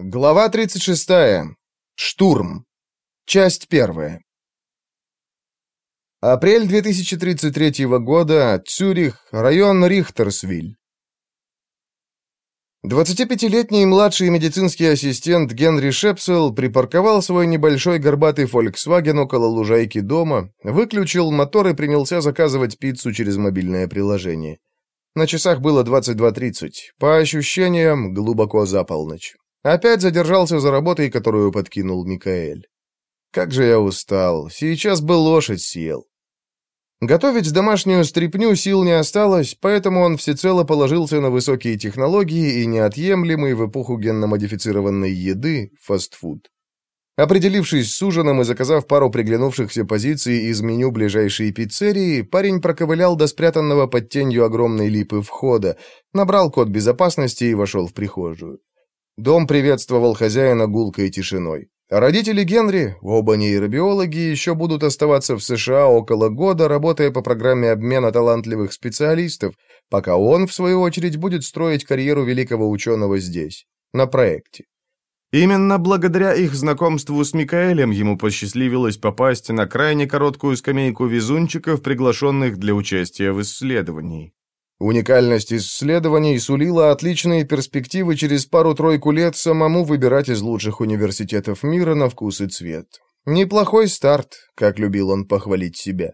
Глава 36. Штурм. Часть первая. Апрель 2033 года. Цюрих. Район Рихтерсвиль. 25-летний младший медицинский ассистент Генри Шепсел припарковал свой небольшой горбатый Volkswagen около лужайки дома, выключил мотор и принялся заказывать пиццу через мобильное приложение. На часах было 22.30, по ощущениям, глубоко за полночь. Опять задержался за работой, которую подкинул Микаэль. Как же я устал, сейчас бы лошадь съел. Готовить домашнюю стряпню сил не осталось, поэтому он всецело положился на высокие технологии и неотъемлемый в эпоху генно-модифицированной еды фастфуд. Определившись с ужином и заказав пару приглянувшихся позиций из меню ближайшей пиццерии, парень проковылял до спрятанного под тенью огромной липы входа, набрал код безопасности и вошел в прихожую. Дом приветствовал хозяина гулкой тишиной. Родители Генри, оба нейробиологи, еще будут оставаться в США около года, работая по программе обмена талантливых специалистов, пока он, в свою очередь, будет строить карьеру великого ученого здесь, на проекте. Именно благодаря их знакомству с Микаэлем ему посчастливилось попасть на крайне короткую скамейку везунчиков, приглашенных для участия в исследовании. Уникальность исследований сулила отличные перспективы через пару-тройку лет самому выбирать из лучших университетов мира на вкус и цвет. Неплохой старт, как любил он похвалить себя.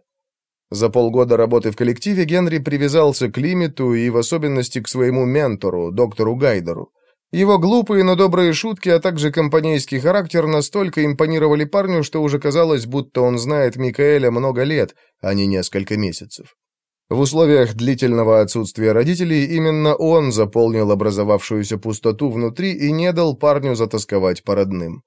За полгода работы в коллективе Генри привязался к лимиту и в особенности к своему ментору, доктору Гайдеру. Его глупые, но добрые шутки, а также компанейский характер настолько импонировали парню, что уже казалось, будто он знает Микаэля много лет, а не несколько месяцев. В условиях длительного отсутствия родителей именно он заполнил образовавшуюся пустоту внутри и не дал парню затасковать по родным.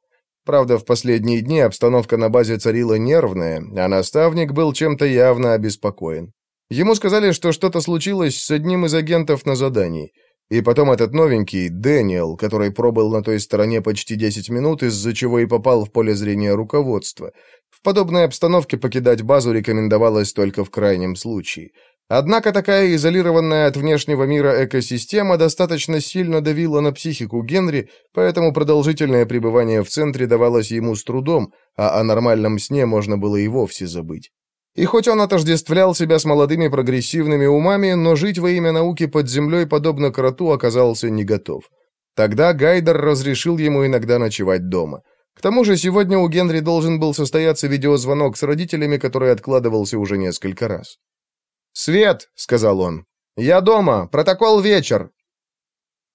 Правда, в последние дни обстановка на базе царила нервная, а наставник был чем-то явно обеспокоен. Ему сказали, что что-то случилось с одним из агентов на задании. И потом этот новенький, Дэниел, который пробыл на той стороне почти 10 минут, из-за чего и попал в поле зрения руководства. В подобной обстановке покидать базу рекомендовалось только в крайнем случае. Однако такая изолированная от внешнего мира экосистема достаточно сильно давила на психику Генри, поэтому продолжительное пребывание в центре давалось ему с трудом, а о нормальном сне можно было и вовсе забыть. И хоть он отождествлял себя с молодыми прогрессивными умами, но жить во имя науки под землей, подобно кроту, оказался не готов. Тогда Гайдер разрешил ему иногда ночевать дома. К тому же сегодня у Генри должен был состояться видеозвонок с родителями, который откладывался уже несколько раз. «Свет!» — сказал он. «Я дома! Протокол вечер!»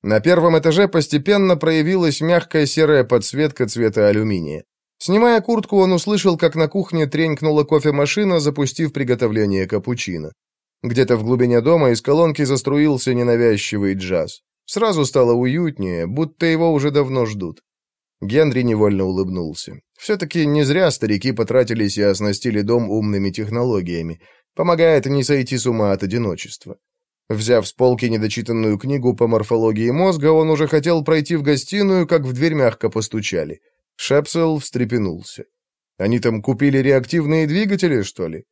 На первом этаже постепенно проявилась мягкая серая подсветка цвета алюминия. Снимая куртку, он услышал, как на кухне тренькнула кофемашина, запустив приготовление капучино. Где-то в глубине дома из колонки заструился ненавязчивый джаз. Сразу стало уютнее, будто его уже давно ждут. Генри невольно улыбнулся. Все-таки не зря старики потратились и оснастили дом умными технологиями. Помогает не сойти с ума от одиночества. Взяв с полки недочитанную книгу по морфологии мозга, он уже хотел пройти в гостиную, как в дверь мягко постучали. Шепсел встрепенулся. «Они там купили реактивные двигатели, что ли?»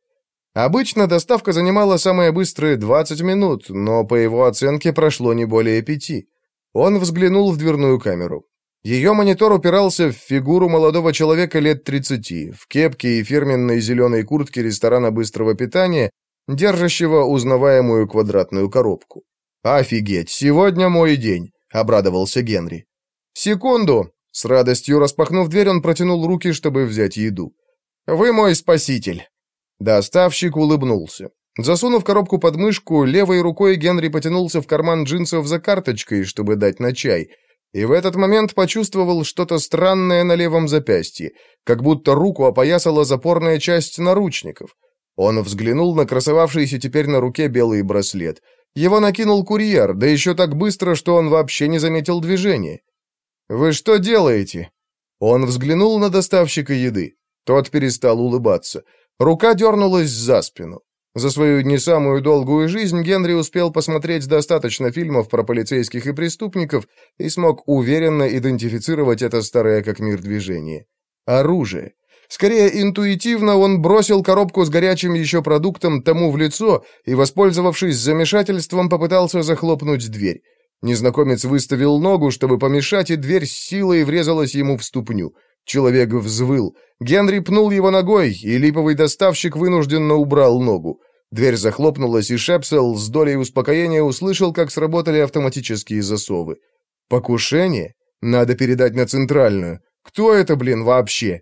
Обычно доставка занимала самые быстрые 20 минут, но по его оценке прошло не более пяти. Он взглянул в дверную камеру. Ее монитор упирался в фигуру молодого человека лет 30, в кепке и фирменной зеленой куртке ресторана быстрого питания, держащего узнаваемую квадратную коробку. «Офигеть, сегодня мой день», — обрадовался Генри. «Секунду!» — с радостью распахнув дверь, он протянул руки, чтобы взять еду. «Вы мой спаситель!» Доставщик улыбнулся. Засунув коробку под мышку, левой рукой Генри потянулся в карман джинсов за карточкой, чтобы дать на чай — и в этот момент почувствовал что-то странное на левом запястье, как будто руку опоясала запорная часть наручников. Он взглянул на красовавшийся теперь на руке белый браслет. Его накинул курьер, да еще так быстро, что он вообще не заметил движения. «Вы что делаете?» Он взглянул на доставщика еды. Тот перестал улыбаться. Рука дернулась за спину. За свою не самую долгую жизнь Генри успел посмотреть достаточно фильмов про полицейских и преступников и смог уверенно идентифицировать это старое как мир движение. Оружие. Скорее интуитивно он бросил коробку с горячим еще продуктом тому в лицо и, воспользовавшись замешательством, попытался захлопнуть дверь. Незнакомец выставил ногу, чтобы помешать, и дверь с силой врезалась ему в ступню. Человек взвыл. Генри пнул его ногой, и липовый доставщик вынужденно убрал ногу. Дверь захлопнулась, и Шепсел с долей успокоения услышал, как сработали автоматические засовы. «Покушение? Надо передать на центральную. Кто это, блин, вообще?»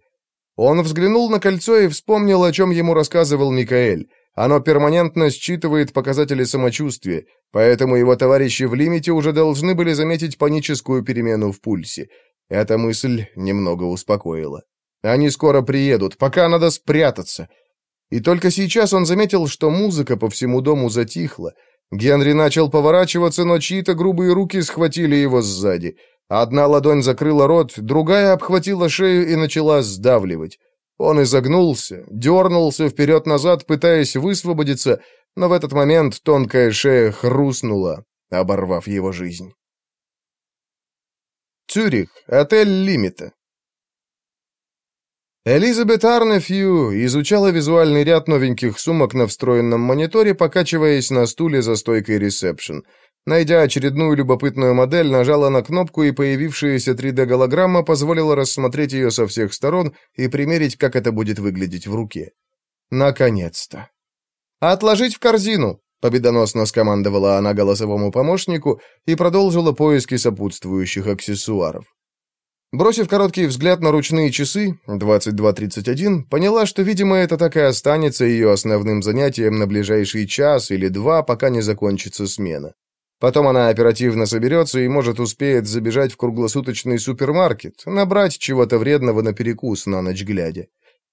Он взглянул на кольцо и вспомнил, о чем ему рассказывал Микаэль. Оно перманентно считывает показатели самочувствия, поэтому его товарищи в лимите уже должны были заметить паническую перемену в пульсе. Эта мысль немного успокоила. Они скоро приедут, пока надо спрятаться. И только сейчас он заметил, что музыка по всему дому затихла. Генри начал поворачиваться, но чьи-то грубые руки схватили его сзади. Одна ладонь закрыла рот, другая обхватила шею и начала сдавливать. Он изогнулся, дернулся вперед-назад, пытаясь высвободиться, но в этот момент тонкая шея хрустнула, оборвав его жизнь. Цюрих, отель Лимита. Элизабет Арнефью изучала визуальный ряд новеньких сумок на встроенном мониторе, покачиваясь на стуле за стойкой ресепшн. Найдя очередную любопытную модель, нажала на кнопку, и появившаяся 3D-голограмма позволила рассмотреть ее со всех сторон и примерить, как это будет выглядеть в руке. Наконец-то. «Отложить в корзину!» — победоносно скомандовала она голосовому помощнику и продолжила поиски сопутствующих аксессуаров. Бросив короткий взгляд на ручные часы, 22.31, поняла, что, видимо, это так и останется ее основным занятием на ближайший час или два, пока не закончится смена. Потом она оперативно соберется и, может, успеет забежать в круглосуточный супермаркет, набрать чего-то вредного на перекус на ночь глядя.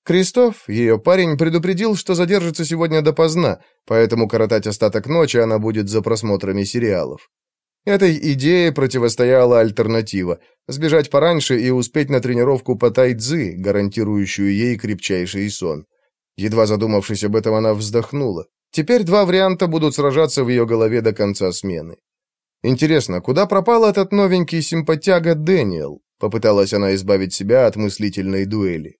Кристоф, ее парень, предупредил, что задержится сегодня допоздна, поэтому коротать остаток ночи она будет за просмотрами сериалов. Этой идее противостояла альтернатива – сбежать пораньше и успеть на тренировку по тайцзы, гарантирующую ей крепчайший сон. Едва задумавшись об этом, она вздохнула. Теперь два варианта будут сражаться в ее голове до конца смены. Интересно, куда пропал этот новенький симпатяга Дэниел? Попыталась она избавить себя от мыслительной дуэли.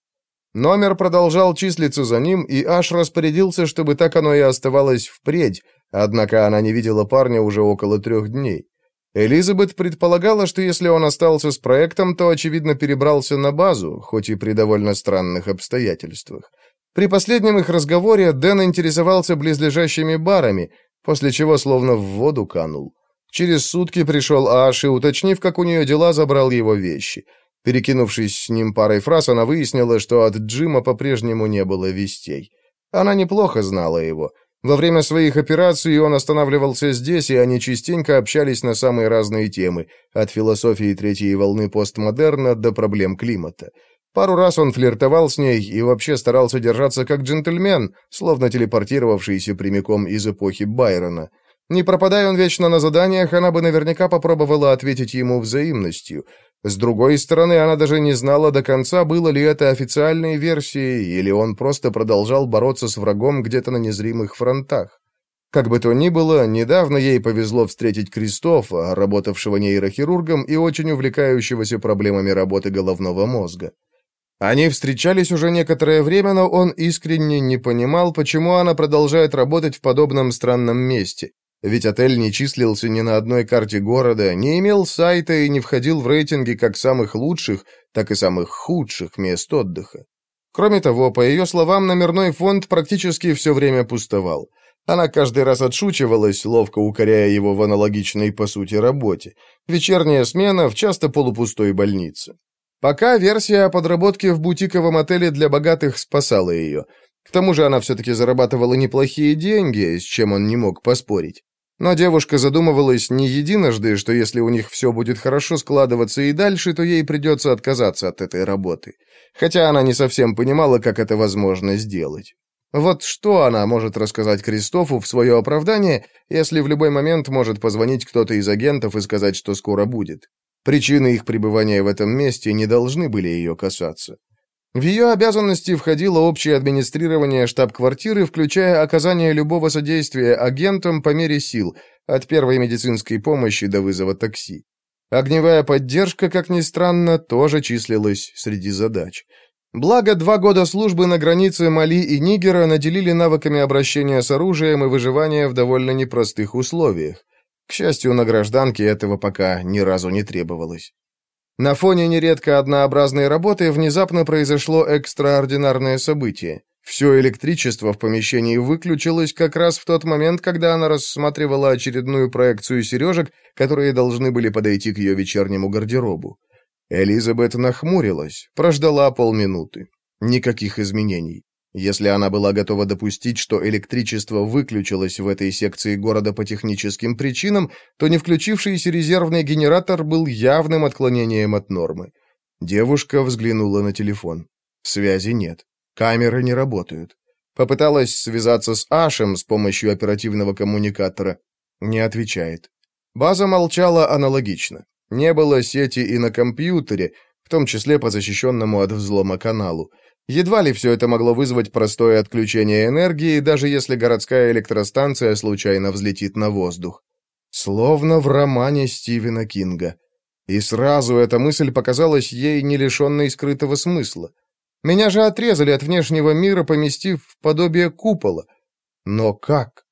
Номер продолжал числиться за ним, и Аш распорядился, чтобы так оно и оставалось впредь, однако она не видела парня уже около трех дней. Элизабет предполагала, что если он остался с проектом, то, очевидно, перебрался на базу, хоть и при довольно странных обстоятельствах. При последнем их разговоре Дэн интересовался близлежащими барами, после чего словно в воду канул. Через сутки пришел Аш и, уточнив, как у нее дела, забрал его вещи. Перекинувшись с ним парой фраз, она выяснила, что от Джима по-прежнему не было вестей. Она неплохо знала его. Во время своих операций он останавливался здесь, и они частенько общались на самые разные темы, от философии третьей волны постмодерна до проблем климата. Пару раз он флиртовал с ней и вообще старался держаться как джентльмен, словно телепортировавшийся прямиком из эпохи Байрона. Не пропадая он вечно на заданиях, она бы наверняка попробовала ответить ему взаимностью. С другой стороны, она даже не знала до конца, было ли это официальной версией, или он просто продолжал бороться с врагом где-то на незримых фронтах. Как бы то ни было, недавно ей повезло встретить Кристофа, работавшего нейрохирургом и очень увлекающегося проблемами работы головного мозга. Они встречались уже некоторое время, но он искренне не понимал, почему она продолжает работать в подобном странном месте. Ведь отель не числился ни на одной карте города, не имел сайта и не входил в рейтинги как самых лучших, так и самых худших мест отдыха. Кроме того, по ее словам, номерной фонд практически все время пустовал. Она каждый раз отшучивалась, ловко укоряя его в аналогичной, по сути, работе. Вечерняя смена в часто полупустой больнице. Пока версия о подработке в бутиковом отеле для богатых спасала ее. К тому же она все-таки зарабатывала неплохие деньги, с чем он не мог поспорить. Но девушка задумывалась не единожды, что если у них все будет хорошо складываться и дальше, то ей придется отказаться от этой работы. Хотя она не совсем понимала, как это возможно сделать. Вот что она может рассказать Кристофу в свое оправдание, если в любой момент может позвонить кто-то из агентов и сказать, что скоро будет. Причины их пребывания в этом месте не должны были ее касаться. В ее обязанности входило общее администрирование штаб-квартиры, включая оказание любого содействия агентам по мере сил, от первой медицинской помощи до вызова такси. Огневая поддержка, как ни странно, тоже числилась среди задач. Благо, два года службы на границе Мали и Нигера наделили навыками обращения с оружием и выживания в довольно непростых условиях. К счастью, на гражданке этого пока ни разу не требовалось. На фоне нередко однообразной работы внезапно произошло экстраординарное событие. Все электричество в помещении выключилось как раз в тот момент, когда она рассматривала очередную проекцию сережек, которые должны были подойти к ее вечернему гардеробу. Элизабет нахмурилась, прождала полминуты. Никаких изменений. Если она была готова допустить, что электричество выключилось в этой секции города по техническим причинам, то не включившийся резервный генератор был явным отклонением от нормы. Девушка взглянула на телефон. Связи нет. Камеры не работают. Попыталась связаться с Ашем с помощью оперативного коммуникатора. Не отвечает. База молчала аналогично. Не было сети и на компьютере, в том числе по защищенному от взлома каналу. Едва ли все это могло вызвать простое отключение энергии, даже если городская электростанция случайно взлетит на воздух. Словно в романе Стивена Кинга. И сразу эта мысль показалась ей не лишенной скрытого смысла. Меня же отрезали от внешнего мира, поместив в подобие купола. Но как?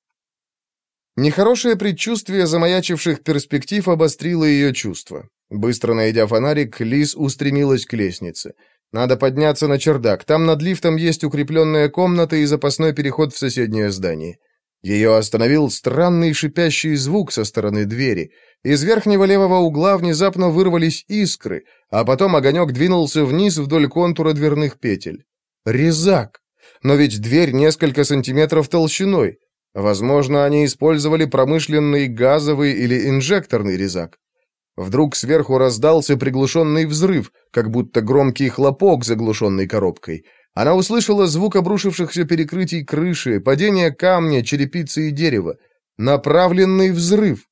Нехорошее предчувствие замаячивших перспектив обострило ее чувства. Быстро найдя фонарик, Лиз устремилась к лестнице. Надо подняться на чердак. Там над лифтом есть укрепленная комната и запасной переход в соседнее здание. Ее остановил странный шипящий звук со стороны двери. Из верхнего левого угла внезапно вырвались искры, а потом огонек двинулся вниз вдоль контура дверных петель. Резак! Но ведь дверь несколько сантиметров толщиной. Возможно, они использовали промышленный газовый или инжекторный резак. Вдруг сверху раздался приглушенный взрыв, как будто громкий хлопок, заглушенный коробкой. Она услышала звук обрушившихся перекрытий крыши, падение камня, черепицы и дерева. Направленный взрыв.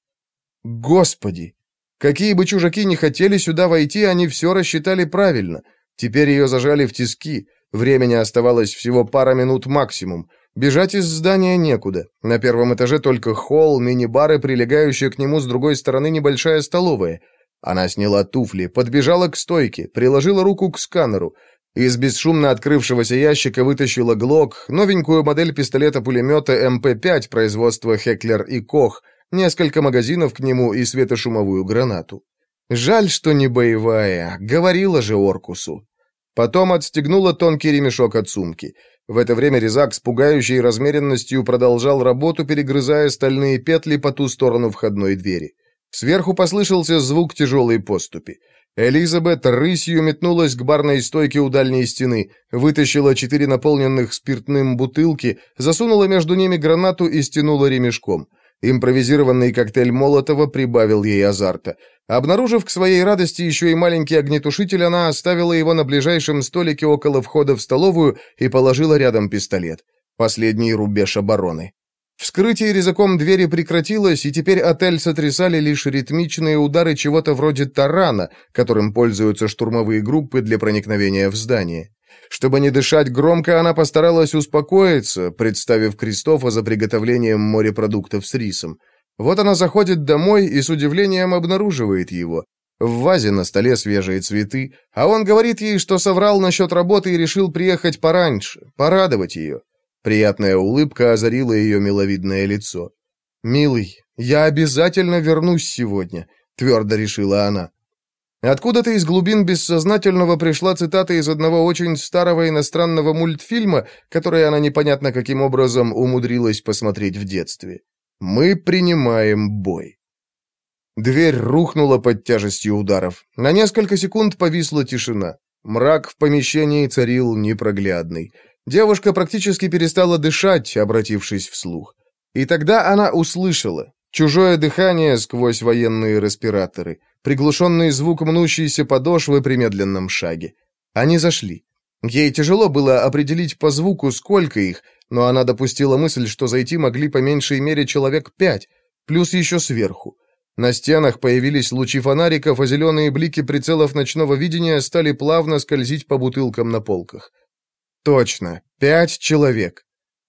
Господи! Какие бы чужаки не хотели сюда войти, они все рассчитали правильно. Теперь ее зажали в тиски. Времени оставалось всего пара минут максимум. Бежать из здания некуда. На первом этаже только холл, мини-бар и прилегающая к нему с другой стороны небольшая столовая. Она сняла туфли, подбежала к стойке, приложила руку к сканеру. Из бесшумно открывшегося ящика вытащила ГЛОК, новенькую модель пистолета-пулемета МП-5 производства Хеклер и Кох, несколько магазинов к нему и светошумовую гранату. Жаль, что не боевая, говорила же Оркусу. Потом отстегнула тонкий ремешок от сумки. В это время резак с пугающей размеренностью продолжал работу, перегрызая стальные петли по ту сторону входной двери. Сверху послышался звук тяжелой поступи. Элизабет рысью метнулась к барной стойке у дальней стены, вытащила четыре наполненных спиртным бутылки, засунула между ними гранату и стянула ремешком. Импровизированный коктейль Молотова прибавил ей азарта. Обнаружив к своей радости еще и маленький огнетушитель, она оставила его на ближайшем столике около входа в столовую и положила рядом пистолет. Последний рубеж обороны. Вскрытие резаком двери прекратилось, и теперь отель сотрясали лишь ритмичные удары чего-то вроде тарана, которым пользуются штурмовые группы для проникновения в здание. Чтобы не дышать громко, она постаралась успокоиться, представив Кристофа за приготовлением морепродуктов с рисом. Вот она заходит домой и с удивлением обнаруживает его. В вазе на столе свежие цветы, а он говорит ей, что соврал насчет работы и решил приехать пораньше, порадовать ее. Приятная улыбка озарила ее миловидное лицо. «Милый, я обязательно вернусь сегодня», — твердо решила она. Откуда-то из глубин бессознательного пришла цитата из одного очень старого иностранного мультфильма, который она непонятно каким образом умудрилась посмотреть в детстве. «Мы принимаем бой». Дверь рухнула под тяжестью ударов. На несколько секунд повисла тишина. Мрак в помещении царил непроглядный. Девушка практически перестала дышать, обратившись вслух. И тогда она услышала чужое дыхание сквозь военные респираторы — приглушенный звук мнущейся подошвы при медленном шаге. Они зашли. Ей тяжело было определить по звуку, сколько их, но она допустила мысль, что зайти могли по меньшей мере человек пять, плюс еще сверху. На стенах появились лучи фонариков, а зеленые блики прицелов ночного видения стали плавно скользить по бутылкам на полках. Точно, пять человек.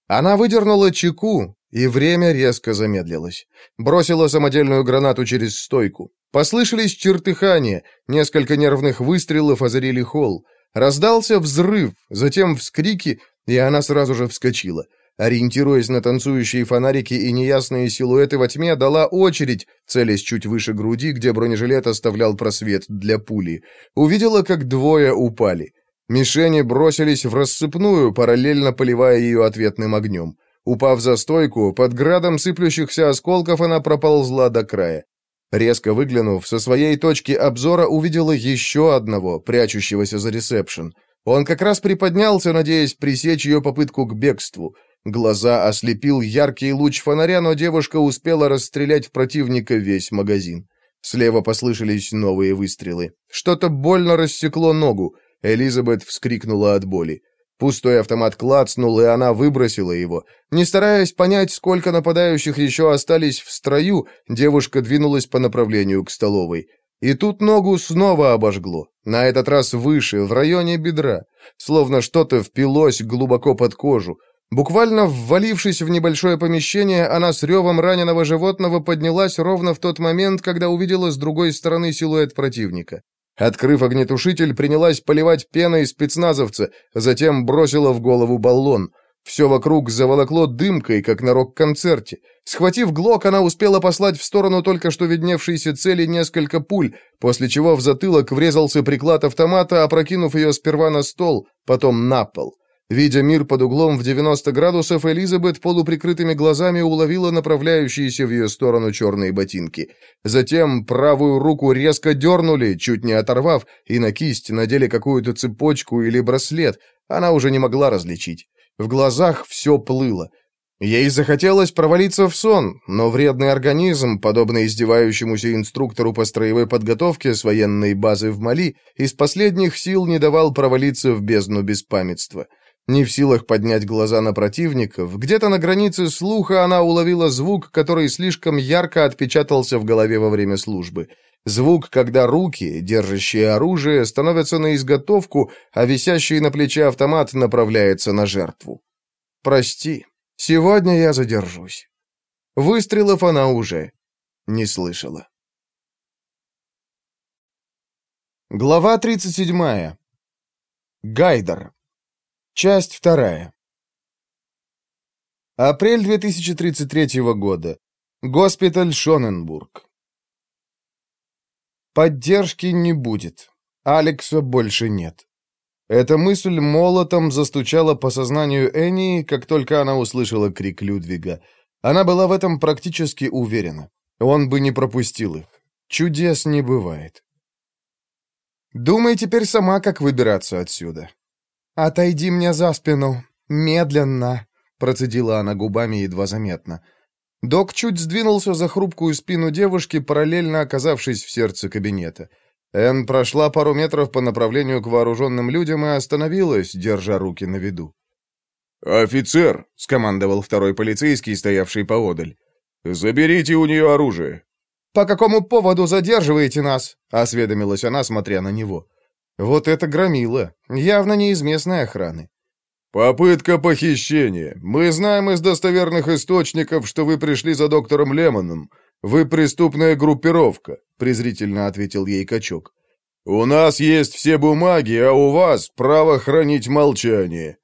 Она выдернула чеку, и время резко замедлилось. Бросила самодельную гранату через стойку. Послышались чертыхания, несколько нервных выстрелов озарили холл. Раздался взрыв, затем вскрики, и она сразу же вскочила. Ориентируясь на танцующие фонарики и неясные силуэты во тьме, дала очередь, целясь чуть выше груди, где бронежилет оставлял просвет для пули. Увидела, как двое упали. Мишени бросились в рассыпную, параллельно поливая ее ответным огнем. Упав за стойку, под градом сыплющихся осколков она проползла до края. Резко выглянув, со своей точки обзора увидела еще одного, прячущегося за ресепшн. Он как раз приподнялся, надеясь пресечь ее попытку к бегству. Глаза ослепил яркий луч фонаря, но девушка успела расстрелять в противника весь магазин. Слева послышались новые выстрелы. Что-то больно рассекло ногу. Элизабет вскрикнула от боли. Пустой автомат клацнул, и она выбросила его. Не стараясь понять, сколько нападающих еще остались в строю, девушка двинулась по направлению к столовой. И тут ногу снова обожгло. На этот раз выше, в районе бедра. Словно что-то впилось глубоко под кожу. Буквально ввалившись в небольшое помещение, она с ревом раненого животного поднялась ровно в тот момент, когда увидела с другой стороны силуэт противника. Открыв огнетушитель, принялась поливать пеной спецназовца, затем бросила в голову баллон. Все вокруг заволокло дымкой, как на рок-концерте. Схватив глок, она успела послать в сторону только что видневшейся цели несколько пуль, после чего в затылок врезался приклад автомата, опрокинув ее сперва на стол, потом на пол. Видя мир под углом в 90 градусов, Элизабет полуприкрытыми глазами уловила направляющиеся в ее сторону черные ботинки. Затем правую руку резко дернули, чуть не оторвав, и на кисть надели какую-то цепочку или браслет. Она уже не могла различить. В глазах все плыло. Ей захотелось провалиться в сон, но вредный организм, подобно издевающемуся инструктору по строевой подготовке с военной базы в Мали, из последних сил не давал провалиться в бездну беспамятства. Не в силах поднять глаза на противников, где-то на границе слуха она уловила звук, который слишком ярко отпечатался в голове во время службы. Звук, когда руки, держащие оружие, становятся на изготовку, а висящий на плече автомат направляется на жертву. «Прости, сегодня я задержусь». Выстрелов она уже не слышала. Глава 37. Гайдер. Часть вторая. Апрель 2033 года. Госпиталь Шоненбург. Поддержки не будет. Алекса больше нет. Эта мысль молотом застучала по сознанию Энни, как только она услышала крик Людвига. Она была в этом практически уверена. Он бы не пропустил их. Чудес не бывает. Думай теперь сама, как выбираться отсюда. «Отойди мне за спину. Медленно», — процедила она губами едва заметно. Док чуть сдвинулся за хрупкую спину девушки, параллельно оказавшись в сердце кабинета. Энн прошла пару метров по направлению к вооруженным людям и остановилась, держа руки на виду. «Офицер!» — скомандовал второй полицейский, стоявший поодаль. «Заберите у нее оружие!» «По какому поводу задерживаете нас?» — осведомилась она, смотря на него. Вот это громило. Явно не из местной охраны. «Попытка похищения. Мы знаем из достоверных источников, что вы пришли за доктором Лемоном. Вы преступная группировка», — презрительно ответил ей качок. «У нас есть все бумаги, а у вас право хранить молчание».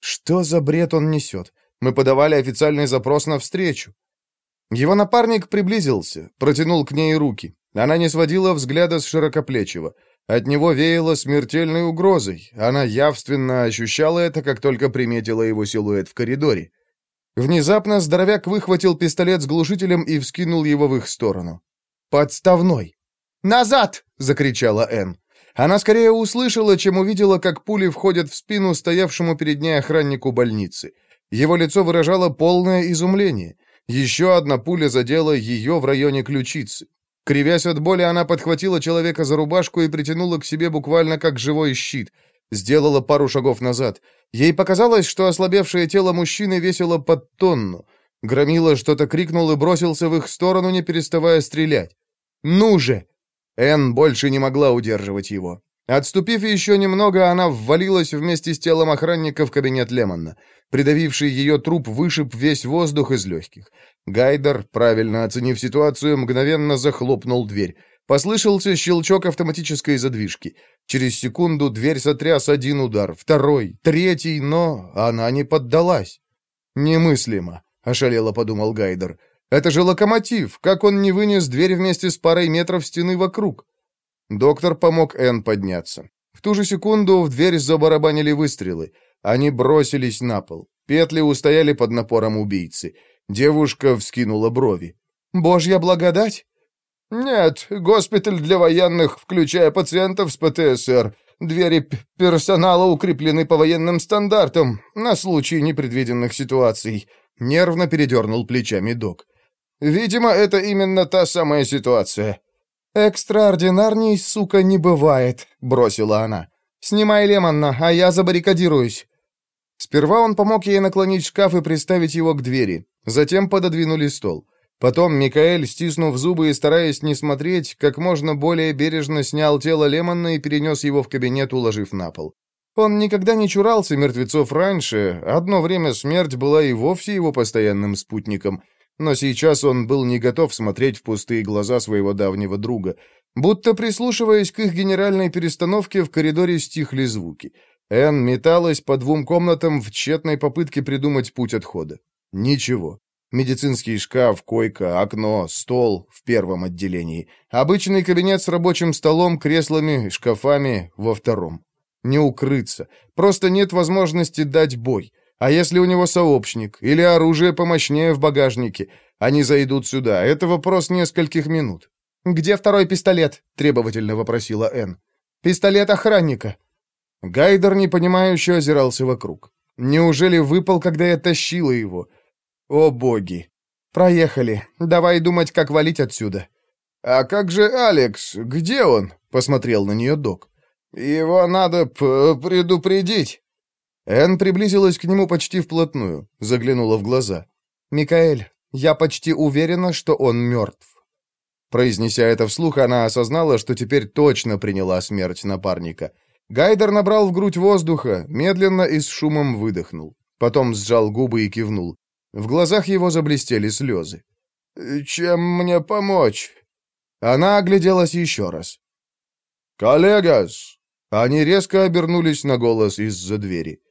«Что за бред он несет? Мы подавали официальный запрос на встречу». Его напарник приблизился, протянул к ней руки. Она не сводила взгляда с широкоплечего. От него веяло смертельной угрозой. Она явственно ощущала это, как только приметила его силуэт в коридоре. Внезапно здоровяк выхватил пистолет с глушителем и вскинул его в их сторону. «Подставной!» «Назад!» — закричала Энн. Она скорее услышала, чем увидела, как пули входят в спину стоявшему перед ней охраннику больницы. Его лицо выражало полное изумление. Еще одна пуля задела ее в районе ключицы. Кривясь от боли, она подхватила человека за рубашку и притянула к себе буквально как живой щит. Сделала пару шагов назад. Ей показалось, что ослабевшее тело мужчины весило под тонну. Громила что-то крикнул и бросился в их сторону, не переставая стрелять. «Ну же!» Энн больше не могла удерживать его. Отступив еще немного, она ввалилась вместе с телом охранника в кабинет Лемонна. Придавивший ее труп вышиб весь воздух из легких. Гайдер, правильно оценив ситуацию, мгновенно захлопнул дверь. Послышался щелчок автоматической задвижки. Через секунду дверь сотряс один удар, второй, третий, но она не поддалась. «Немыслимо», — ошалело подумал Гайдер. «Это же локомотив! Как он не вынес дверь вместе с парой метров стены вокруг?» Доктор помог Энн подняться. В ту же секунду в дверь забарабанили выстрелы. Они бросились на пол. Петли устояли под напором убийцы. Девушка вскинула брови. «Божья благодать?» «Нет, госпиталь для военных, включая пациентов с ПТСР. Двери персонала укреплены по военным стандартам, на случай непредвиденных ситуаций», — нервно передернул плечами док. «Видимо, это именно та самая ситуация». «Экстраординарней, сука, не бывает», — бросила она. «Снимай Лемонна, а я забаррикадируюсь». Сперва он помог ей наклонить шкаф и приставить его к двери. Затем пододвинули стол. Потом Микаэль, стиснув зубы и стараясь не смотреть, как можно более бережно снял тело Лемонна и перенес его в кабинет, уложив на пол. Он никогда не чурался мертвецов раньше, одно время смерть была и вовсе его постоянным спутником, но сейчас он был не готов смотреть в пустые глаза своего давнего друга. Будто прислушиваясь к их генеральной перестановке, в коридоре стихли звуки. Энн металась по двум комнатам в тщетной попытке придумать путь отхода. Ничего. Медицинский шкаф, койка, окно, стол в первом отделении. Обычный кабинет с рабочим столом, креслами, шкафами во втором. Не укрыться. Просто нет возможности дать бой. А если у него сообщник или оружие помощнее в багажнике? Они зайдут сюда. Это вопрос нескольких минут. «Где второй пистолет?» — требовательно вопросила Энн. «Пистолет охранника». Гайдер непонимающе озирался вокруг. «Неужели выпал, когда я тащила его?» О боги! Проехали. Давай думать, как валить отсюда. А как же Алекс? Где он? Посмотрел на нее док. Его надо предупредить. Энн приблизилась к нему почти вплотную, заглянула в глаза. «Микаэль, я почти уверена, что он мертв». Произнеся это вслух, она осознала, что теперь точно приняла смерть напарника. Гайдер набрал в грудь воздуха, медленно и с шумом выдохнул. Потом сжал губы и кивнул. В глазах его заблестели слезы. «Чем мне помочь?» Она огляделась еще раз. «Коллегас!» Они резко обернулись на голос из-за двери.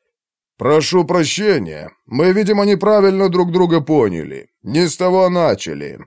«Прошу прощения. Мы, видимо, неправильно друг друга поняли. Не с того начали».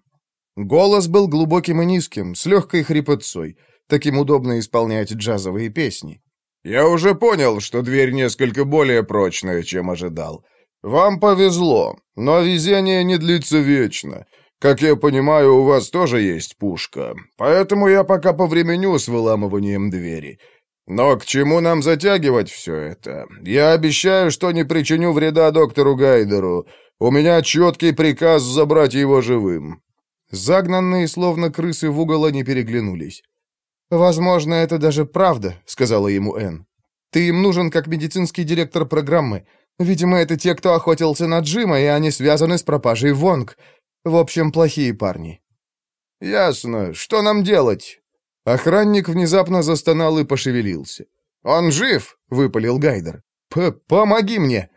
Голос был глубоким и низким, с легкой хрипотцой. Таким удобно исполнять джазовые песни. «Я уже понял, что дверь несколько более прочная, чем ожидал. «Вам повезло, но везение не длится вечно. Как я понимаю, у вас тоже есть пушка, поэтому я пока повременю с выламыванием двери. Но к чему нам затягивать все это? Я обещаю, что не причиню вреда доктору Гайдеру. У меня четкий приказ забрать его живым». Загнанные, словно крысы в угол, они переглянулись. «Возможно, это даже правда», — сказала ему Энн. «Ты им нужен как медицинский директор программы». Видимо, это те, кто охотился на Джима, и они связаны с пропажей Вонг. В общем, плохие парни». «Ясно. Что нам делать?» Охранник внезапно застонал и пошевелился. «Он жив!» — выпалил Гайдер. П «Помоги мне!»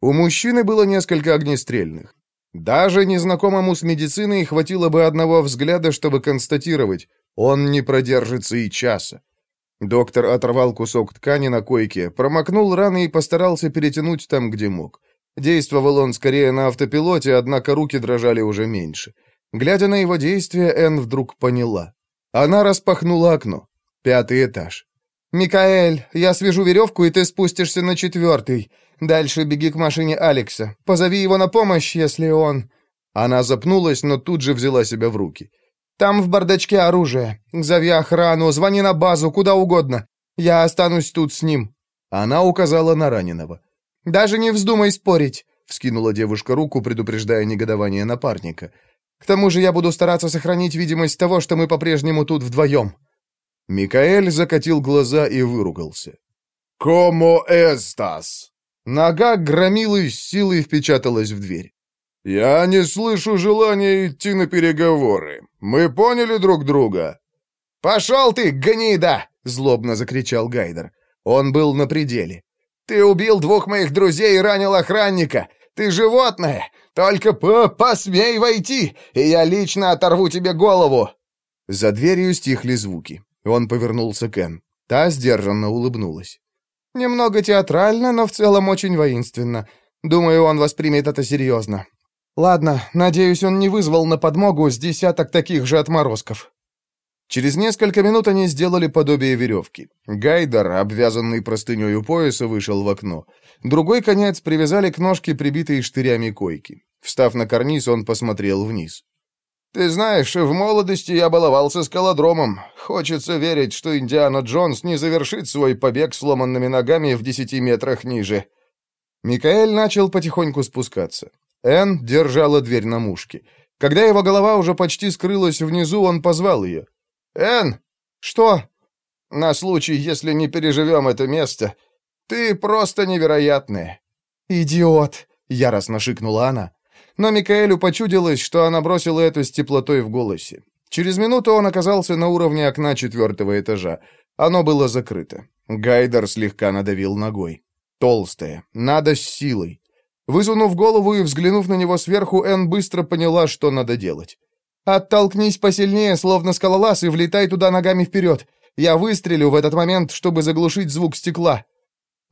У мужчины было несколько огнестрельных. Даже незнакомому с медициной хватило бы одного взгляда, чтобы констатировать, он не продержится и часа. Доктор оторвал кусок ткани на койке, промокнул раны и постарался перетянуть там, где мог. Действовал он скорее на автопилоте, однако руки дрожали уже меньше. Глядя на его действия, Энн вдруг поняла. Она распахнула окно. Пятый этаж. «Микаэль, я свяжу веревку, и ты спустишься на четвертый. Дальше беги к машине Алекса. Позови его на помощь, если он...» Она запнулась, но тут же взяла себя в руки. Там в бардачке оружие. Зови охрану, звони на базу, куда угодно. Я останусь тут с ним». Она указала на раненого. «Даже не вздумай спорить», — вскинула девушка руку, предупреждая негодование напарника. «К тому же я буду стараться сохранить видимость того, что мы по-прежнему тут вдвоем». Микаэль закатил глаза и выругался. «Комо эстас?» Нога громилой с силой впечаталась в дверь. «Я не слышу желания идти на переговоры. Мы поняли друг друга?» «Пошел ты, гнида!» — злобно закричал Гайдер. Он был на пределе. «Ты убил двух моих друзей и ранил охранника! Ты животное! Только по посмей войти, и я лично оторву тебе голову!» За дверью стихли звуки. Он повернулся к Энн. Та сдержанно улыбнулась. «Немного театрально, но в целом очень воинственно. Думаю, он воспримет это серьезно. Ладно, надеюсь, он не вызвал на подмогу с десяток таких же отморозков». Через несколько минут они сделали подобие веревки. Гайдер, обвязанный простыней у пояса, вышел в окно. Другой конец привязали к ножке, прибитой штырями койки. Встав на карниз, он посмотрел вниз. «Ты знаешь, в молодости я баловался скалодромом. Хочется верить, что Индиана Джонс не завершит свой побег сломанными ногами в десяти метрах ниже». Микаэль начал потихоньку спускаться. Энн держала дверь на мушке. Когда его голова уже почти скрылась внизу, он позвал ее. «Энн!» «Что?» «На случай, если не переживем это место. Ты просто невероятная». «Идиот!» — яростно шикнула она. Но Микаэлю почудилось, что она бросила это с теплотой в голосе. Через минуту он оказался на уровне окна четвертого этажа. Оно было закрыто. Гайдер слегка надавил ногой. Толстая. Надо с силой. Высунув голову и взглянув на него сверху, Энн быстро поняла, что надо делать. «Оттолкнись посильнее, словно скалолаз, и влетай туда ногами вперед. Я выстрелю в этот момент, чтобы заглушить звук стекла».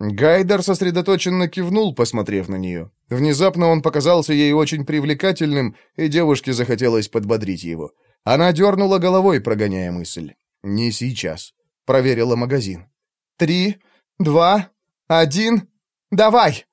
Гайдер сосредоточенно кивнул, посмотрев на нее. Внезапно он показался ей очень привлекательным, и девушке захотелось подбодрить его. Она дернула головой, прогоняя мысль. «Не сейчас». Проверила магазин. «Три, два, один, давай!»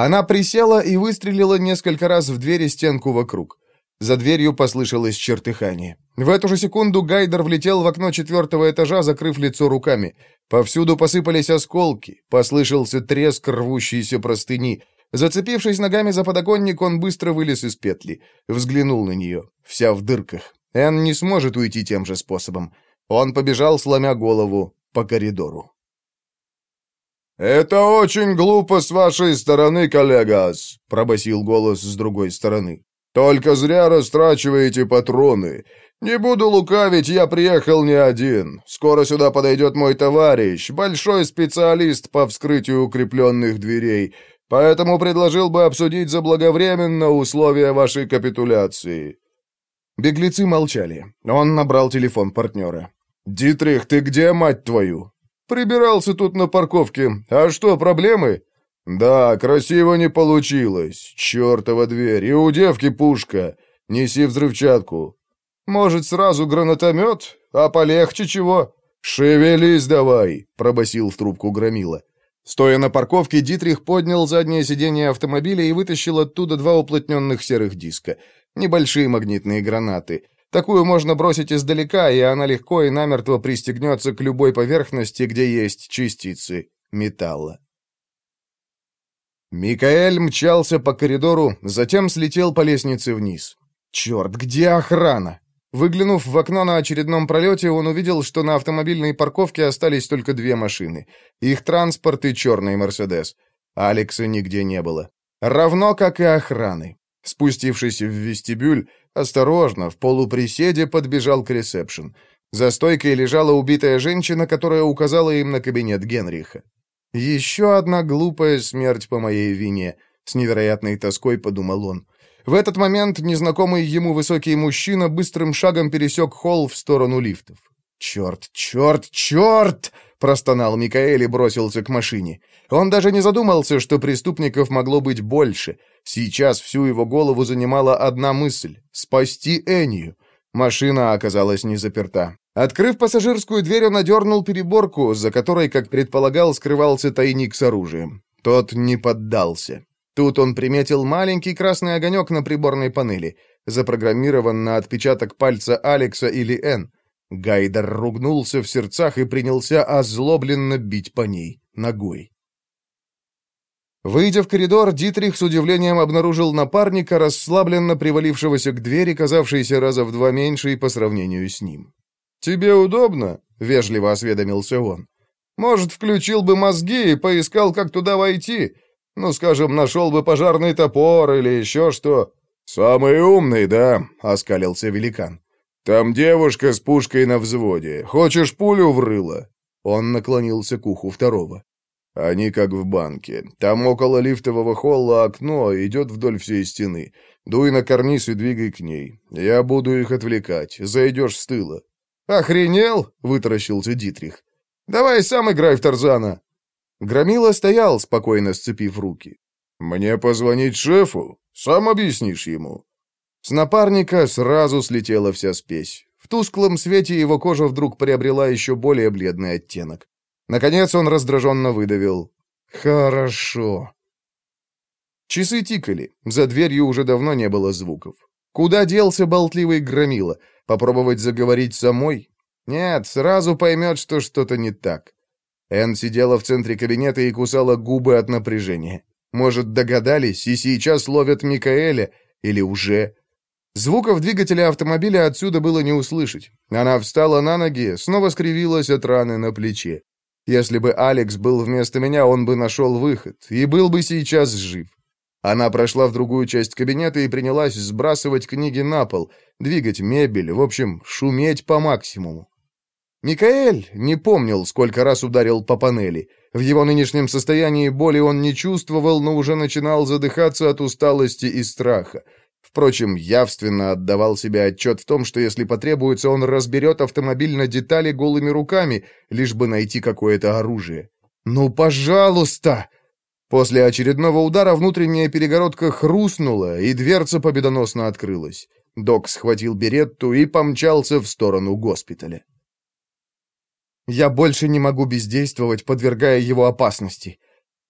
Она присела и выстрелила несколько раз в дверь и стенку вокруг. За дверью послышалось чертыхание. В эту же секунду Гайдер влетел в окно четвертого этажа, закрыв лицо руками. Повсюду посыпались осколки, послышался треск рвущейся простыни. Зацепившись ногами за подоконник, он быстро вылез из петли. Взглянул на нее, вся в дырках. Энн не сможет уйти тем же способом. Он побежал, сломя голову, по коридору. «Это очень глупо с вашей стороны, коллегас», — пробасил голос с другой стороны. Только зря растрачиваете патроны. Не буду лукавить, я приехал не один. Скоро сюда подойдет мой товарищ, большой специалист по вскрытию укрепленных дверей, поэтому предложил бы обсудить заблаговременно условия вашей капитуляции». Беглецы молчали. Он набрал телефон партнера. «Дитрих, ты где, мать твою?» «Прибирался тут на парковке. А что, проблемы?» «Да, красиво не получилось. Чёртова дверь. И у девки пушка. Неси взрывчатку». «Может, сразу гранатомет? А полегче чего?» «Шевелись давай», — пробасил в трубку Громила. Стоя на парковке, Дитрих поднял заднее сиденье автомобиля и вытащил оттуда два уплотненных серых диска. Небольшие магнитные гранаты. Такую можно бросить издалека, и она легко и намертво пристегнется к любой поверхности, где есть частицы металла. Микаэль мчался по коридору, затем слетел по лестнице вниз. «Черт, где охрана?» Выглянув в окно на очередном пролете, он увидел, что на автомобильной парковке остались только две машины. Их транспорт и черный «Мерседес». Алекса нигде не было. Равно как и охраны. Спустившись в вестибюль, осторожно, в полуприседе подбежал к ресепшн. За стойкой лежала убитая женщина, которая указала им на кабинет Генриха. «Еще одна глупая смерть по моей вине», — с невероятной тоской подумал он. В этот момент незнакомый ему высокий мужчина быстрым шагом пересек холл в сторону лифтов. «Черт, черт, черт!» — простонал Микаэль и бросился к машине. Он даже не задумался, что преступников могло быть больше. Сейчас всю его голову занимала одна мысль — спасти Энию. Машина оказалась не заперта. Открыв пассажирскую дверь, он одернул переборку, за которой, как предполагал, скрывался тайник с оружием. Тот не поддался. Тут он приметил маленький красный огонек на приборной панели, запрограммирован на отпечаток пальца Алекса или Н. Гайдер ругнулся в сердцах и принялся озлобленно бить по ней ногой. Выйдя в коридор, Дитрих с удивлением обнаружил напарника, расслабленно привалившегося к двери, казавшейся раза в два меньше по сравнению с ним. «Тебе удобно?» — вежливо осведомился он. «Может, включил бы мозги и поискал, как туда войти? Ну, скажем, нашел бы пожарный топор или еще что?» «Самый умный, да?» — оскалился великан. «Там девушка с пушкой на взводе. Хочешь пулю врыла?» Он наклонился к уху второго. Они как в банке. Там около лифтового холла окно идет вдоль всей стены. Дуй на карниз и двигай к ней. Я буду их отвлекать. Зайдешь с тыла. «Охренел?» — вытаращился Дитрих. «Давай сам играй в Тарзана». Громила стоял, спокойно сцепив руки. «Мне позвонить шефу? Сам объяснишь ему?» С напарника сразу слетела вся спесь. В тусклом свете его кожа вдруг приобрела еще более бледный оттенок. Наконец он раздраженно выдавил. «Хорошо». Часы тикали. За дверью уже давно не было звуков. Куда делся болтливый громила? Попробовать заговорить самой? Нет, сразу поймет, что что-то не так. Энн сидела в центре кабинета и кусала губы от напряжения. Может, догадались и сейчас ловят Микаэля? Или уже? Звуков двигателя автомобиля отсюда было не услышать. Она встала на ноги, снова скривилась от раны на плече. Если бы Алекс был вместо меня, он бы нашел выход и был бы сейчас жив. Она прошла в другую часть кабинета и принялась сбрасывать книги на пол, двигать мебель, в общем, шуметь по максимуму. Микаэль не помнил, сколько раз ударил по панели. В его нынешнем состоянии боли он не чувствовал, но уже начинал задыхаться от усталости и страха. Впрочем, явственно отдавал себе отчет в том, что если потребуется, он разберет автомобиль на детали голыми руками, лишь бы найти какое-то оружие. «Ну, пожалуйста!» После очередного удара внутренняя перегородка хрустнула, и дверца победоносно открылась. Док схватил беретту и помчался в сторону госпиталя. «Я больше не могу бездействовать, подвергая его опасности».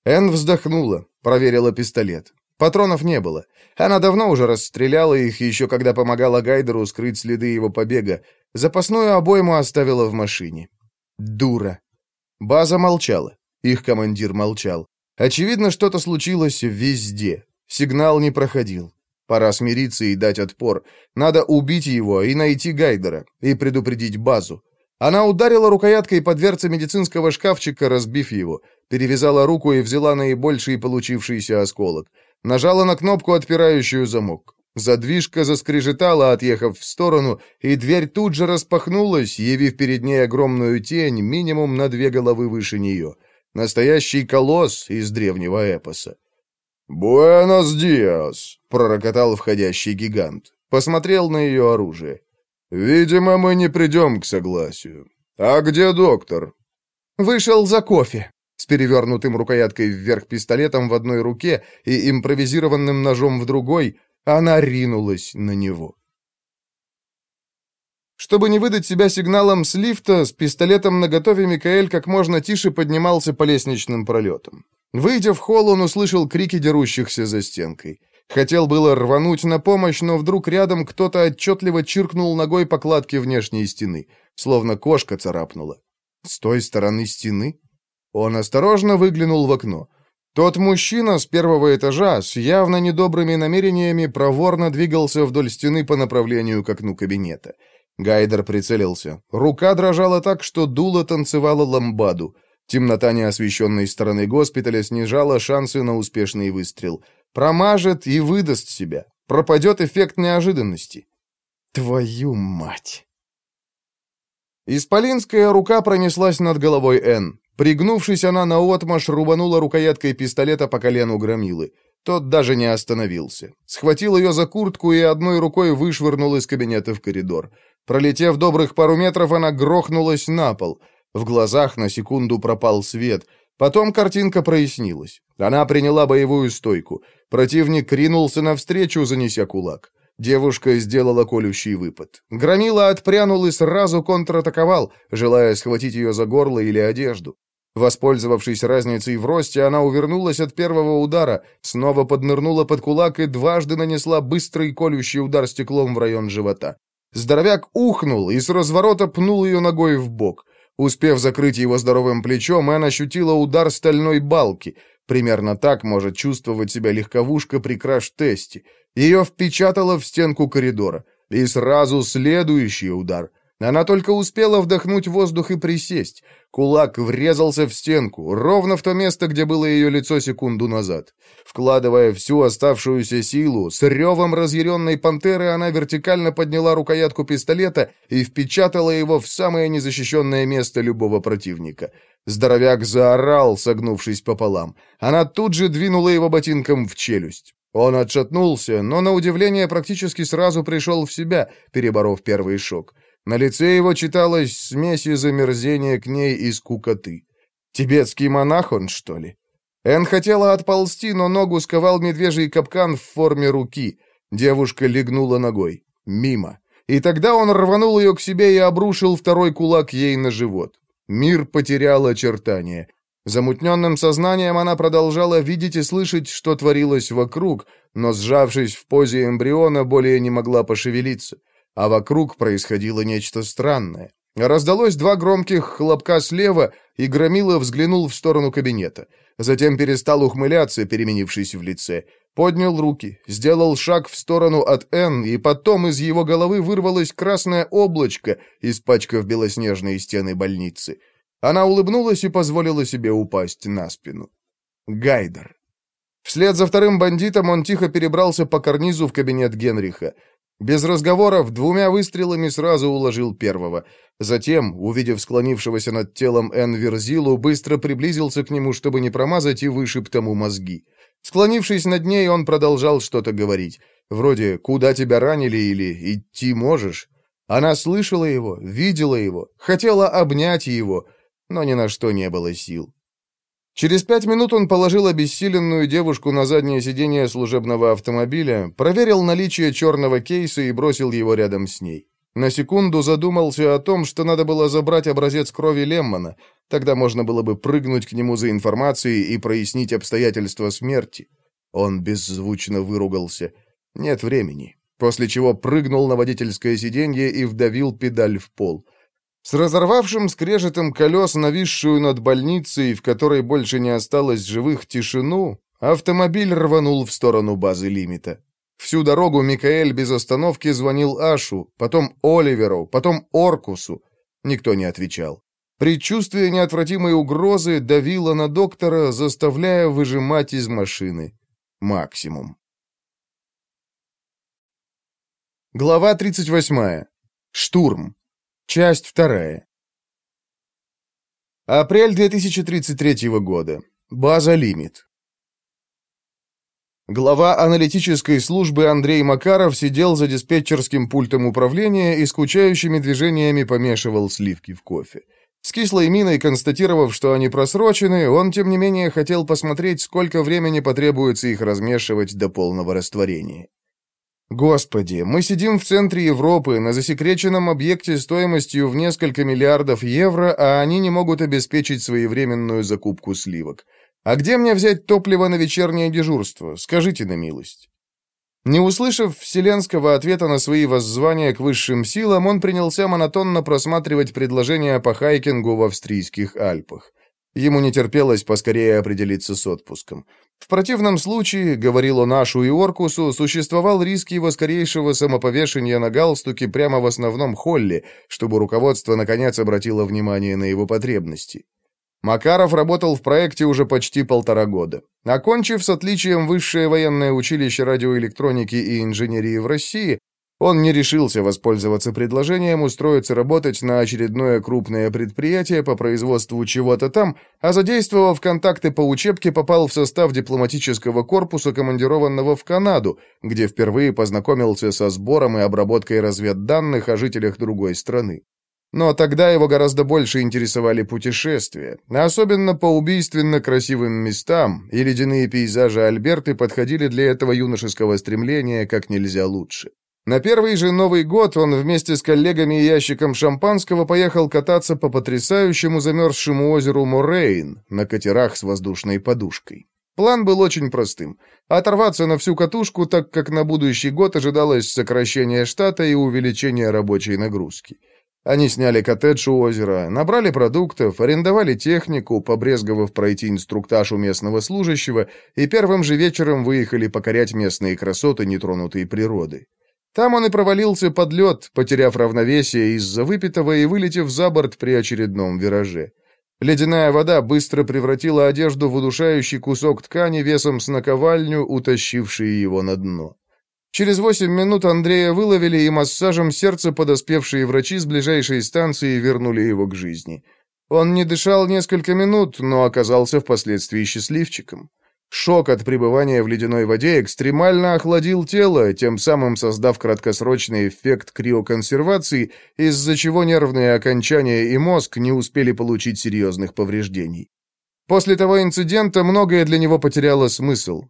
Энн вздохнула, проверила пистолет. Патронов не было. Она давно уже расстреляла их, еще когда помогала Гайдеру скрыть следы его побега. Запасную обойму оставила в машине. Дура. База молчала. Их командир молчал. Очевидно, что-то случилось везде. Сигнал не проходил. Пора смириться и дать отпор. Надо убить его и найти Гайдера, и предупредить базу. Она ударила рукояткой по дверце медицинского шкафчика, разбив его, перевязала руку и взяла наибольший получившийся осколок. Нажала на кнопку, отпирающую замок. Задвижка заскрежетала, отъехав в сторону, и дверь тут же распахнулась, явив перед ней огромную тень, минимум на две головы выше нее — Настоящий колосс из древнего эпоса. «Буэнос диас!» — пророкотал входящий гигант. Посмотрел на ее оружие. «Видимо, мы не придем к согласию. А где доктор?» «Вышел за кофе», с перевернутым рукояткой вверх пистолетом в одной руке и импровизированным ножом в другой, она ринулась на него. Чтобы не выдать себя сигналом с лифта, с пистолетом наготове Микаэль как можно тише поднимался по лестничным пролетам. Выйдя в холл, он услышал крики дерущихся за стенкой. Хотел было рвануть на помощь, но вдруг рядом кто-то отчетливо чиркнул ногой по кладке внешней стены, словно кошка царапнула. С той стороны стены? Он осторожно выглянул в окно. Тот мужчина с первого этажа с явно недобрыми намерениями проворно двигался вдоль стены по направлению к окну кабинета. Гайдер прицелился. Рука дрожала так, что дуло танцевало ламбаду. Темнота неосвещенной стороны госпиталя снижала шансы на успешный выстрел. Промажет и выдаст себя. Пропадет эффект неожиданности. Твою мать! Исполинская рука пронеслась над головой Н. Пригнувшись, она наотмашь рубанула рукояткой пистолета по колену громилы. Тот даже не остановился. Схватил ее за куртку и одной рукой вышвырнул из кабинета в коридор. Пролетев добрых пару метров, она грохнулась на пол. В глазах на секунду пропал свет. Потом картинка прояснилась. Она приняла боевую стойку. Противник ринулся навстречу, занеся кулак. Девушка сделала колющий выпад. Громила отпрянул и сразу контратаковал, желая схватить ее за горло или одежду. Воспользовавшись разницей в росте, она увернулась от первого удара, снова поднырнула под кулак и дважды нанесла быстрый колющий удар стеклом в район живота. Здоровяк ухнул и с разворота пнул ее ногой в бок. Успев закрыть его здоровым плечом, Мэн ощутила удар стальной балки. Примерно так может чувствовать себя легковушка при краш-тесте. Ее впечатало в стенку коридора. И сразу следующий удар. Она только успела вдохнуть воздух и присесть. Кулак врезался в стенку, ровно в то место, где было ее лицо секунду назад. Вкладывая всю оставшуюся силу, с ревом разъяренной пантеры она вертикально подняла рукоятку пистолета и впечатала его в самое незащищенное место любого противника. Здоровяк заорал, согнувшись пополам. Она тут же двинула его ботинком в челюсть. Он отшатнулся, но, на удивление, практически сразу пришел в себя, переборов первый шок. На лице его читалась смесь из омерзения к ней и скукоты. Тибетский монах он, что ли? Эн хотела отползти, но ногу сковал медвежий капкан в форме руки. Девушка легнула ногой. Мимо. И тогда он рванул ее к себе и обрушил второй кулак ей на живот. Мир потерял очертания. Замутненным сознанием она продолжала видеть и слышать, что творилось вокруг, но, сжавшись в позе эмбриона, более не могла пошевелиться. А вокруг происходило нечто странное. Раздалось два громких хлопка слева, и Громила взглянул в сторону кабинета. Затем перестал ухмыляться, переменившись в лице. Поднял руки, сделал шаг в сторону от Н, и потом из его головы вырвалось красное облачко, испачкав белоснежные стены больницы. Она улыбнулась и позволила себе упасть на спину. Гайдер. Вслед за вторым бандитом он тихо перебрался по карнизу в кабинет Генриха. Без разговоров, двумя выстрелами сразу уложил первого. Затем, увидев склонившегося над телом Эн Верзилу, быстро приблизился к нему, чтобы не промазать, и вышиб тому мозги. Склонившись над ней, он продолжал что-то говорить. Вроде «Куда тебя ранили?» или «Идти можешь?». Она слышала его, видела его, хотела обнять его, но ни на что не было сил. Через пять минут он положил обессиленную девушку на заднее сиденье служебного автомобиля, проверил наличие черного кейса и бросил его рядом с ней. На секунду задумался о том, что надо было забрать образец крови Леммана, тогда можно было бы прыгнуть к нему за информацией и прояснить обстоятельства смерти. Он беззвучно выругался. Нет времени. После чего прыгнул на водительское сиденье и вдавил педаль в пол — с разорвавшим скрежетом колес, нависшую над больницей, в которой больше не осталось живых, тишину, автомобиль рванул в сторону базы лимита. Всю дорогу Микаэль без остановки звонил Ашу, потом Оливеру, потом Оркусу. Никто не отвечал. Предчувствие неотвратимой угрозы давило на доктора, заставляя выжимать из машины максимум. Глава 38. Штурм. Часть вторая. Апрель 2033 года. База «Лимит». Глава аналитической службы Андрей Макаров сидел за диспетчерским пультом управления и скучающими движениями помешивал сливки в кофе. С кислой миной, констатировав, что они просрочены, он, тем не менее, хотел посмотреть, сколько времени потребуется их размешивать до полного растворения. Господи, мы сидим в центре Европы, на засекреченном объекте стоимостью в несколько миллиардов евро, а они не могут обеспечить своевременную закупку сливок. А где мне взять топливо на вечернее дежурство? Скажите на милость. Не услышав вселенского ответа на свои воззвания к высшим силам, он принялся монотонно просматривать предложения по хайкингу в австрийских Альпах. Ему не терпелось поскорее определиться с отпуском. В противном случае, говорил он Ашу и Оркусу, существовал риск его скорейшего самоповешения на галстуке прямо в основном холле, чтобы руководство наконец обратило внимание на его потребности. Макаров работал в проекте уже почти полтора года. Окончив с отличием Высшее военное училище радиоэлектроники и инженерии в России, он не решился воспользоваться предложением устроиться работать на очередное крупное предприятие по производству чего-то там, а задействовав контакты по учебке, попал в состав дипломатического корпуса, командированного в Канаду, где впервые познакомился со сбором и обработкой разведданных о жителях другой страны. Но тогда его гораздо больше интересовали путешествия, особенно по убийственно красивым местам, и ледяные пейзажи Альберты подходили для этого юношеского стремления как нельзя лучше. На первый же Новый год он вместе с коллегами и ящиком шампанского поехал кататься по потрясающему замерзшему озеру Морейн на катерах с воздушной подушкой. План был очень простым — оторваться на всю катушку, так как на будущий год ожидалось сокращение штата и увеличение рабочей нагрузки. Они сняли коттедж у озера, набрали продуктов, арендовали технику, побрезговав пройти инструктаж у местного служащего, и первым же вечером выехали покорять местные красоты нетронутой природы. Там он и провалился под лед, потеряв равновесие из-за выпитого и вылетев за борт при очередном вираже. Ледяная вода быстро превратила одежду в удушающий кусок ткани весом с наковальню, утащивший его на дно. Через восемь минут Андрея выловили и массажем сердца подоспевшие врачи с ближайшей станции вернули его к жизни. Он не дышал несколько минут, но оказался впоследствии счастливчиком. Шок от пребывания в ледяной воде экстремально охладил тело, тем самым создав краткосрочный эффект криоконсервации, из-за чего нервные окончания и мозг не успели получить серьезных повреждений. После того инцидента многое для него потеряло смысл.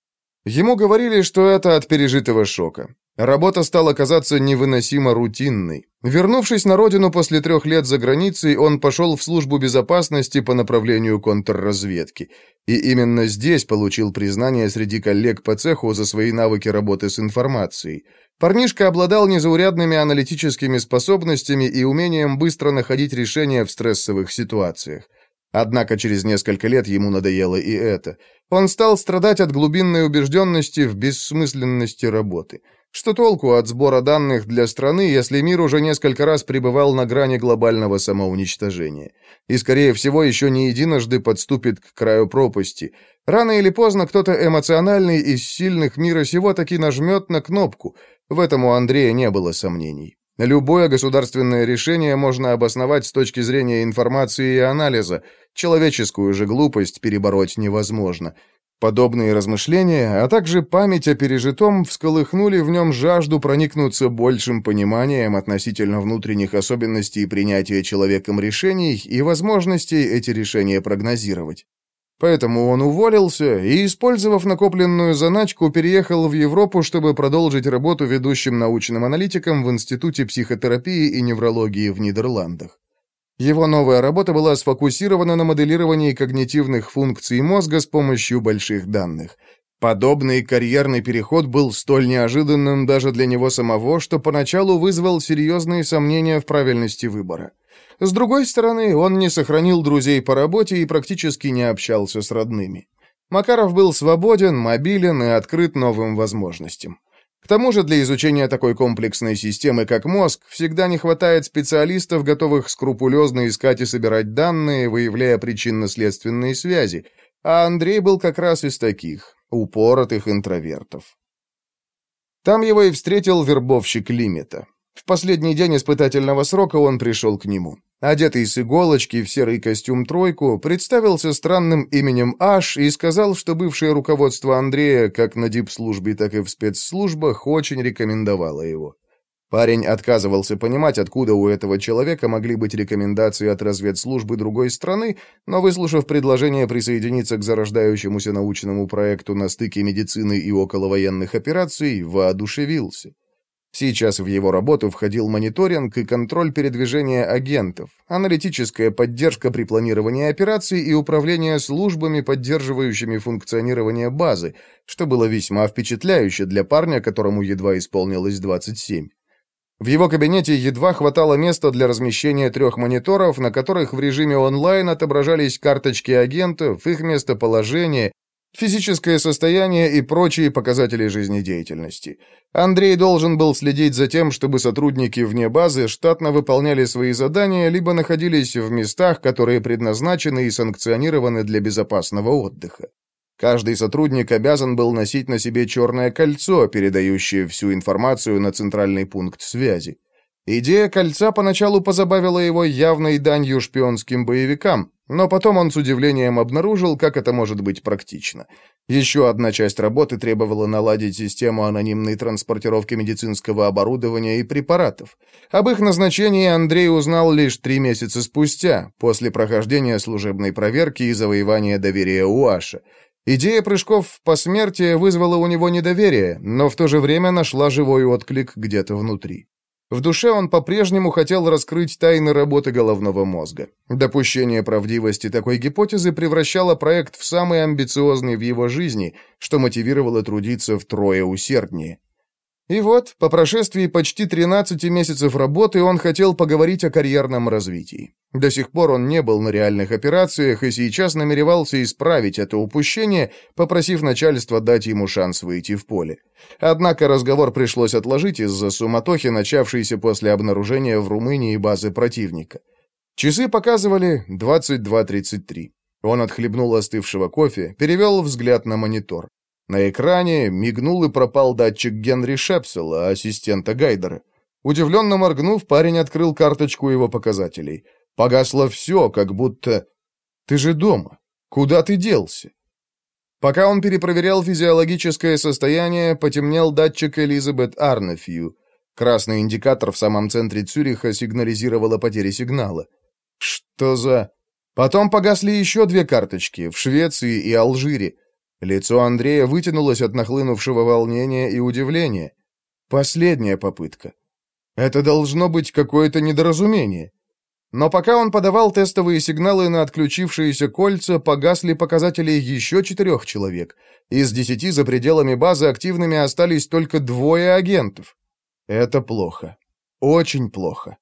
Ему говорили, что это от пережитого шока. Работа стала казаться невыносимо рутинной. Вернувшись на родину после трех лет за границей, он пошел в службу безопасности по направлению контрразведки. И именно здесь получил признание среди коллег по цеху за свои навыки работы с информацией. Парнишка обладал незаурядными аналитическими способностями и умением быстро находить решения в стрессовых ситуациях. Однако через несколько лет ему надоело и это. Он стал страдать от глубинной убежденности в бессмысленности работы – что толку от сбора данных для страны, если мир уже несколько раз пребывал на грани глобального самоуничтожения? И, скорее всего, еще не единожды подступит к краю пропасти. Рано или поздно кто-то эмоциональный из сильных мира сего таки нажмет на кнопку. В этом у Андрея не было сомнений. Любое государственное решение можно обосновать с точки зрения информации и анализа. Человеческую же глупость перебороть невозможно. Подобные размышления, а также память о пережитом всколыхнули в нем жажду проникнуться большим пониманием относительно внутренних особенностей принятия человеком решений и возможностей эти решения прогнозировать. Поэтому он уволился и, использовав накопленную заначку, переехал в Европу, чтобы продолжить работу ведущим научным аналитиком в Институте психотерапии и неврологии в Нидерландах. Его новая работа была сфокусирована на моделировании когнитивных функций мозга с помощью больших данных. Подобный карьерный переход был столь неожиданным даже для него самого, что поначалу вызвал серьезные сомнения в правильности выбора. С другой стороны, он не сохранил друзей по работе и практически не общался с родными. Макаров был свободен, мобилен и открыт новым возможностям. К тому же для изучения такой комплексной системы, как мозг, всегда не хватает специалистов, готовых скрупулезно искать и собирать данные, выявляя причинно-следственные связи, а Андрей был как раз из таких, упоротых интровертов. Там его и встретил вербовщик Лимита. В последний день испытательного срока он пришел к нему. Одетый с иголочки в серый костюм-тройку, представился странным именем Аш и сказал, что бывшее руководство Андрея как на дипслужбе, так и в спецслужбах очень рекомендовало его. Парень отказывался понимать, откуда у этого человека могли быть рекомендации от разведслужбы другой страны, но, выслушав предложение присоединиться к зарождающемуся научному проекту на стыке медицины и околовоенных операций, воодушевился. Сейчас в его работу входил мониторинг и контроль передвижения агентов, аналитическая поддержка при планировании операций и управление службами, поддерживающими функционирование базы, что было весьма впечатляюще для парня, которому едва исполнилось 27. В его кабинете едва хватало места для размещения трех мониторов, на которых в режиме онлайн отображались карточки агентов, их местоположение физическое состояние и прочие показатели жизнедеятельности. Андрей должен был следить за тем, чтобы сотрудники вне базы штатно выполняли свои задания, либо находились в местах, которые предназначены и санкционированы для безопасного отдыха. Каждый сотрудник обязан был носить на себе черное кольцо, передающее всю информацию на центральный пункт связи. Идея кольца поначалу позабавила его явной данью шпионским боевикам, но потом он с удивлением обнаружил, как это может быть практично. Еще одна часть работы требовала наладить систему анонимной транспортировки медицинского оборудования и препаратов. Об их назначении Андрей узнал лишь три месяца спустя, после прохождения служебной проверки и завоевания доверия УАШа. Идея прыжков в посмертие вызвала у него недоверие, но в то же время нашла живой отклик где-то внутри. В душе он по-прежнему хотел раскрыть тайны работы головного мозга. Допущение правдивости такой гипотезы превращало проект в самый амбициозный в его жизни, что мотивировало трудиться втрое усерднее. И вот, по прошествии почти 13 месяцев работы, он хотел поговорить о карьерном развитии. До сих пор он не был на реальных операциях и сейчас намеревался исправить это упущение, попросив начальство дать ему шанс выйти в поле. Однако разговор пришлось отложить из-за суматохи, начавшейся после обнаружения в Румынии базы противника. Часы показывали 22.33. Он отхлебнул остывшего кофе, перевел взгляд на монитор. На экране мигнул и пропал датчик Генри Шепсела, ассистента Гайдера. Удивленно моргнув, парень открыл карточку его показателей. Погасло все, как будто... «Ты же дома. Куда ты делся?» Пока он перепроверял физиологическое состояние, потемнел датчик Элизабет Арнефью. Красный индикатор в самом центре Цюриха сигнализировал о потере сигнала. «Что за...» Потом погасли еще две карточки в Швеции и Алжире. Лицо Андрея вытянулось от нахлынувшего волнения и удивления. Последняя попытка. Это должно быть какое-то недоразумение. Но пока он подавал тестовые сигналы на отключившиеся кольца, погасли показатели еще четырех человек. Из десяти за пределами базы активными остались только двое агентов. Это плохо. Очень плохо.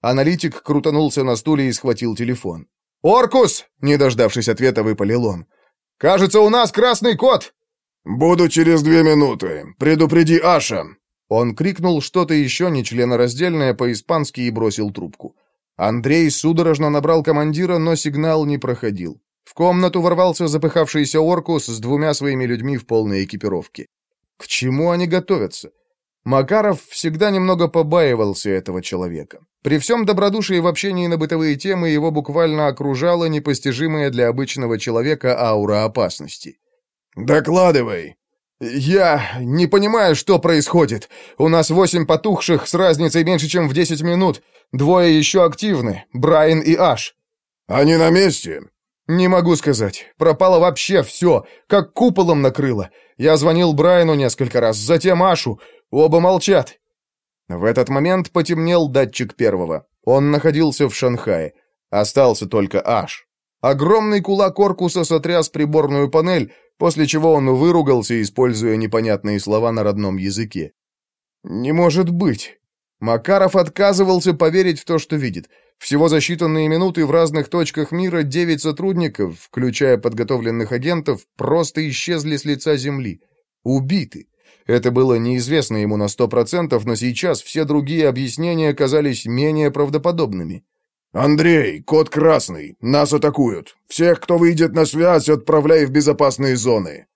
Аналитик крутанулся на стуле и схватил телефон. «Оркус!» — не дождавшись ответа, выпалил он. «Кажется, у нас красный кот!» «Буду через две минуты. Предупреди Аша!» Он крикнул что-то еще нечленораздельное по-испански и бросил трубку. Андрей судорожно набрал командира, но сигнал не проходил. В комнату ворвался запыхавшийся Оркус с двумя своими людьми в полной экипировке. К чему они готовятся? Макаров всегда немного побаивался этого человека. При всем добродушии в общении на бытовые темы его буквально окружала непостижимая для обычного человека аура опасности. «Докладывай!» «Я не понимаю, что происходит. У нас восемь потухших с разницей меньше, чем в десять минут. Двое еще активны, Брайан и Аш». «Они на месте?» «Не могу сказать. Пропало вообще все, как куполом накрыло. Я звонил Брайану несколько раз, затем Ашу. Оба молчат». В этот момент потемнел датчик первого. Он находился в Шанхае. Остался только Аш. Огромный кулак Оркуса сотряс приборную панель, после чего он выругался, используя непонятные слова на родном языке. «Не может быть!» Макаров отказывался поверить в то, что видит. Всего за считанные минуты в разных точках мира девять сотрудников, включая подготовленных агентов, просто исчезли с лица Земли. Убиты. Это было неизвестно ему на сто процентов, но сейчас все другие объяснения казались менее правдоподобными. «Андрей, код красный, нас атакуют. Всех, кто выйдет на связь, отправляй в безопасные зоны».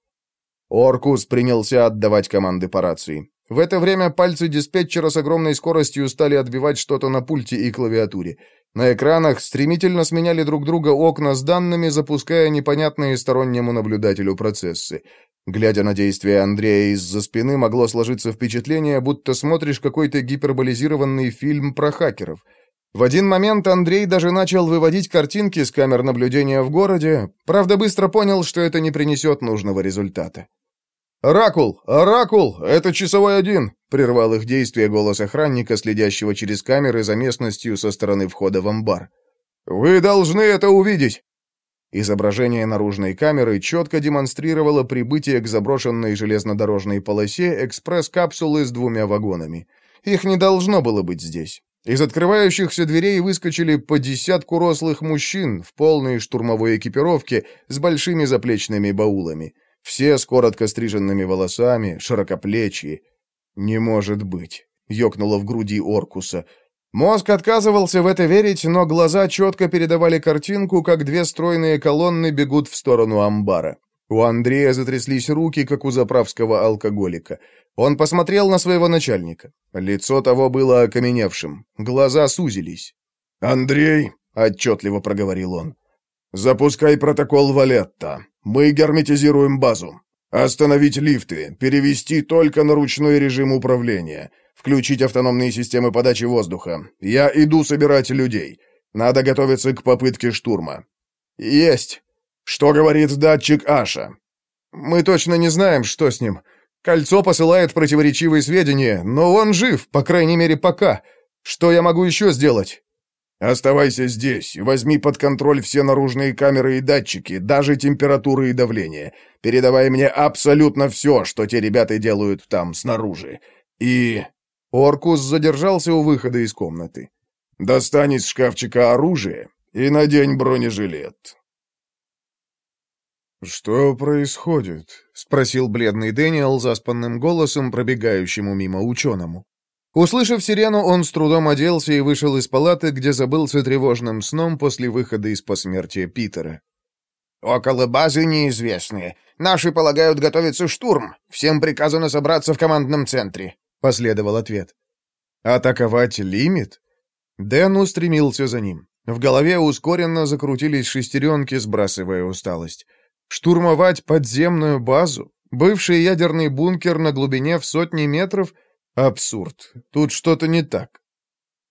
Оркус принялся отдавать команды по рации. В это время пальцы диспетчера с огромной скоростью стали отбивать что-то на пульте и клавиатуре. На экранах стремительно сменяли друг друга окна с данными, запуская непонятные стороннему наблюдателю процессы. Глядя на действия Андрея из-за спины, могло сложиться впечатление, будто смотришь какой-то гиперболизированный фильм про хакеров — в один момент Андрей даже начал выводить картинки с камер наблюдения в городе, правда быстро понял, что это не принесет нужного результата. «Оракул! Оракул! Это часовой один!» — прервал их действие голос охранника, следящего через камеры за местностью со стороны входа в амбар. «Вы должны это увидеть!» Изображение наружной камеры четко демонстрировало прибытие к заброшенной железнодорожной полосе экспресс-капсулы с двумя вагонами. Их не должно было быть здесь. Из открывающихся дверей выскочили по десятку рослых мужчин в полной штурмовой экипировке с большими заплечными баулами. Все с коротко стриженными волосами, широкоплечие. «Не может быть!» — ёкнуло в груди Оркуса. Мозг отказывался в это верить, но глаза четко передавали картинку, как две стройные колонны бегут в сторону амбара. У Андрея затряслись руки, как у заправского алкоголика. Он посмотрел на своего начальника. Лицо того было окаменевшим, глаза сузились. «Андрей», — отчетливо проговорил он, — «запускай протокол Валетта. Мы герметизируем базу. Остановить лифты, перевести только на ручной режим управления, включить автономные системы подачи воздуха. Я иду собирать людей. Надо готовиться к попытке штурма». «Есть». «Что говорит датчик Аша?» «Мы точно не знаем, что с ним. Кольцо посылает противоречивые сведения, но он жив, по крайней мере, пока. Что я могу еще сделать?» «Оставайся здесь. Возьми под контроль все наружные камеры и датчики, даже температуры и давление. Передавай мне абсолютно все, что те ребята делают там, снаружи. И...» Оркус задержался у выхода из комнаты. «Достань из шкафчика оружие и надень бронежилет». «Что происходит?» — спросил бледный Дэниел заспанным голосом, пробегающему мимо ученому. Услышав сирену, он с трудом оделся и вышел из палаты, где забылся тревожным сном после выхода из посмертия Питера. «Около базы неизвестные. Наши полагают готовиться штурм. Всем приказано собраться в командном центре», — последовал ответ. «Атаковать лимит?» Дэн устремился за ним. В голове ускоренно закрутились шестеренки, сбрасывая усталость. Штурмовать подземную базу? Бывший ядерный бункер на глубине в сотни метров? Абсурд. Тут что-то не так.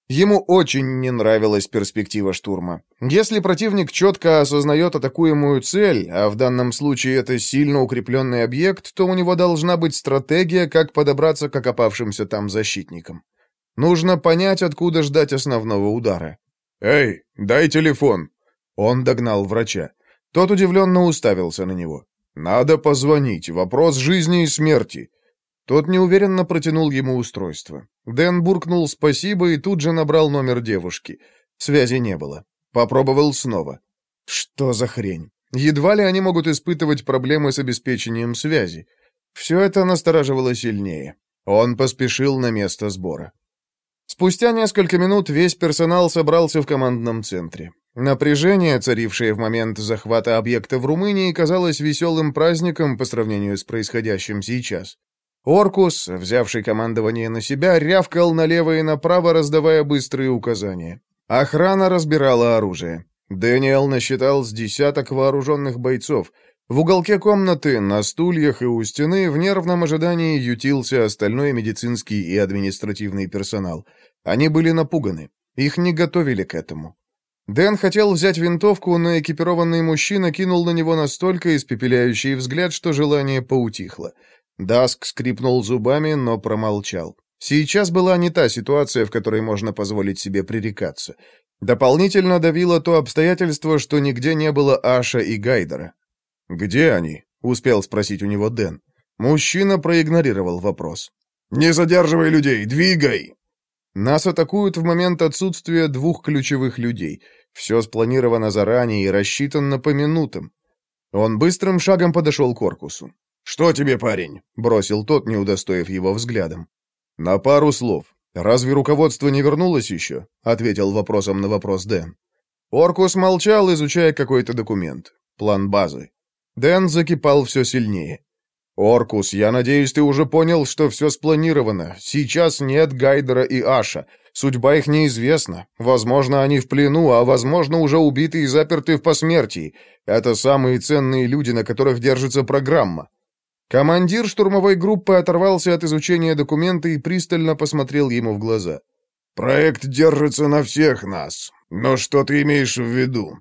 Ему очень не нравилась перспектива штурма. Если противник четко осознает атакуемую цель, а в данном случае это сильно укрепленный объект, то у него должна быть стратегия, как подобраться к окопавшимся там защитникам. Нужно понять, откуда ждать основного удара. «Эй, дай телефон!» Он догнал врача. Тот удивленно уставился на него. «Надо позвонить. Вопрос жизни и смерти». Тот неуверенно протянул ему устройство. Дэн буркнул «спасибо» и тут же набрал номер девушки. Связи не было. Попробовал снова. Что за хрень? Едва ли они могут испытывать проблемы с обеспечением связи. Все это настораживало сильнее. Он поспешил на место сбора. Спустя несколько минут весь персонал собрался в командном центре. Напряжение, царившее в момент захвата объекта в Румынии, казалось веселым праздником по сравнению с происходящим сейчас. Оркус, взявший командование на себя, рявкал налево и направо, раздавая быстрые указания. Охрана разбирала оружие. Дэниел насчитал с десяток вооруженных бойцов. В уголке комнаты, на стульях и у стены в нервном ожидании ютился остальной медицинский и административный персонал. Они были напуганы. Их не готовили к этому. Дэн хотел взять винтовку, но экипированный мужчина кинул на него настолько испепеляющий взгляд, что желание поутихло. Даск скрипнул зубами, но промолчал. Сейчас была не та ситуация, в которой можно позволить себе пререкаться. Дополнительно давило то обстоятельство, что нигде не было Аша и Гайдера. «Где они?» — успел спросить у него Дэн. Мужчина проигнорировал вопрос. «Не задерживай людей, двигай!» Нас атакуют в момент отсутствия двух ключевых людей. Все спланировано заранее и рассчитано по минутам. Он быстрым шагом подошел к Оркусу. «Что тебе, парень?» — бросил тот, не удостоив его взглядом. «На пару слов. Разве руководство не вернулось еще?» — ответил вопросом на вопрос Дэн. Оркус молчал, изучая какой-то документ. План базы. Дэн закипал все сильнее. «Оркус, я надеюсь, ты уже понял, что все спланировано. Сейчас нет Гайдера и Аша. Судьба их неизвестна. Возможно, они в плену, а возможно, уже убиты и заперты в посмертии. Это самые ценные люди, на которых держится программа. Командир штурмовой группы оторвался от изучения документа и пристально посмотрел ему в глаза. «Проект держится на всех нас. Но что ты имеешь в виду?»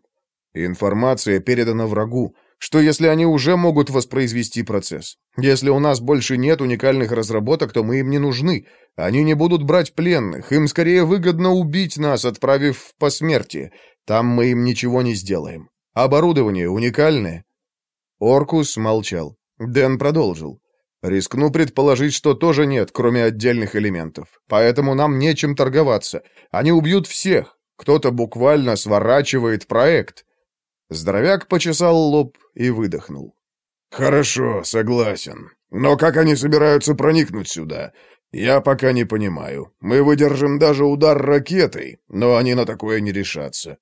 «Информация передана врагу. Что если они уже могут воспроизвести процесс? Если у нас больше нет уникальных разработок, то мы им не нужны. Они не будут брать пленных. Им скорее выгодно убить нас, отправив в посмертие. Там мы им ничего не сделаем. Оборудование уникальное». Оркус молчал. Дэн продолжил. «Рискну предположить, что тоже нет, кроме отдельных элементов. Поэтому нам нечем торговаться. Они убьют всех. Кто-то буквально сворачивает проект». Здоровяк почесал лоб и выдохнул. «Хорошо, согласен. Но как они собираются проникнуть сюда? Я пока не понимаю. Мы выдержим даже удар ракетой, но они на такое не решатся.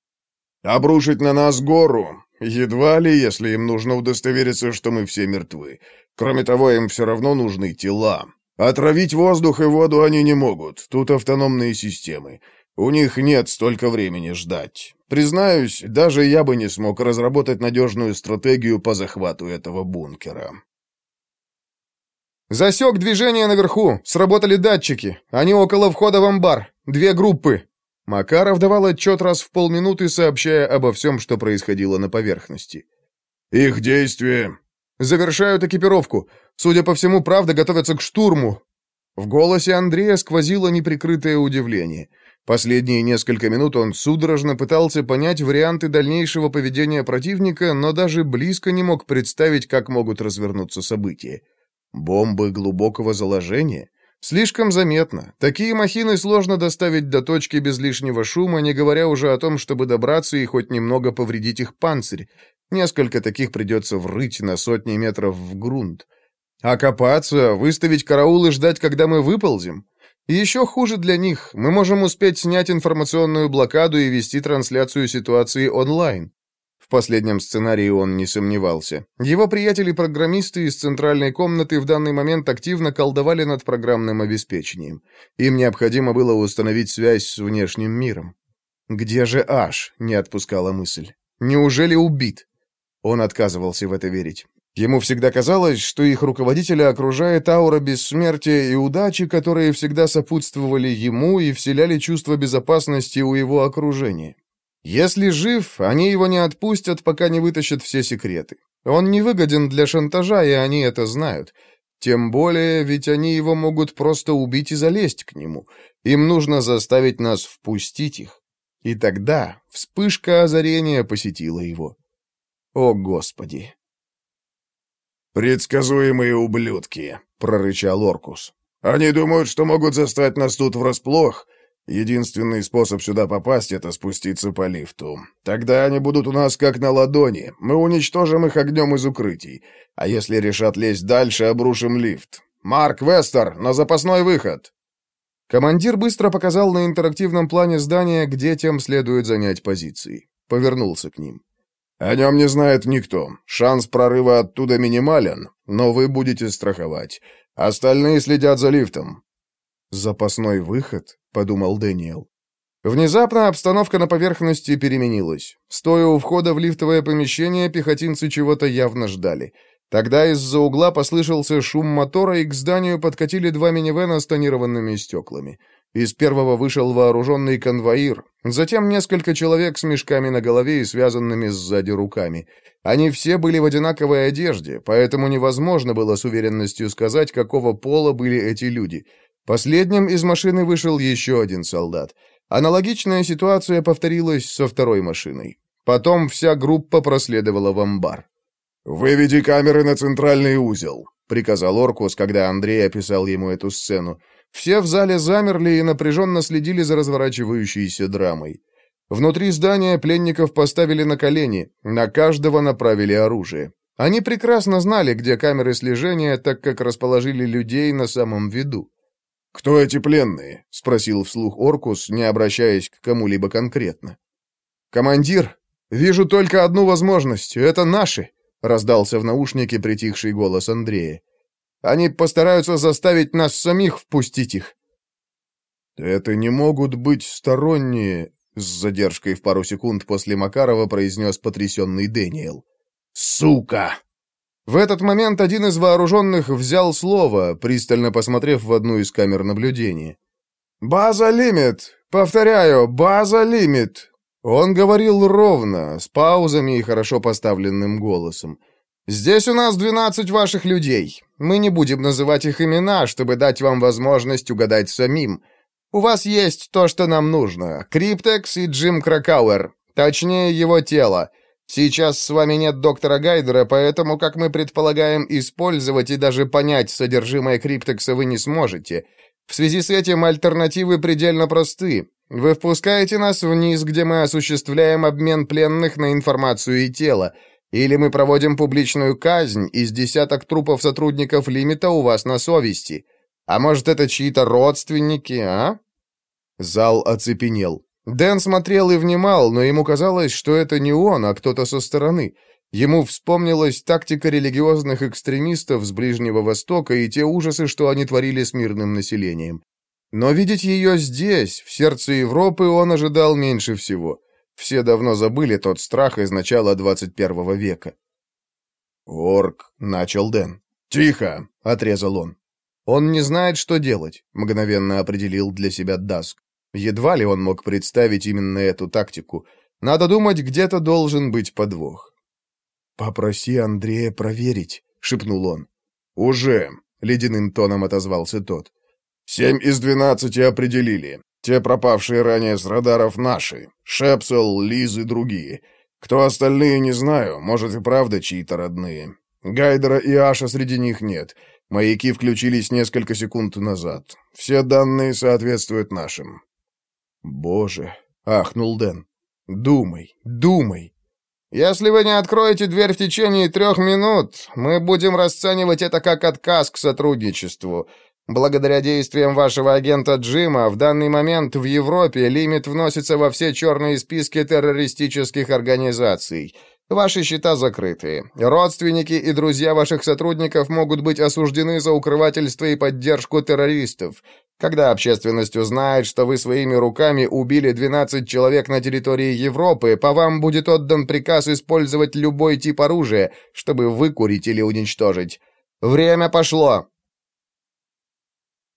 Обрушить на нас гору? Едва ли, если им нужно удостовериться, что мы все мертвы. Кроме того, им все равно нужны тела. Отравить воздух и воду они не могут. Тут автономные системы. У них нет столько времени ждать. Признаюсь, даже я бы не смог разработать надежную стратегию по захвату этого бункера. «Засек движение наверху. Сработали датчики. Они около входа в амбар. Две группы. Макаров давал отчет раз в полминуты, сообщая обо всем, что происходило на поверхности. «Их действия...» «Завершают экипировку. Судя по всему, правда готовятся к штурму». В голосе Андрея сквозило неприкрытое удивление. Последние несколько минут он судорожно пытался понять варианты дальнейшего поведения противника, но даже близко не мог представить, как могут развернуться события. Бомбы глубокого заложения? Слишком заметно. Такие махины сложно доставить до точки без лишнего шума, не говоря уже о том, чтобы добраться и хоть немного повредить их панцирь. Несколько таких придется врыть на сотни метров в грунт. Окопаться, выставить караул и ждать, когда мы выползем? еще хуже для них, мы можем успеть снять информационную блокаду и вести трансляцию ситуации онлайн последнем сценарии он не сомневался. Его приятели-программисты из центральной комнаты в данный момент активно колдовали над программным обеспечением. Им необходимо было установить связь с внешним миром. «Где же Аш?» — не отпускала мысль. «Неужели убит?» Он отказывался в это верить. Ему всегда казалось, что их руководителя окружает аура бессмертия и удачи, которые всегда сопутствовали ему и вселяли чувство безопасности у его окружения. Если жив, они его не отпустят, пока не вытащат все секреты. Он не выгоден для шантажа, и они это знают. Тем более, ведь они его могут просто убить и залезть к нему. Им нужно заставить нас впустить их. И тогда вспышка озарения посетила его. О, Господи! «Предсказуемые ублюдки», — прорычал Оркус. «Они думают, что могут застать нас тут врасплох, Единственный способ сюда попасть — это спуститься по лифту. Тогда они будут у нас как на ладони. Мы уничтожим их огнем из укрытий. А если решат лезть дальше, обрушим лифт. Марк, Вестер, на запасной выход!» Командир быстро показал на интерактивном плане здания, где тем следует занять позиции. Повернулся к ним. «О нем не знает никто. Шанс прорыва оттуда минимален, но вы будете страховать. Остальные следят за лифтом». «Запасной выход?» — подумал Дэниел. Внезапно обстановка на поверхности переменилась. Стоя у входа в лифтовое помещение, пехотинцы чего-то явно ждали. Тогда из-за угла послышался шум мотора, и к зданию подкатили два минивэна с тонированными стеклами. Из первого вышел вооруженный конвоир, затем несколько человек с мешками на голове и связанными сзади руками. Они все были в одинаковой одежде, поэтому невозможно было с уверенностью сказать, какого пола были эти люди. Последним из машины вышел еще один солдат. Аналогичная ситуация повторилась со второй машиной. Потом вся группа проследовала в амбар. «Выведи камеры на центральный узел», — приказал Оркус, когда Андрей описал ему эту сцену. Все в зале замерли и напряженно следили за разворачивающейся драмой. Внутри здания пленников поставили на колени, на каждого направили оружие. Они прекрасно знали, где камеры слежения, так как расположили людей на самом виду. «Кто эти пленные?» — спросил вслух Оркус, не обращаясь к кому-либо конкретно. «Командир, вижу только одну возможность. Это наши!» — раздался в наушнике притихший голос Андрея. «Они постараются заставить нас самих впустить их». «Это не могут быть сторонние...» — с задержкой в пару секунд после Макарова произнес потрясенный Дэниел. «Сука!» В этот момент один из вооруженных взял слово, пристально посмотрев в одну из камер наблюдения. «База лимит! Повторяю, база лимит!» Он говорил ровно, с паузами и хорошо поставленным голосом. «Здесь у нас двенадцать ваших людей. Мы не будем называть их имена, чтобы дать вам возможность угадать самим. У вас есть то, что нам нужно. Криптекс и Джим Кракауэр. Точнее, его тело. Сейчас с вами нет доктора Гайдера, поэтому, как мы предполагаем, использовать и даже понять содержимое криптекса вы не сможете. В связи с этим альтернативы предельно просты. Вы впускаете нас вниз, где мы осуществляем обмен пленных на информацию и тело, или мы проводим публичную казнь, из десяток трупов сотрудников лимита у вас на совести. А может, это чьи-то родственники, а?» Зал оцепенел. Дэн смотрел и внимал, но ему казалось, что это не он, а кто-то со стороны. Ему вспомнилась тактика религиозных экстремистов с Ближнего Востока и те ужасы, что они творили с мирным населением. Но видеть ее здесь, в сердце Европы, он ожидал меньше всего. Все давно забыли тот страх из начала 21 века. «Орк», — начал Дэн. «Тихо!» — отрезал он. «Он не знает, что делать», — мгновенно определил для себя Даск. Едва ли он мог представить именно эту тактику. Надо думать, где-то должен быть подвох. «Попроси Андрея проверить», — шепнул он. «Уже», — ледяным тоном отозвался тот. «Семь из двенадцати определили. Те пропавшие ранее с радаров наши. Шепсел, Лиз и другие. Кто остальные, не знаю. Может, и правда чьи-то родные. Гайдера и Аша среди них нет. Маяки включились несколько секунд назад. Все данные соответствуют нашим. «Боже!» — ахнул Дэн. «Думай, думай!» «Если вы не откроете дверь в течение трех минут, мы будем расценивать это как отказ к сотрудничеству. Благодаря действиям вашего агента Джима, в данный момент в Европе лимит вносится во все черные списки террористических организаций. Ваши счета закрыты. Родственники и друзья ваших сотрудников могут быть осуждены за укрывательство и поддержку террористов. Когда общественность узнает, что вы своими руками убили 12 человек на территории Европы, по вам будет отдан приказ использовать любой тип оружия, чтобы выкурить или уничтожить. Время пошло.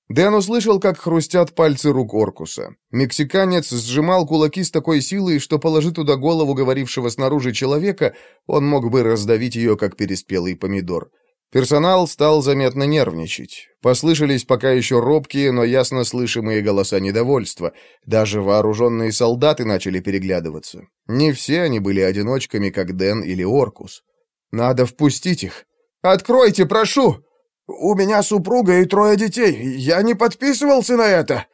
Дэн услышал, как хрустят пальцы рук Оркуса. Мексиканец сжимал кулаки с такой силой, что, положи туда голову говорившего снаружи человека, он мог бы раздавить ее, как переспелый помидор. Персонал стал заметно нервничать. Послышались пока еще робкие, но ясно слышимые голоса недовольства. Даже вооруженные солдаты начали переглядываться. Не все они были одиночками, как Дэн или Оркус. «Надо впустить их!» «Откройте, прошу!» «У меня супруга и трое детей. Я не подписывался на это!»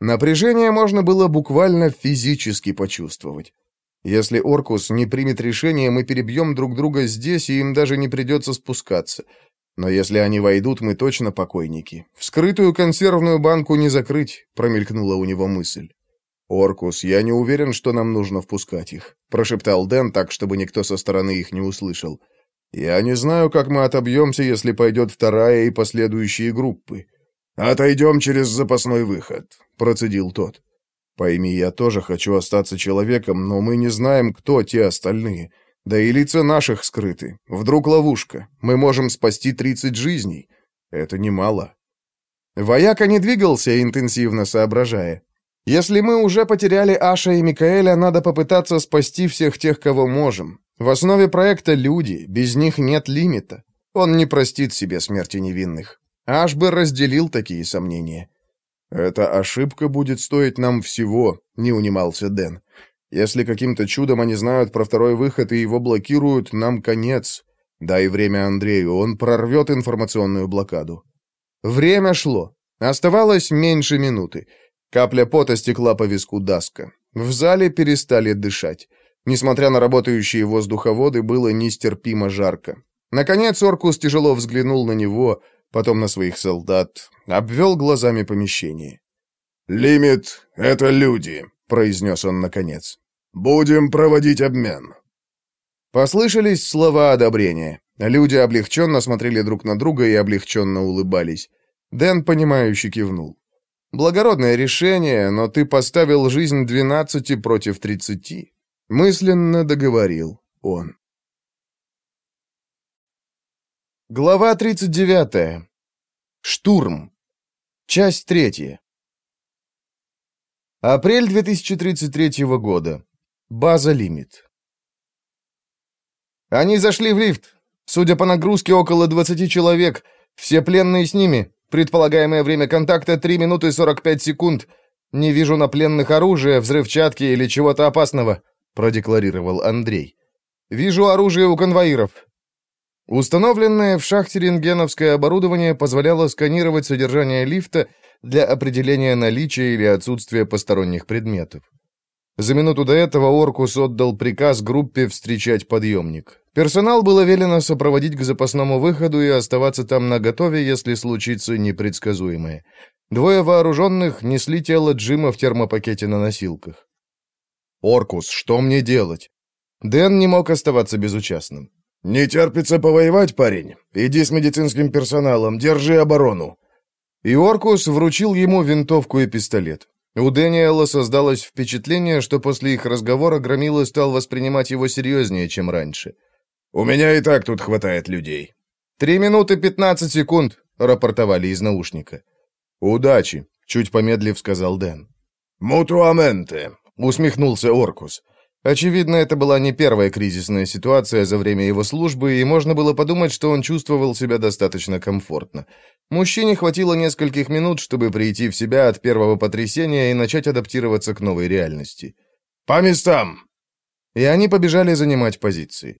Напряжение можно было буквально физически почувствовать. Если Оркус не примет решение, мы перебьем друг друга здесь, и им даже не придется спускаться. Но если они войдут, мы точно покойники. Вскрытую консервную банку не закрыть, промелькнула у него мысль. «Оркус, я не уверен, что нам нужно впускать их», — прошептал Дэн так, чтобы никто со стороны их не услышал. Я не знаю, как мы отобьемся, если пойдет вторая и последующие группы. Отойдем через запасной выход, процедил тот. Пойми, я тоже хочу остаться человеком, но мы не знаем, кто те остальные. Да и лица наших скрыты. Вдруг ловушка. Мы можем спасти тридцать жизней. Это немало. Вояка не двигался, интенсивно соображая. Если мы уже потеряли Аша и Микаэля, надо попытаться спасти всех тех, кого можем. В основе проекта люди, без них нет лимита. Он не простит себе смерти невинных. Аш бы разделил такие сомнения. «Эта ошибка будет стоить нам всего», — не унимался Дэн. «Если каким-то чудом они знают про второй выход и его блокируют, нам конец. Дай время Андрею, он прорвет информационную блокаду». Время шло. Оставалось меньше минуты. Капля пота стекла по виску Даска. В зале перестали дышать. Несмотря на работающие воздуховоды, было нестерпимо жарко. Наконец Оркус тяжело взглянул на него, потом на своих солдат, обвел глазами помещение. «Лимит — это люди», — произнес он наконец. «Будем проводить обмен». Послышались слова одобрения. Люди облегченно смотрели друг на друга и облегченно улыбались. Дэн, понимающе кивнул. «Благородное решение, но ты поставил жизнь двенадцати против тридцати. Мысленно договорил он. Глава 39. Штурм. Часть третья. Апрель 2033 года. База «Лимит». Они зашли в лифт. Судя по нагрузке, около 20 человек. Все пленные с ними. Предполагаемое время контакта 3 минуты 45 секунд. Не вижу на пленных оружия, взрывчатки или чего-то опасного продекларировал Андрей. «Вижу оружие у конвоиров». Установленное в шахте рентгеновское оборудование позволяло сканировать содержание лифта для определения наличия или отсутствия посторонних предметов. За минуту до этого Оркус отдал приказ группе встречать подъемник. Персонал было велено сопроводить к запасному выходу и оставаться там наготове, если случится непредсказуемое. Двое вооруженных несли тело Джима в термопакете на носилках. «Оркус, что мне делать?» Дэн не мог оставаться безучастным. «Не терпится повоевать, парень. Иди с медицинским персоналом, держи оборону». И Оркус вручил ему винтовку и пистолет. У Дэниела создалось впечатление, что после их разговора Громила стал воспринимать его серьезнее, чем раньше. «У меня и так тут хватает людей». «Три минуты пятнадцать секунд», — рапортовали из наушника. «Удачи», — чуть помедлив сказал Дэн. «Мутуаменте», усмехнулся Оркус. Очевидно, это была не первая кризисная ситуация за время его службы, и можно было подумать, что он чувствовал себя достаточно комфортно. Мужчине хватило нескольких минут, чтобы прийти в себя от первого потрясения и начать адаптироваться к новой реальности. «По местам!» И они побежали занимать позиции.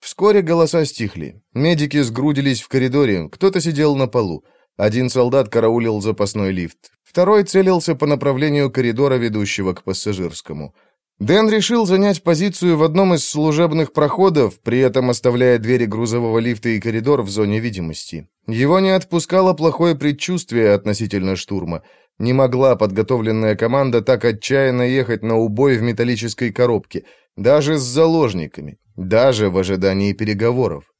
Вскоре голоса стихли. Медики сгрудились в коридоре, кто-то сидел на полу. Один солдат караулил запасной лифт. Второй целился по направлению коридора, ведущего к пассажирскому. Дэн решил занять позицию в одном из служебных проходов, при этом оставляя двери грузового лифта и коридор в зоне видимости. Его не отпускало плохое предчувствие относительно штурма. Не могла подготовленная команда так отчаянно ехать на убой в металлической коробке. Даже с заложниками. Даже в ожидании переговоров.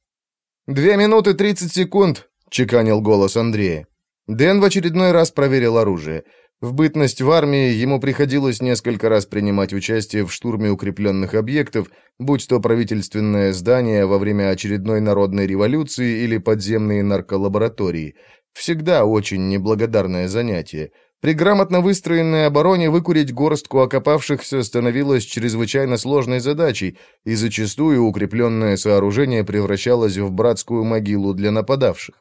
«Две минуты тридцать секунд», — чеканил голос Андрея. Дэн в очередной раз проверил оружие. В бытность в армии ему приходилось несколько раз принимать участие в штурме укрепленных объектов, будь то правительственное здание во время очередной народной революции или подземные нарколаборатории. Всегда очень неблагодарное занятие. При грамотно выстроенной обороне выкурить горстку окопавшихся становилось чрезвычайно сложной задачей, и зачастую укрепленное сооружение превращалось в братскую могилу для нападавших.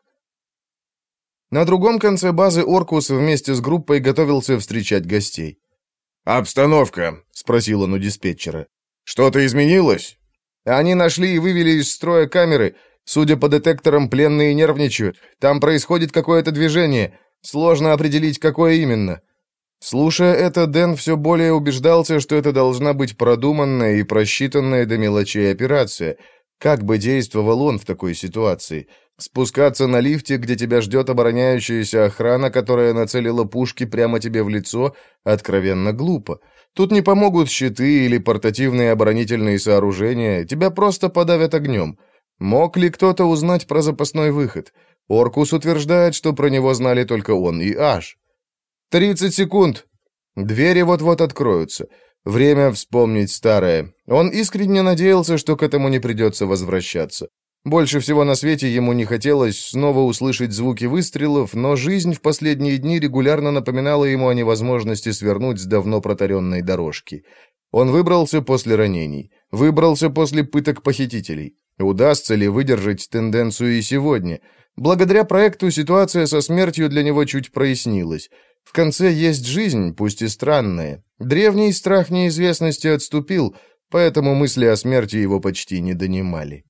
На другом конце базы Оркус вместе с группой готовился встречать гостей. «Обстановка?» — спросил он у диспетчера. «Что-то изменилось?» Они нашли и вывели из строя камеры. Судя по детекторам, пленные нервничают. Там происходит какое-то движение. Сложно определить, какое именно. Слушая это, Дэн все более убеждался, что это должна быть продуманная и просчитанная до мелочей операция. Как бы действовал он в такой ситуации? Спускаться на лифте, где тебя ждет обороняющаяся охрана, которая нацелила пушки прямо тебе в лицо, откровенно глупо. Тут не помогут щиты или портативные оборонительные сооружения, тебя просто подавят огнем. Мог ли кто-то узнать про запасной выход? Оркус утверждает, что про него знали только он и Аш. «Тридцать секунд!» Двери вот-вот откроются. Время вспомнить старое. Он искренне надеялся, что к этому не придется возвращаться. Больше всего на свете ему не хотелось снова услышать звуки выстрелов, но жизнь в последние дни регулярно напоминала ему о невозможности свернуть с давно протаренной дорожки. Он выбрался после ранений, выбрался после пыток похитителей. Удастся ли выдержать тенденцию и сегодня? Благодаря проекту ситуация со смертью для него чуть прояснилась. В конце есть жизнь, пусть и странная. Древний страх неизвестности отступил, поэтому мысли о смерти его почти не донимали.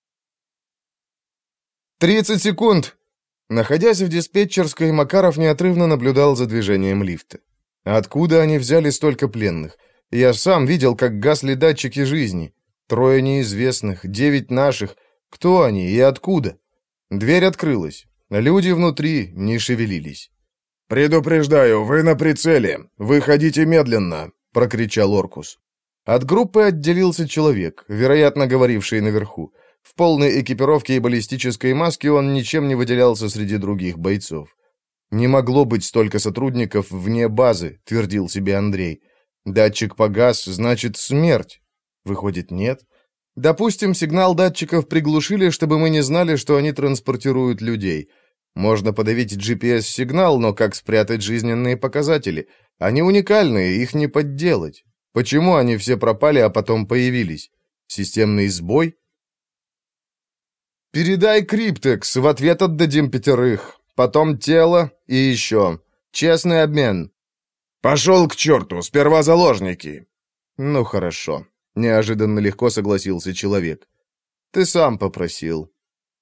«Тридцать секунд!» Находясь в диспетчерской, Макаров неотрывно наблюдал за движением лифта. Откуда они взяли столько пленных? Я сам видел, как гасли датчики жизни. Трое неизвестных, девять наших. Кто они и откуда? Дверь открылась. Люди внутри не шевелились. «Предупреждаю, вы на прицеле. Выходите медленно», — прокричал Оркус. От группы отделился человек, вероятно, говоривший наверху. В полной экипировке и баллистической маске он ничем не выделялся среди других бойцов. «Не могло быть столько сотрудников вне базы», — твердил себе Андрей. «Датчик погас, значит, смерть». Выходит, нет. Допустим, сигнал датчиков приглушили, чтобы мы не знали, что они транспортируют людей. Можно подавить GPS-сигнал, но как спрятать жизненные показатели? Они уникальные, их не подделать. Почему они все пропали, а потом появились? Системный сбой? «Передай Криптекс, в ответ отдадим пятерых. Потом тело и еще. Честный обмен». «Пошел к черту, сперва заложники». «Ну хорошо», — неожиданно легко согласился человек. «Ты сам попросил».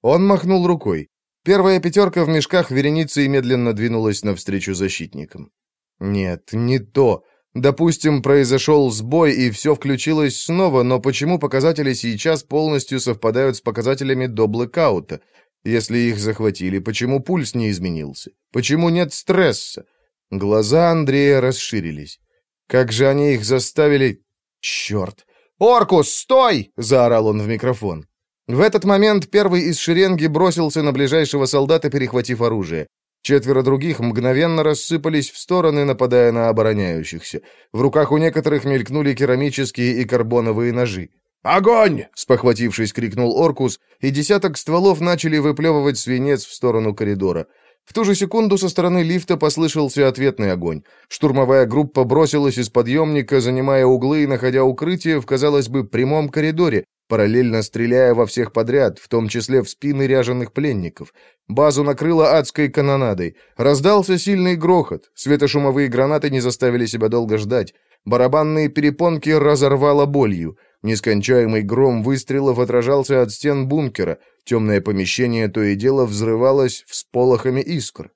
Он махнул рукой. Первая пятерка в мешках вереницей медленно двинулась навстречу защитникам. «Нет, не то. Допустим, произошел сбой, и все включилось снова, но почему показатели сейчас полностью совпадают с показателями до блэкаута? Если их захватили, почему пульс не изменился? Почему нет стресса? Глаза Андрея расширились. Как же они их заставили... Черт! «Оркус, стой!» — заорал он в микрофон. В этот момент первый из шеренги бросился на ближайшего солдата, перехватив оружие. Четверо других мгновенно рассыпались в стороны, нападая на обороняющихся. В руках у некоторых мелькнули керамические и карбоновые ножи. «Огонь!» — спохватившись, крикнул Оркус, и десяток стволов начали выплевывать свинец в сторону коридора. В ту же секунду со стороны лифта послышался ответный огонь. Штурмовая группа бросилась из подъемника, занимая углы и находя укрытие в, казалось бы, прямом коридоре, параллельно стреляя во всех подряд, в том числе в спины ряженых пленников. Базу накрыло адской канонадой. Раздался сильный грохот. Светошумовые гранаты не заставили себя долго ждать. Барабанные перепонки разорвало болью. Нескончаемый гром выстрелов отражался от стен бункера. Темное помещение то и дело взрывалось всполохами искр.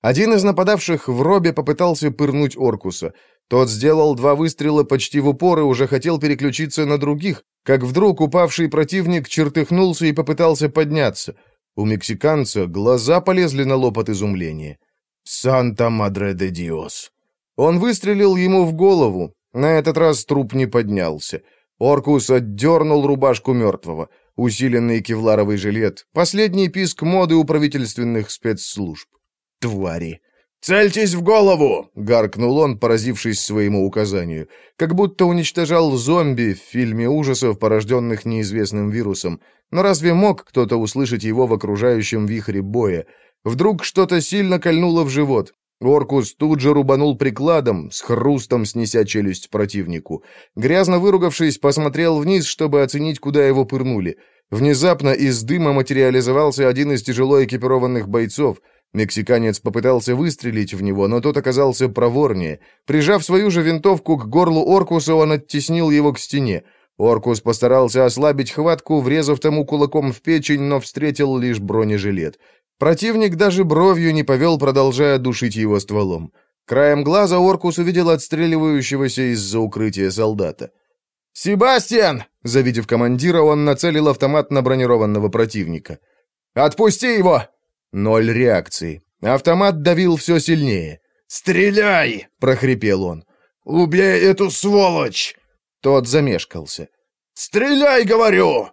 Один из нападавших в робе попытался пырнуть Оркуса. Тот сделал два выстрела почти в упор и уже хотел переключиться на других, как вдруг упавший противник чертыхнулся и попытался подняться. У мексиканца глаза полезли на лоб от изумления. «Санта Мадре де Диос!» Он выстрелил ему в голову. На этот раз труп не поднялся. Оркус отдернул рубашку мертвого, усиленный кевларовый жилет, последний писк моды у правительственных спецслужб. Твари! «Цельтесь в голову!» — гаркнул он, поразившись своему указанию. Как будто уничтожал зомби в фильме ужасов, порожденных неизвестным вирусом. Но разве мог кто-то услышать его в окружающем вихре боя? Вдруг что-то сильно кольнуло в живот. Оркус тут же рубанул прикладом, с хрустом снеся челюсть противнику. Грязно выругавшись, посмотрел вниз, чтобы оценить, куда его пырнули. Внезапно из дыма материализовался один из тяжело экипированных бойцов — Мексиканец попытался выстрелить в него, но тот оказался проворнее. Прижав свою же винтовку к горлу Оркуса, он оттеснил его к стене. Оркус постарался ослабить хватку, врезав тому кулаком в печень, но встретил лишь бронежилет. Противник даже бровью не повел, продолжая душить его стволом. Краем глаза Оркус увидел отстреливающегося из-за укрытия солдата. «Себастьян!» Завидев командира, он нацелил автомат на бронированного противника. «Отпусти его!» Ноль реакции. Автомат давил все сильнее. «Стреляй!» — прохрипел он. «Убей эту сволочь!» Тот замешкался. «Стреляй, говорю!»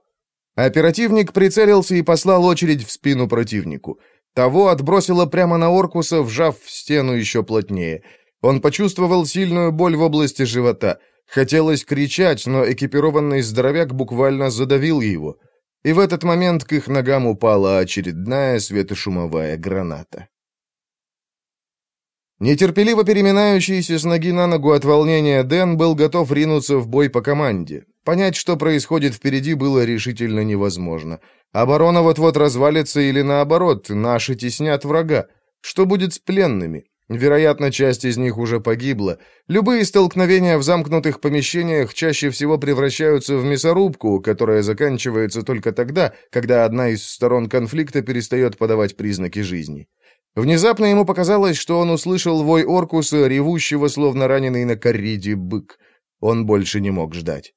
Оперативник прицелился и послал очередь в спину противнику. Того отбросило прямо на Оркуса, вжав в стену еще плотнее. Он почувствовал сильную боль в области живота. Хотелось кричать, но экипированный здоровяк буквально задавил его и в этот момент к их ногам упала очередная светошумовая граната. Нетерпеливо переминающийся с ноги на ногу от волнения Дэн был готов ринуться в бой по команде. Понять, что происходит впереди, было решительно невозможно. Оборона вот-вот развалится или наоборот, наши теснят врага. Что будет с пленными? Вероятно, часть из них уже погибла. Любые столкновения в замкнутых помещениях чаще всего превращаются в мясорубку, которая заканчивается только тогда, когда одна из сторон конфликта перестает подавать признаки жизни. Внезапно ему показалось, что он услышал вой Оркуса, ревущего, словно раненый на корриде бык. Он больше не мог ждать.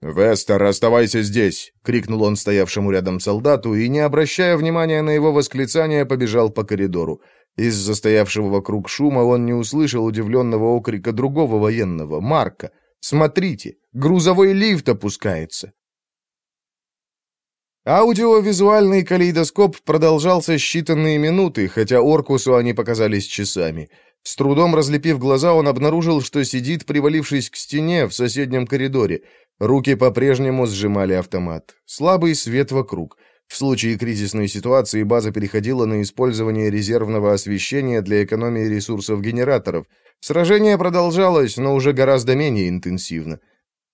«Вестер, оставайся здесь!» — крикнул он стоявшему рядом солдату и, не обращая внимания на его восклицание, побежал по коридору. Из-за стоявшего вокруг шума он не услышал удивленного окрика другого военного, Марка. «Смотрите, грузовой лифт опускается!» Аудиовизуальный калейдоскоп продолжался считанные минуты, хотя Оркусу они показались часами. С трудом разлепив глаза, он обнаружил, что сидит, привалившись к стене в соседнем коридоре. Руки по-прежнему сжимали автомат. Слабый свет вокруг. В случае кризисной ситуации база переходила на использование резервного освещения для экономии ресурсов генераторов. Сражение продолжалось, но уже гораздо менее интенсивно.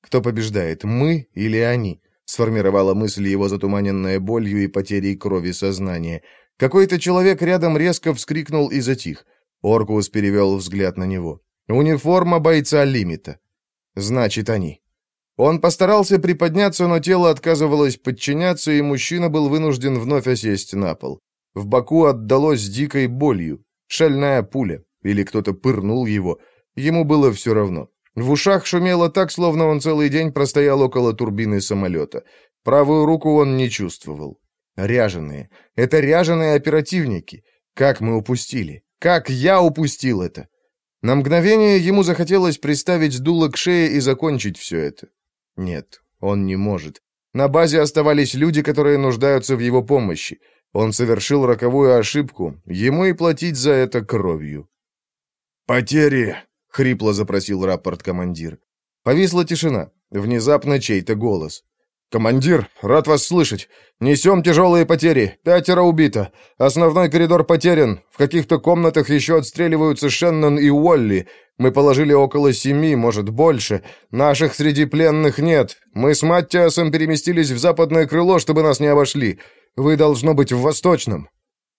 Кто побеждает, мы или они? Сформировала мысль его затуманенная болью и потерей крови сознания. Какой-то человек рядом резко вскрикнул и затих. Оркус перевел взгляд на него. Униформа бойца лимита. Значит, они. Он постарался приподняться, но тело отказывалось подчиняться, и мужчина был вынужден вновь осесть на пол. В боку отдалось дикой болью. Шальная пуля. Или кто-то пырнул его. Ему было все равно. В ушах шумело так, словно он целый день простоял около турбины самолета. Правую руку он не чувствовал. Ряженые. Это ряженые оперативники. Как мы упустили? Как я упустил это? На мгновение ему захотелось приставить дуло к шее и закончить все это. Нет, он не может. На базе оставались люди, которые нуждаются в его помощи. Он совершил роковую ошибку, ему и платить за это кровью. «Потери!» — хрипло запросил рапорт командир. Повисла тишина. Внезапно чей-то голос. «Командир, рад вас слышать. Несем тяжелые потери. Пятеро убито. Основной коридор потерян. В каких-то комнатах еще отстреливаются Шеннон и Уолли. Мы положили около семи, может, больше. Наших среди пленных нет. Мы с Маттиасом переместились в западное крыло, чтобы нас не обошли. Вы должно быть в восточном».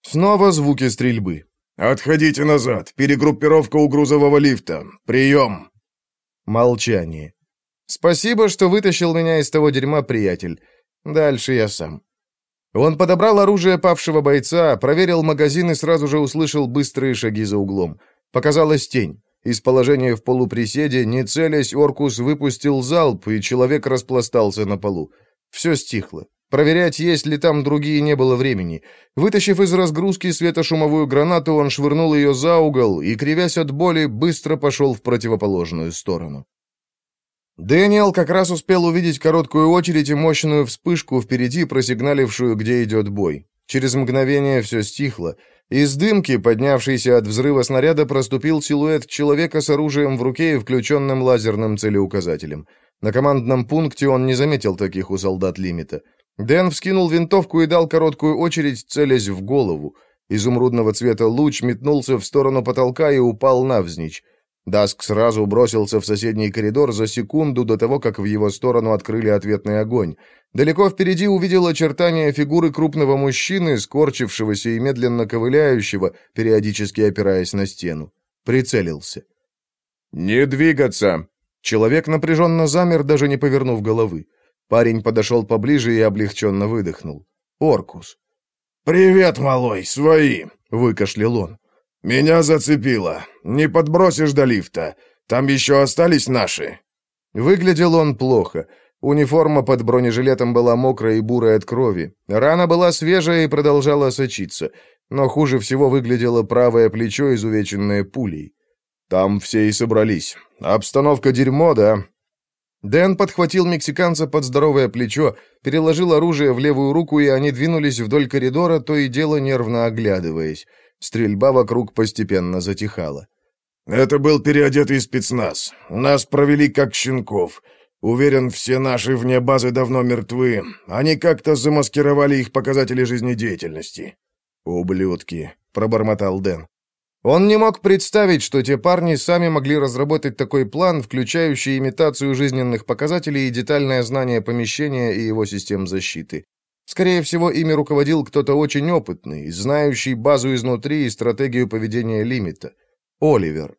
Снова звуки стрельбы. «Отходите назад. Перегруппировка у грузового лифта. Прием!» Молчание. «Спасибо, что вытащил меня из того дерьма, приятель. Дальше я сам». Он подобрал оружие павшего бойца, проверил магазин и сразу же услышал быстрые шаги за углом. Показалась тень. Из положения в полуприседе, не целясь, Оркус выпустил залп, и человек распластался на полу. Все стихло. Проверять, есть ли там другие, не было времени. Вытащив из разгрузки светошумовую гранату, он швырнул ее за угол и, кривясь от боли, быстро пошел в противоположную сторону. Дэниел как раз успел увидеть короткую очередь и мощную вспышку впереди, просигналившую, где идет бой. Через мгновение все стихло. Из дымки, поднявшейся от взрыва снаряда, проступил силуэт человека с оружием в руке и включенным лазерным целеуказателем. На командном пункте он не заметил таких у солдат лимита. Дэн вскинул винтовку и дал короткую очередь, целясь в голову. Изумрудного цвета луч метнулся в сторону потолка и упал навзничь. Даск сразу бросился в соседний коридор за секунду до того, как в его сторону открыли ответный огонь. Далеко впереди увидел очертания фигуры крупного мужчины, скорчившегося и медленно ковыляющего, периодически опираясь на стену. Прицелился. «Не двигаться!» Человек напряженно замер, даже не повернув головы. Парень подошел поближе и облегченно выдохнул. Оркус. «Привет, малой, свои!» — выкашлял он. «Меня зацепило. Не подбросишь до лифта. Там еще остались наши». Выглядел он плохо. Униформа под бронежилетом была мокрая и бурая от крови. Рана была свежая и продолжала сочиться. Но хуже всего выглядело правое плечо, изувеченное пулей. «Там все и собрались. Обстановка дерьмо, да?» Дэн подхватил мексиканца под здоровое плечо, переложил оружие в левую руку, и они двинулись вдоль коридора, то и дело нервно оглядываясь. Стрельба вокруг постепенно затихала. «Это был переодетый спецназ. Нас провели как щенков. Уверен, все наши вне базы давно мертвы. Они как-то замаскировали их показатели жизнедеятельности». «Ублюдки», — пробормотал Дэн. Он не мог представить, что те парни сами могли разработать такой план, включающий имитацию жизненных показателей и детальное знание помещения и его систем защиты. Скорее всего, ими руководил кто-то очень опытный, знающий базу изнутри и стратегию поведения лимита. Оливер.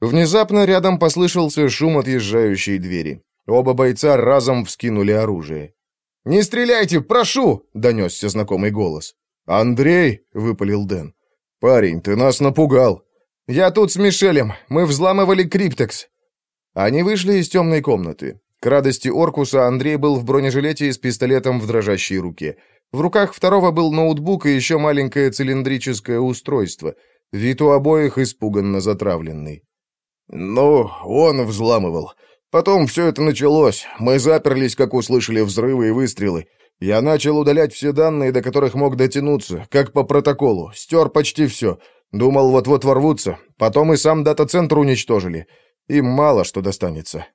Внезапно рядом послышался шум отъезжающей двери. Оба бойца разом вскинули оружие. «Не стреляйте, прошу!» — донесся знакомый голос. «Андрей!» — выпалил Дэн. «Парень, ты нас напугал!» «Я тут с Мишелем. Мы взламывали Криптекс». Они вышли из темной комнаты. К радости Оркуса Андрей был в бронежилете и с пистолетом в дрожащей руке. В руках второго был ноутбук и еще маленькое цилиндрическое устройство. Вид у обоих испуганно затравленный. «Ну, он взламывал. Потом все это началось. Мы заперлись, как услышали взрывы и выстрелы. Я начал удалять все данные, до которых мог дотянуться, как по протоколу. Стер почти все. Думал, вот-вот ворвутся. Потом и сам дата-центр уничтожили. Им мало что достанется.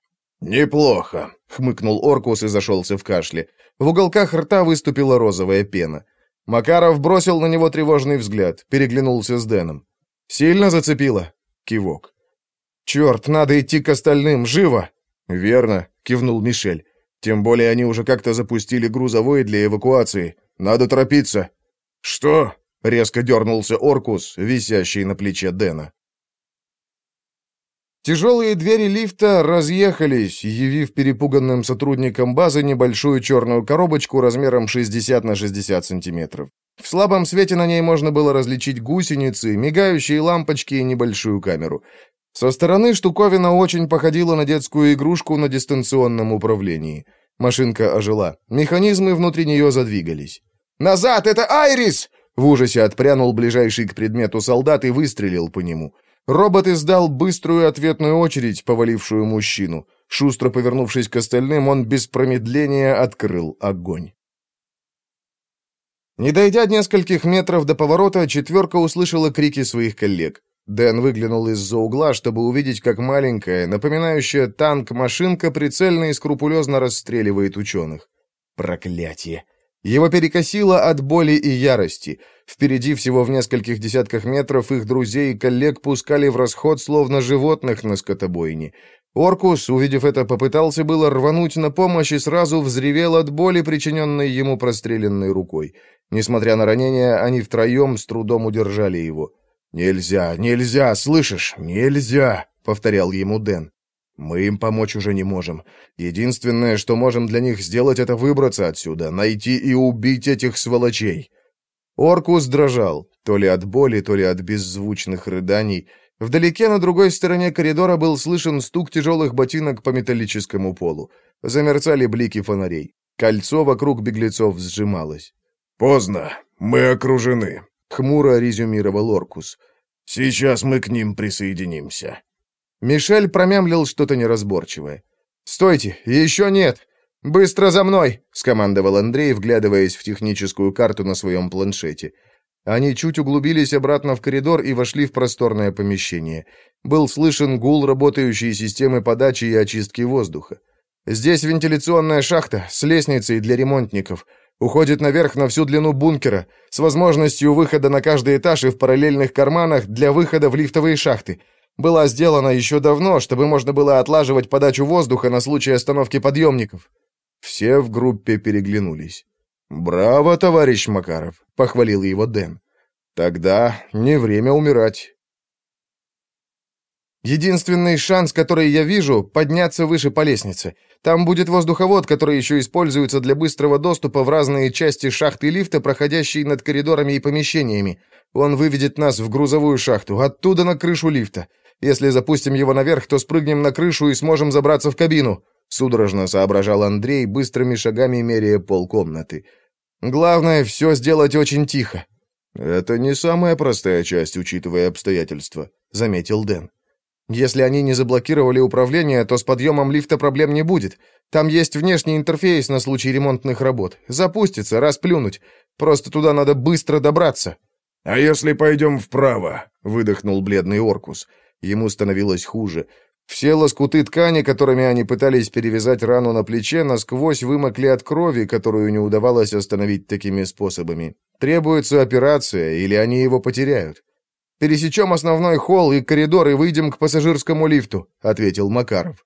«Неплохо», — хмыкнул Оркус и зашелся в кашле. В уголках рта выступила розовая пена. Макаров бросил на него тревожный взгляд, переглянулся с Дэном. «Сильно зацепило?» Кивок. «Черт, надо идти к остальным, живо!» «Верно», — кивнул Мишель. Тем более они уже как-то запустили грузовой для эвакуации. Надо торопиться». «Что?» — резко дернулся Оркус, висящий на плече Дэна. Тяжелые двери лифта разъехались, явив перепуганным сотрудникам базы небольшую черную коробочку размером 60 на 60 сантиметров. В слабом свете на ней можно было различить гусеницы, мигающие лампочки и небольшую камеру. Со стороны штуковина очень походила на детскую игрушку на дистанционном управлении. Машинка ожила. Механизмы внутри нее задвигались. «Назад! Это Айрис!» В ужасе отпрянул ближайший к предмету солдат и выстрелил по нему. Робот издал быструю ответную очередь, повалившую мужчину. Шустро повернувшись к остальным, он без промедления открыл огонь. Не дойдя нескольких метров до поворота, четверка услышала крики своих коллег. Дэн выглянул из-за угла, чтобы увидеть, как маленькая, напоминающая танк машинка прицельно и скрупулезно расстреливает ученых. Проклятие! Его перекосило от боли и ярости. Впереди всего в нескольких десятках метров их друзей и коллег пускали в расход, словно животных на скотобойне. Оркус, увидев это, попытался было рвануть на помощь и сразу взревел от боли, причиненной ему простреленной рукой. Несмотря на ранения, они втроем с трудом удержали его. «Нельзя, нельзя, слышишь? Нельзя!» — повторял ему Дэн. «Мы им помочь уже не можем. Единственное, что можем для них сделать, это выбраться отсюда, найти и убить этих сволочей». Оркус дрожал, то ли от боли, то ли от беззвучных рыданий. Вдалеке на другой стороне коридора был слышен стук тяжелых ботинок по металлическому полу. Замерцали блики фонарей. Кольцо вокруг беглецов сжималось. «Поздно. Мы окружены хмуро резюмировал Оркус. Сейчас мы к ним присоединимся. Мишель промямлил что-то неразборчивое. «Стойте! Еще нет! Быстро за мной!» — скомандовал Андрей, вглядываясь в техническую карту на своем планшете. Они чуть углубились обратно в коридор и вошли в просторное помещение. Был слышен гул работающей системы подачи и очистки воздуха. Здесь вентиляционная шахта с лестницей для ремонтников. Уходит наверх на всю длину бункера, с возможностью выхода на каждый этаж и в параллельных карманах для выхода в лифтовые шахты. Была сделана еще давно, чтобы можно было отлаживать подачу воздуха на случай остановки подъемников. Все в группе переглянулись. «Браво, товарищ Макаров!» — похвалил его Дэн. «Тогда не время умирать». «Единственный шанс, который я вижу, подняться выше по лестнице. Там будет воздуховод, который еще используется для быстрого доступа в разные части шахты лифта, проходящие над коридорами и помещениями. Он выведет нас в грузовую шахту, оттуда на крышу лифта. Если запустим его наверх, то спрыгнем на крышу и сможем забраться в кабину», — судорожно соображал Андрей, быстрыми шагами меряя полкомнаты. «Главное, все сделать очень тихо». «Это не самая простая часть, учитывая обстоятельства», — заметил Дэн. «Если они не заблокировали управление, то с подъемом лифта проблем не будет. Там есть внешний интерфейс на случай ремонтных работ. Запустится, расплюнуть. Просто туда надо быстро добраться». «А если пойдем вправо?» — выдохнул бледный Оркус. Ему становилось хуже. Все лоскуты ткани, которыми они пытались перевязать рану на плече, насквозь вымокли от крови, которую не удавалось остановить такими способами. Требуется операция, или они его потеряют. «Пересечем основной холл и коридор и выйдем к пассажирскому лифту», — ответил Макаров.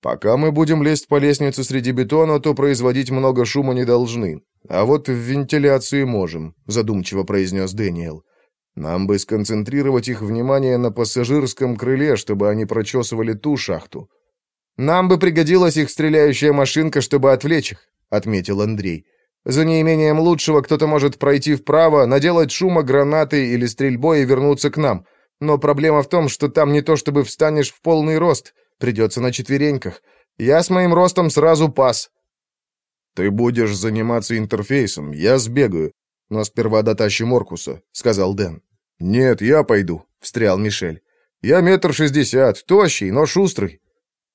«Пока мы будем лезть по лестнице среди бетона, то производить много шума не должны. А вот в вентиляции можем», — задумчиво произнес Дэниел. Нам бы сконцентрировать их внимание на пассажирском крыле, чтобы они прочесывали ту шахту. Нам бы пригодилась их стреляющая машинка, чтобы отвлечь их, отметил Андрей. За неимением лучшего кто-то может пройти вправо, наделать шума гранатой или стрельбой и вернуться к нам. Но проблема в том, что там не то чтобы встанешь в полный рост, придется на четвереньках. Я с моим ростом сразу пас. Ты будешь заниматься интерфейсом, я сбегаю, но сперва дотащим Оркуса, сказал Дэн. «Нет, я пойду», — встрял Мишель. «Я метр шестьдесят, тощий, но шустрый».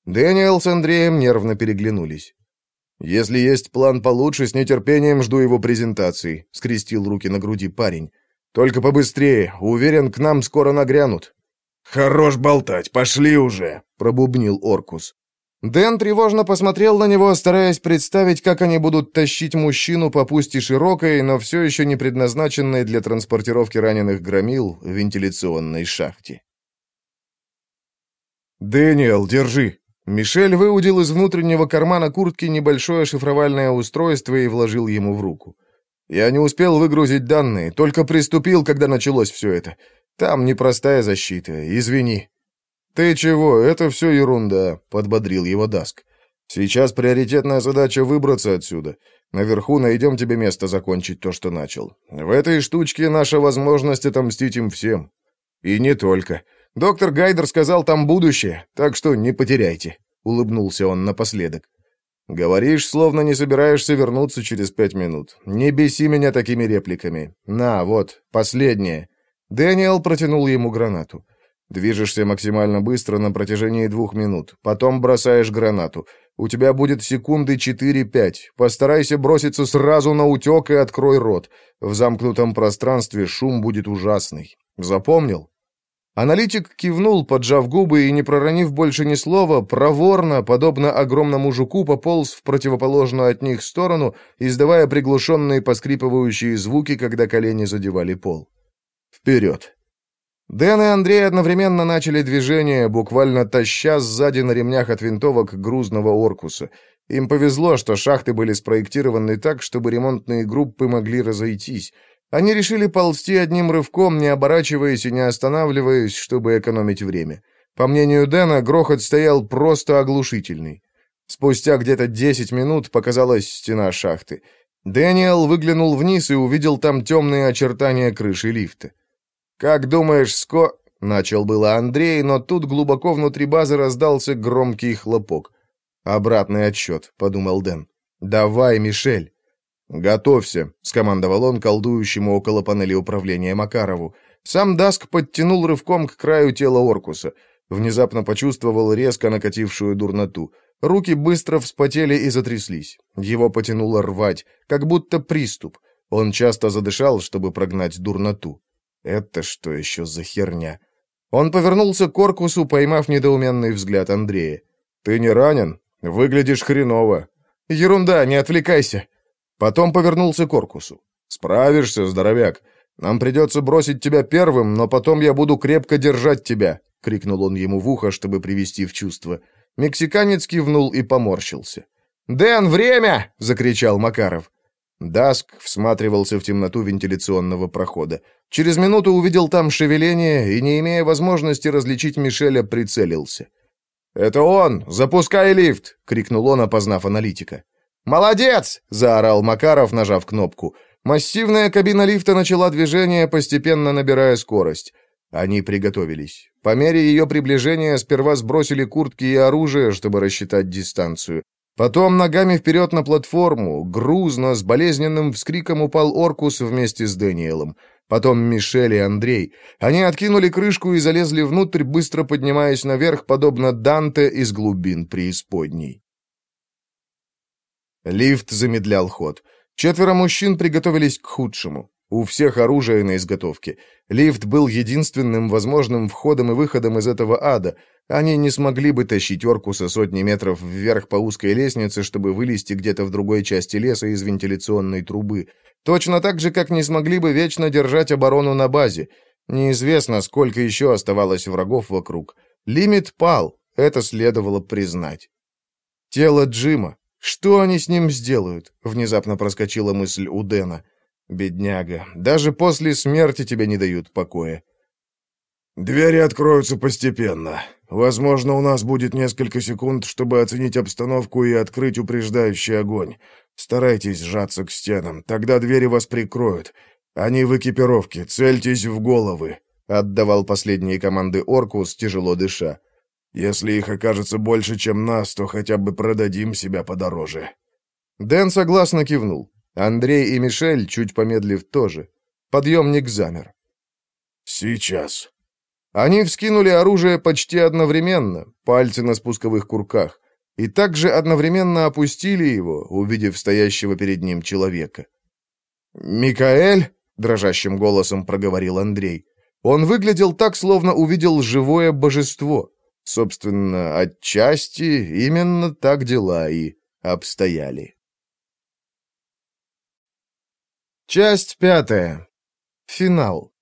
Дэниел с Андреем нервно переглянулись. «Если есть план получше, с нетерпением жду его презентации», — скрестил руки на груди парень. «Только побыстрее, уверен, к нам скоро нагрянут». «Хорош болтать, пошли уже», — пробубнил Оркус. Дэн тревожно посмотрел на него, стараясь представить, как они будут тащить мужчину по пусть широкой, но все еще не предназначенной для транспортировки раненых громил вентиляционной шахте. «Дэниел, держи!» Мишель выудил из внутреннего кармана куртки небольшое шифровальное устройство и вложил ему в руку. «Я не успел выгрузить данные, только приступил, когда началось все это. Там непростая защита, извини». «Ты чего? Это все ерунда», — подбодрил его Даск. «Сейчас приоритетная задача выбраться отсюда. Наверху найдем тебе место закончить то, что начал. В этой штучке наша возможность отомстить им всем. И не только. Доктор Гайдер сказал, там будущее, так что не потеряйте», — улыбнулся он напоследок. «Говоришь, словно не собираешься вернуться через пять минут. Не беси меня такими репликами. На, вот, последнее». Дэниел протянул ему гранату. Движешься максимально быстро на протяжении двух минут. Потом бросаешь гранату. У тебя будет секунды 4-5. Постарайся броситься сразу на утек и открой рот. В замкнутом пространстве шум будет ужасный. Запомнил? Аналитик кивнул, поджав губы и, не проронив больше ни слова, проворно, подобно огромному жуку, пополз в противоположную от них сторону, издавая приглушенные поскрипывающие звуки, когда колени задевали пол. «Вперед!» Дэн и Андрей одновременно начали движение, буквально таща сзади на ремнях от винтовок грузного Оркуса. Им повезло, что шахты были спроектированы так, чтобы ремонтные группы могли разойтись. Они решили ползти одним рывком, не оборачиваясь и не останавливаясь, чтобы экономить время. По мнению Дэна, грохот стоял просто оглушительный. Спустя где-то 10 минут показалась стена шахты. Дэниел выглянул вниз и увидел там темные очертания крыши лифта. «Как думаешь, ско...» — начал было Андрей, но тут глубоко внутри базы раздался громкий хлопок. «Обратный отсчет», — подумал Дэн. «Давай, Мишель». «Готовься», — скомандовал он колдующему около панели управления Макарову. Сам Даск подтянул рывком к краю тела Оркуса. Внезапно почувствовал резко накатившую дурноту. Руки быстро вспотели и затряслись. Его потянуло рвать, как будто приступ. Он часто задышал, чтобы прогнать дурноту. Это что еще за херня? Он повернулся к Коркусу, поймав недоуменный взгляд Андрея. «Ты не ранен? Выглядишь хреново». «Ерунда, не отвлекайся». Потом повернулся к Коркусу. «Справишься, здоровяк. Нам придется бросить тебя первым, но потом я буду крепко держать тебя», — крикнул он ему в ухо, чтобы привести в чувство. Мексиканец кивнул и поморщился. «Дэн, время!» — закричал Макаров. Даск всматривался в темноту вентиляционного прохода. Через минуту увидел там шевеление и, не имея возможности различить Мишеля, прицелился. «Это он! Запускай лифт!» — крикнул он, опознав аналитика. «Молодец!» — заорал Макаров, нажав кнопку. Массивная кабина лифта начала движение, постепенно набирая скорость. Они приготовились. По мере ее приближения сперва сбросили куртки и оружие, чтобы рассчитать дистанцию. Потом ногами вперед на платформу, грузно, с болезненным вскриком упал Оркус вместе с Дэниелом. Потом Мишель и Андрей. Они откинули крышку и залезли внутрь, быстро поднимаясь наверх, подобно Данте из глубин преисподней. Лифт замедлял ход. Четверо мужчин приготовились к худшему. У всех оружие на изготовке. Лифт был единственным возможным входом и выходом из этого ада. Они не смогли бы тащить Оркуса сотни метров вверх по узкой лестнице, чтобы вылезти где-то в другой части леса из вентиляционной трубы. Точно так же, как не смогли бы вечно держать оборону на базе. Неизвестно, сколько еще оставалось врагов вокруг. Лимит пал, это следовало признать. Тело Джима. Что они с ним сделают? Внезапно проскочила мысль у Дэна. Бедняга, даже после смерти тебе не дают покоя. Двери откроются постепенно. Возможно, у нас будет несколько секунд, чтобы оценить обстановку и открыть упреждающий огонь. Старайтесь сжаться к стенам, тогда двери вас прикроют. Они в экипировке, цельтесь в головы», — отдавал последние команды Оркус, тяжело дыша. «Если их окажется больше, чем нас, то хотя бы продадим себя подороже». Дэн согласно кивнул. Андрей и Мишель, чуть помедлив, тоже. Подъемник замер. «Сейчас». Они вскинули оружие почти одновременно, пальцы на спусковых курках, и также одновременно опустили его, увидев стоящего перед ним человека. «Микаэль?» — дрожащим голосом проговорил Андрей. Он выглядел так, словно увидел живое божество. Собственно, отчасти именно так дела и обстояли. Часть пятая. Финал.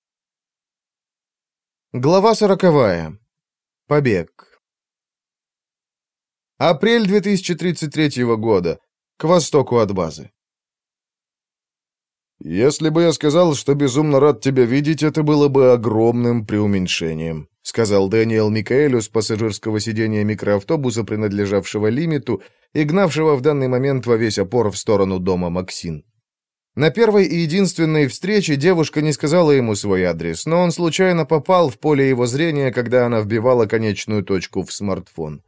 Глава сороковая. Побег. Апрель 2033 года. К востоку от базы. «Если бы я сказал, что безумно рад тебя видеть, это было бы огромным преуменьшением», сказал Дэниел Микаэлю с пассажирского сидения микроавтобуса, принадлежавшего лимиту и гнавшего в данный момент во весь опор в сторону дома Максин. На первой и единственной встрече девушка не сказала ему свой адрес, но он случайно попал в поле его зрения, когда она вбивала конечную точку в смартфон.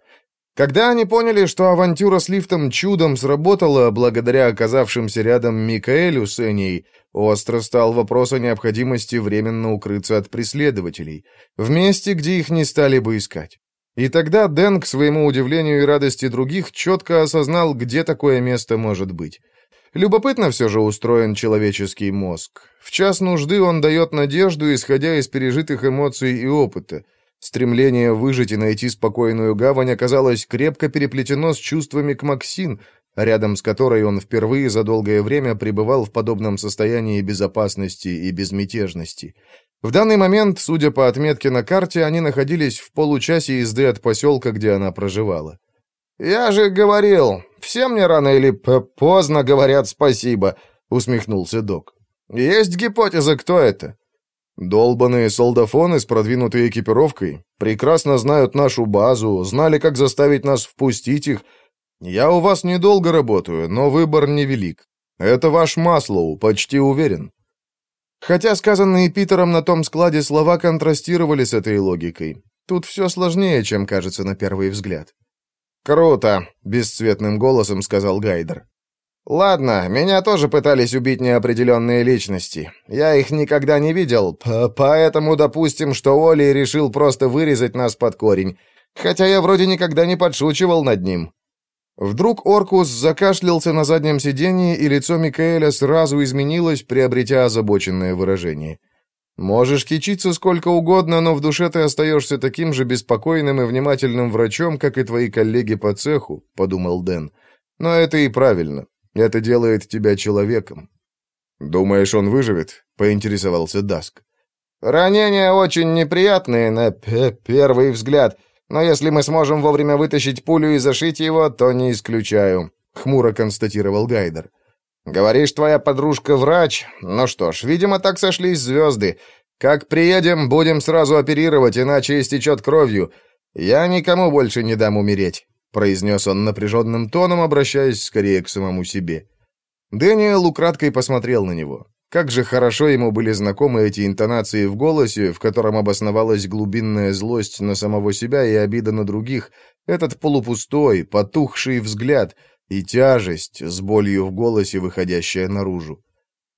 Когда они поняли, что авантюра с лифтом чудом сработала благодаря оказавшимся рядом Микаэлю с Эней, остро стал вопрос о необходимости временно укрыться от преследователей, в месте, где их не стали бы искать. И тогда Дэн, к своему удивлению и радости других, четко осознал, где такое место может быть. Любопытно все же устроен человеческий мозг. В час нужды он дает надежду, исходя из пережитых эмоций и опыта. Стремление выжить и найти спокойную гавань оказалось крепко переплетено с чувствами к Максин, рядом с которой он впервые за долгое время пребывал в подобном состоянии безопасности и безмятежности. В данный момент, судя по отметке на карте, они находились в получасе езды от поселка, где она проживала. «Я же говорил, все мне рано или поздно говорят спасибо», — усмехнулся док. «Есть гипотеза, кто это?» «Долбаные солдафоны с продвинутой экипировкой. Прекрасно знают нашу базу, знали, как заставить нас впустить их. Я у вас недолго работаю, но выбор невелик. Это ваш Маслоу, почти уверен». Хотя сказанные Питером на том складе слова контрастировали с этой логикой. Тут все сложнее, чем кажется на первый взгляд. «Круто», — бесцветным голосом сказал Гайдер. «Ладно, меня тоже пытались убить неопределенные личности. Я их никогда не видел, поэтому допустим, что Оли решил просто вырезать нас под корень. Хотя я вроде никогда не подшучивал над ним». Вдруг Оркус закашлялся на заднем сидении, и лицо Микаэля сразу изменилось, приобретя озабоченное выражение. «Можешь кичиться сколько угодно, но в душе ты остаешься таким же беспокойным и внимательным врачом, как и твои коллеги по цеху», — подумал Дэн. «Но это и правильно. Это делает тебя человеком». «Думаешь, он выживет?» — поинтересовался Даск. «Ранения очень неприятные на первый взгляд, но если мы сможем вовремя вытащить пулю и зашить его, то не исключаю», — хмуро констатировал Гайдер. «Говоришь, твоя подружка врач? Ну что ж, видимо, так сошлись звезды. Как приедем, будем сразу оперировать, иначе истечет кровью. Я никому больше не дам умереть», — произнес он напряженным тоном, обращаясь скорее к самому себе. Дэниел украдкой посмотрел на него. Как же хорошо ему были знакомы эти интонации в голосе, в котором обосновалась глубинная злость на самого себя и обида на других, этот полупустой, потухший взгляд и тяжесть с болью в голосе, выходящая наружу.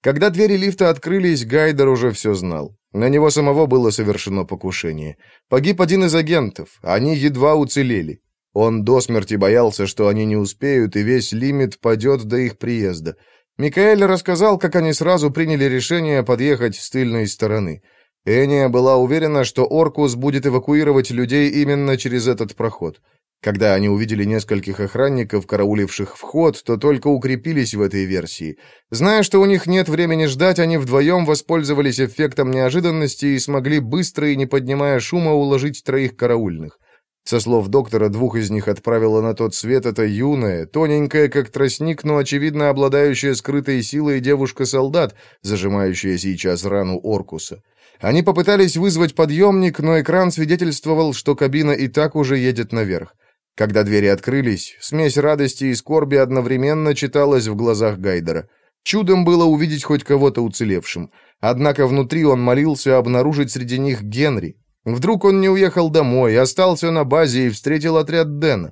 Когда двери лифта открылись, Гайдер уже все знал. На него самого было совершено покушение. Погиб один из агентов, они едва уцелели. Он до смерти боялся, что они не успеют, и весь лимит падет до их приезда. Микаэль рассказал, как они сразу приняли решение подъехать с тыльной стороны. Эния была уверена, что Оркус будет эвакуировать людей именно через этот проход. Когда они увидели нескольких охранников, карауливших вход, то только укрепились в этой версии. Зная, что у них нет времени ждать, они вдвоем воспользовались эффектом неожиданности и смогли быстро и не поднимая шума уложить троих караульных. Со слов доктора, двух из них отправила на тот свет эта юная, тоненькая, как тростник, но, очевидно, обладающая скрытой силой девушка-солдат, зажимающая сейчас рану Оркуса. Они попытались вызвать подъемник, но экран свидетельствовал, что кабина и так уже едет наверх. Когда двери открылись, смесь радости и скорби одновременно читалась в глазах Гайдера. Чудом было увидеть хоть кого-то уцелевшим. Однако внутри он молился обнаружить среди них Генри, Вдруг он не уехал домой, остался на базе и встретил отряд Дэна.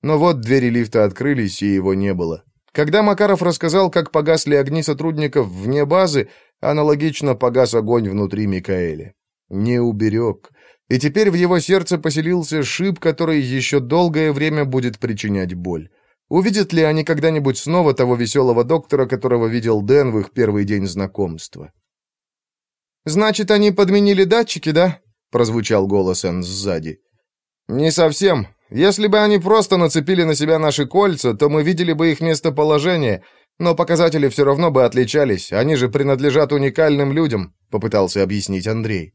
Но вот двери лифта открылись, и его не было. Когда Макаров рассказал, как погасли огни сотрудников вне базы, аналогично погас огонь внутри Микаэля. Не уберег. И теперь в его сердце поселился шип, который еще долгое время будет причинять боль. Увидят ли они когда-нибудь снова того веселого доктора, которого видел Дэн в их первый день знакомства? «Значит, они подменили датчики, да?» прозвучал голос Энн сзади. «Не совсем. Если бы они просто нацепили на себя наши кольца, то мы видели бы их местоположение, но показатели все равно бы отличались, они же принадлежат уникальным людям», — попытался объяснить Андрей.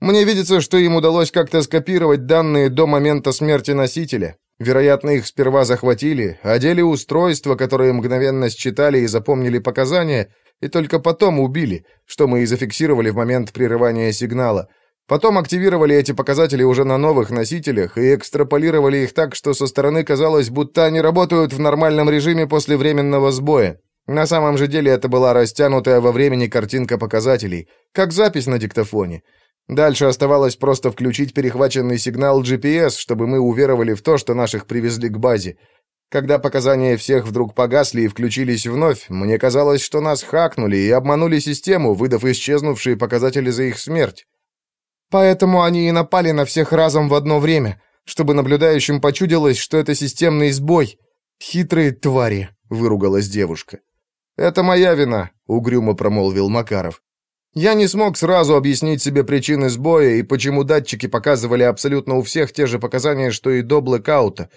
«Мне видится, что им удалось как-то скопировать данные до момента смерти носителя. Вероятно, их сперва захватили, одели устройства, которые мгновенно считали и запомнили показания, и только потом убили, что мы и зафиксировали в момент прерывания сигнала». Потом активировали эти показатели уже на новых носителях и экстраполировали их так, что со стороны казалось, будто они работают в нормальном режиме после временного сбоя. На самом же деле это была растянутая во времени картинка показателей, как запись на диктофоне. Дальше оставалось просто включить перехваченный сигнал GPS, чтобы мы уверовали в то, что наших привезли к базе. Когда показания всех вдруг погасли и включились вновь, мне казалось, что нас хакнули и обманули систему, выдав исчезнувшие показатели за их смерть. Поэтому они и напали на всех разом в одно время, чтобы наблюдающим почудилось, что это системный сбой. Хитрые твари, выругалась девушка. Это моя вина, угрюмо промолвил Макаров. Я не смог сразу объяснить себе причины сбоя и почему датчики показывали абсолютно у всех те же показания, что и до блэкаута.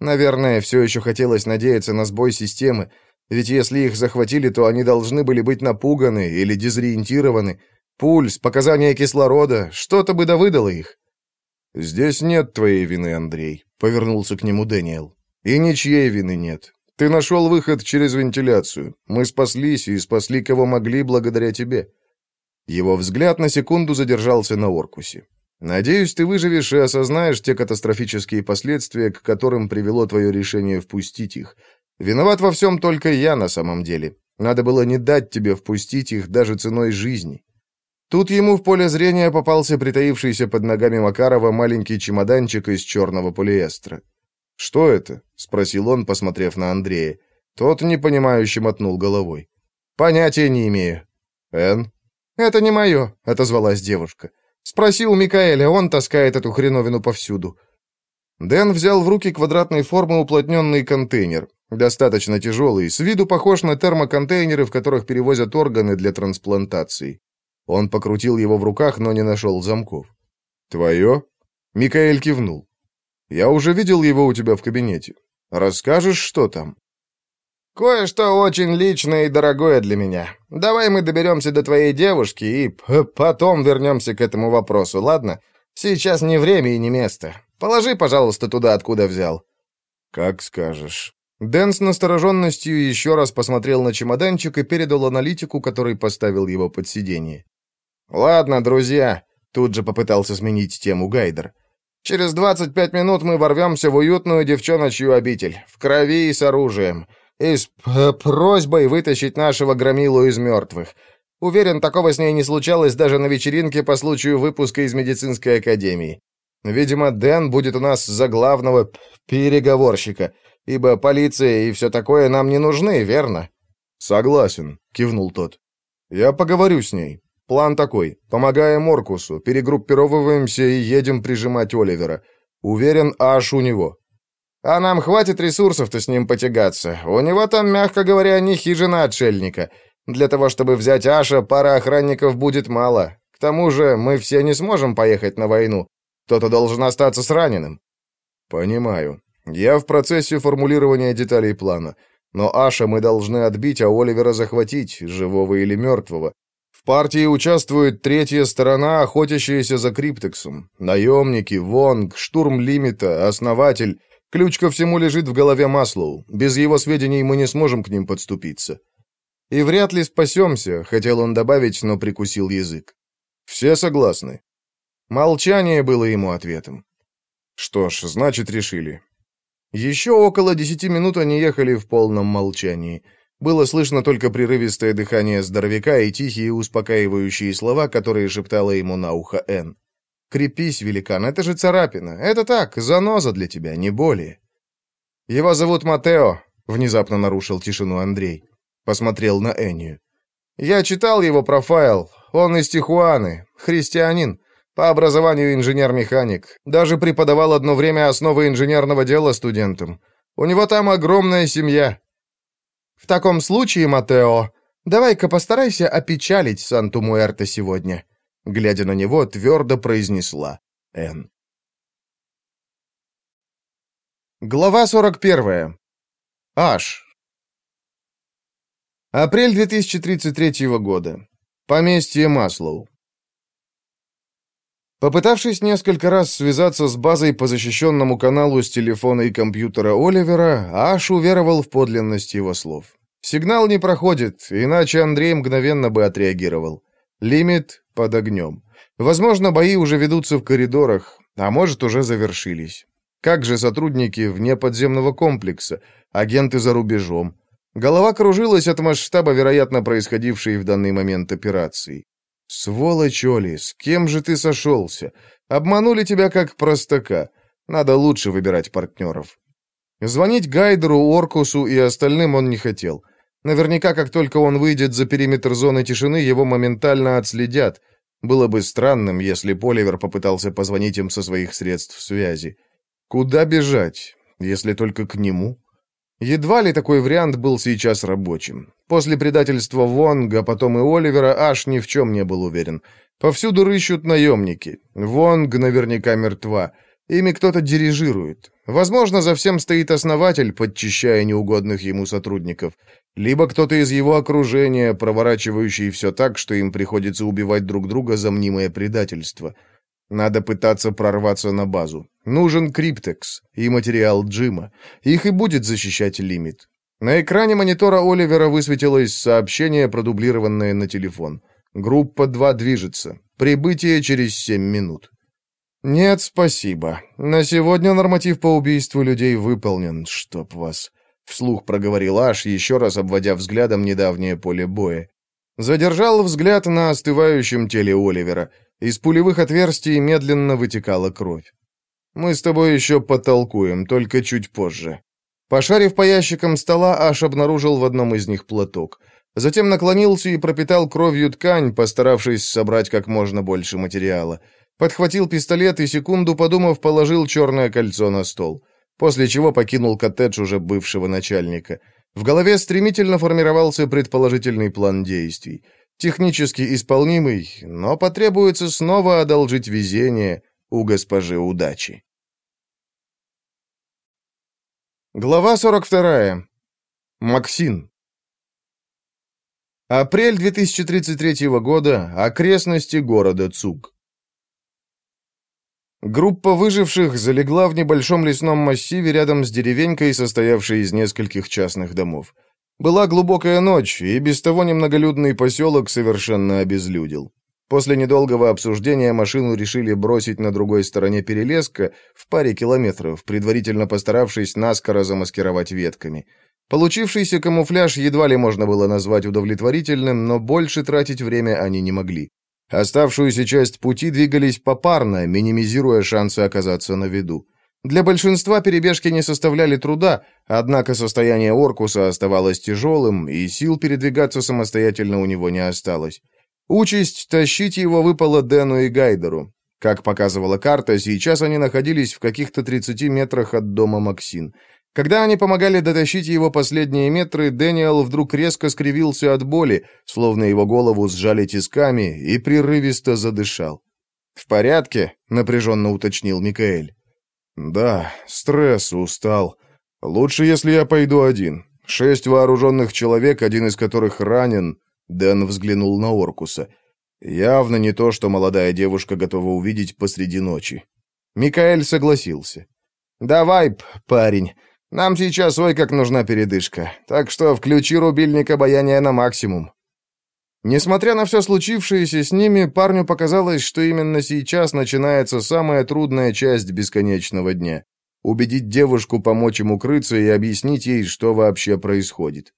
Наверное, все еще хотелось надеяться на сбой системы, ведь если их захватили, то они должны были быть напуганы или дезориентированы. Пульс, показания кислорода, что-то бы да выдало их. «Здесь нет твоей вины, Андрей», — повернулся к нему Дэниел. «И ничьей вины нет. Ты нашел выход через вентиляцию. Мы спаслись и спасли кого могли благодаря тебе». Его взгляд на секунду задержался на Оркусе. «Надеюсь, ты выживешь и осознаешь те катастрофические последствия, к которым привело твое решение впустить их. Виноват во всем только я на самом деле. Надо было не дать тебе впустить их даже ценой жизни». Тут ему в поле зрения попался притаившийся под ногами Макарова маленький чемоданчик из черного полиэстера. «Что это?» — спросил он, посмотрев на Андрея. Тот непонимающе мотнул головой. «Понятия не имею». «Энн?» «Это не мое», — отозвалась девушка. «Спроси у Микаэля, он таскает эту хреновину повсюду». Дэн взял в руки квадратной формы уплотненный контейнер. Достаточно тяжелый, с виду похож на термоконтейнеры, в которых перевозят органы для трансплантации. Он покрутил его в руках, но не нашел замков. «Твое?» Микаэль кивнул. «Я уже видел его у тебя в кабинете. Расскажешь, что там?» «Кое-что очень личное и дорогое для меня. Давай мы доберемся до твоей девушки и потом вернемся к этому вопросу, ладно? Сейчас не время и не место. Положи, пожалуйста, туда, откуда взял». «Как скажешь». Дэн с настороженностью еще раз посмотрел на чемоданчик и передал аналитику, который поставил его под сиденье. «Ладно, друзья», — тут же попытался сменить тему Гайдер. «Через 25 минут мы ворвемся в уютную девчоночью обитель, в крови и с оружием, и с просьбой вытащить нашего громилу из мертвых. Уверен, такого с ней не случалось даже на вечеринке по случаю выпуска из медицинской академии. Видимо, Дэн будет у нас за главного переговорщика, ибо полиция и все такое нам не нужны, верно?» «Согласен», — кивнул тот. «Я поговорю с ней. План такой. Помогаем Оркусу, перегруппировываемся и едем прижимать Оливера. Уверен, аж у него». «А нам хватит ресурсов-то с ним потягаться. У него там, мягко говоря, не хижина отшельника. Для того, чтобы взять Аша, пара охранников будет мало. К тому же мы все не сможем поехать на войну. Кто-то должен остаться с раненым». «Понимаю. Я в процессе формулирования деталей плана. Но Аша мы должны отбить, а Оливера захватить, живого или мертвого. В партии участвует третья сторона, охотящаяся за Криптексом. Наемники, Вонг, штурм лимита, основатель. Ключ ко всему лежит в голове Маслоу. Без его сведений мы не сможем к ним подступиться. И вряд ли спасемся, хотел он добавить, но прикусил язык. Все согласны. Молчание было ему ответом. Что ж, значит, решили. Еще около десяти минут они ехали в полном молчании. Было слышно только прерывистое дыхание здоровяка и тихие успокаивающие слова, которые шептала ему на ухо Энн. «Крепись, великан, это же царапина. Это так, заноза для тебя, не более». «Его зовут Матео», — внезапно нарушил тишину Андрей. Посмотрел на Эннию. «Я читал его профайл. Он из Тихуаны, христианин. По образованию инженер-механик. Даже преподавал одно время основы инженерного дела студентам. У него там огромная семья. В таком случае, Матео, давай-ка постарайся опечалить Санту-Муэрто сегодня. Глядя на него, твердо произнесла Энн. Глава 41. Аш. Апрель 2033 года. Поместье Маслоу. Попытавшись несколько раз связаться с базой по защищенному каналу с телефона и компьютера Оливера, Аш уверовал в подлинность его слов. Сигнал не проходит, иначе Андрей мгновенно бы отреагировал. Лимит под огнем. Возможно, бои уже ведутся в коридорах, а может, уже завершились. Как же сотрудники вне подземного комплекса, агенты за рубежом? Голова кружилась от масштаба, вероятно, происходившей в данный момент операции. «Сволочь, Оли, с кем же ты сошелся? Обманули тебя как простака. Надо лучше выбирать партнеров». Звонить Гайдеру, Оркусу и остальным он не хотел. Наверняка, как только он выйдет за периметр зоны тишины, его моментально отследят. Было бы странным, если Поливер попытался позвонить им со своих средств связи. Куда бежать, если только к нему? Едва ли такой вариант был сейчас рабочим. После предательства Вонга, потом и Оливера, аж ни в чем не был уверен. Повсюду рыщут наемники. Вонг наверняка мертва. Ими кто-то дирижирует. Возможно, за всем стоит основатель, подчищая неугодных ему сотрудников. Либо кто-то из его окружения, проворачивающий все так, что им приходится убивать друг друга за мнимое предательство. Надо пытаться прорваться на базу. Нужен Криптекс и материал Джима. Их и будет защищать лимит. На экране монитора Оливера высветилось сообщение, продублированное на телефон. Группа 2 движется. Прибытие через 7 минут. «Нет, спасибо. На сегодня норматив по убийству людей выполнен, чтоб вас...» Вслух проговорил Аш, еще раз обводя взглядом недавнее поле боя. Задержал взгляд на остывающем теле Оливера. Из пулевых отверстий медленно вытекала кровь. «Мы с тобой еще потолкуем, только чуть позже». Пошарив по ящикам стола, Аш обнаружил в одном из них платок. Затем наклонился и пропитал кровью ткань, постаравшись собрать как можно больше материала. Подхватил пистолет и, секунду подумав, положил черное кольцо на стол. После чего покинул коттедж уже бывшего начальника. В голове стремительно формировался предположительный план действий. Технически исполнимый, но потребуется снова одолжить везение у госпожи удачи. Глава 42. Максин. Апрель 2033 года. Окрестности города Цуг. Группа выживших залегла в небольшом лесном массиве рядом с деревенькой, состоявшей из нескольких частных домов. Была глубокая ночь, и без того немноголюдный поселок совершенно обезлюдил. После недолгого обсуждения машину решили бросить на другой стороне перелеска в паре километров, предварительно постаравшись наскоро замаскировать ветками. Получившийся камуфляж едва ли можно было назвать удовлетворительным, но больше тратить время они не могли. Оставшуюся часть пути двигались попарно, минимизируя шансы оказаться на виду. Для большинства перебежки не составляли труда, однако состояние Оркуса оставалось тяжелым, и сил передвигаться самостоятельно у него не осталось. Участь тащить его выпала Дэну и Гайдеру. Как показывала карта, сейчас они находились в каких-то 30 метрах от дома Максин. Когда они помогали дотащить его последние метры, Дэниел вдруг резко скривился от боли, словно его голову сжали тисками, и прерывисто задышал. «В порядке?» — напряженно уточнил Микаэль. «Да, стресс, устал. Лучше, если я пойду один. Шесть вооруженных человек, один из которых ранен. Дэн взглянул на Оркуса. Явно не то, что молодая девушка готова увидеть посреди ночи. Микаэль согласился. «Давай, парень, нам сейчас ой как нужна передышка, так что включи рубильник обаяния на максимум». Несмотря на все случившееся с ними, парню показалось, что именно сейчас начинается самая трудная часть бесконечного дня. Убедить девушку помочь им укрыться и объяснить ей, что вообще происходит.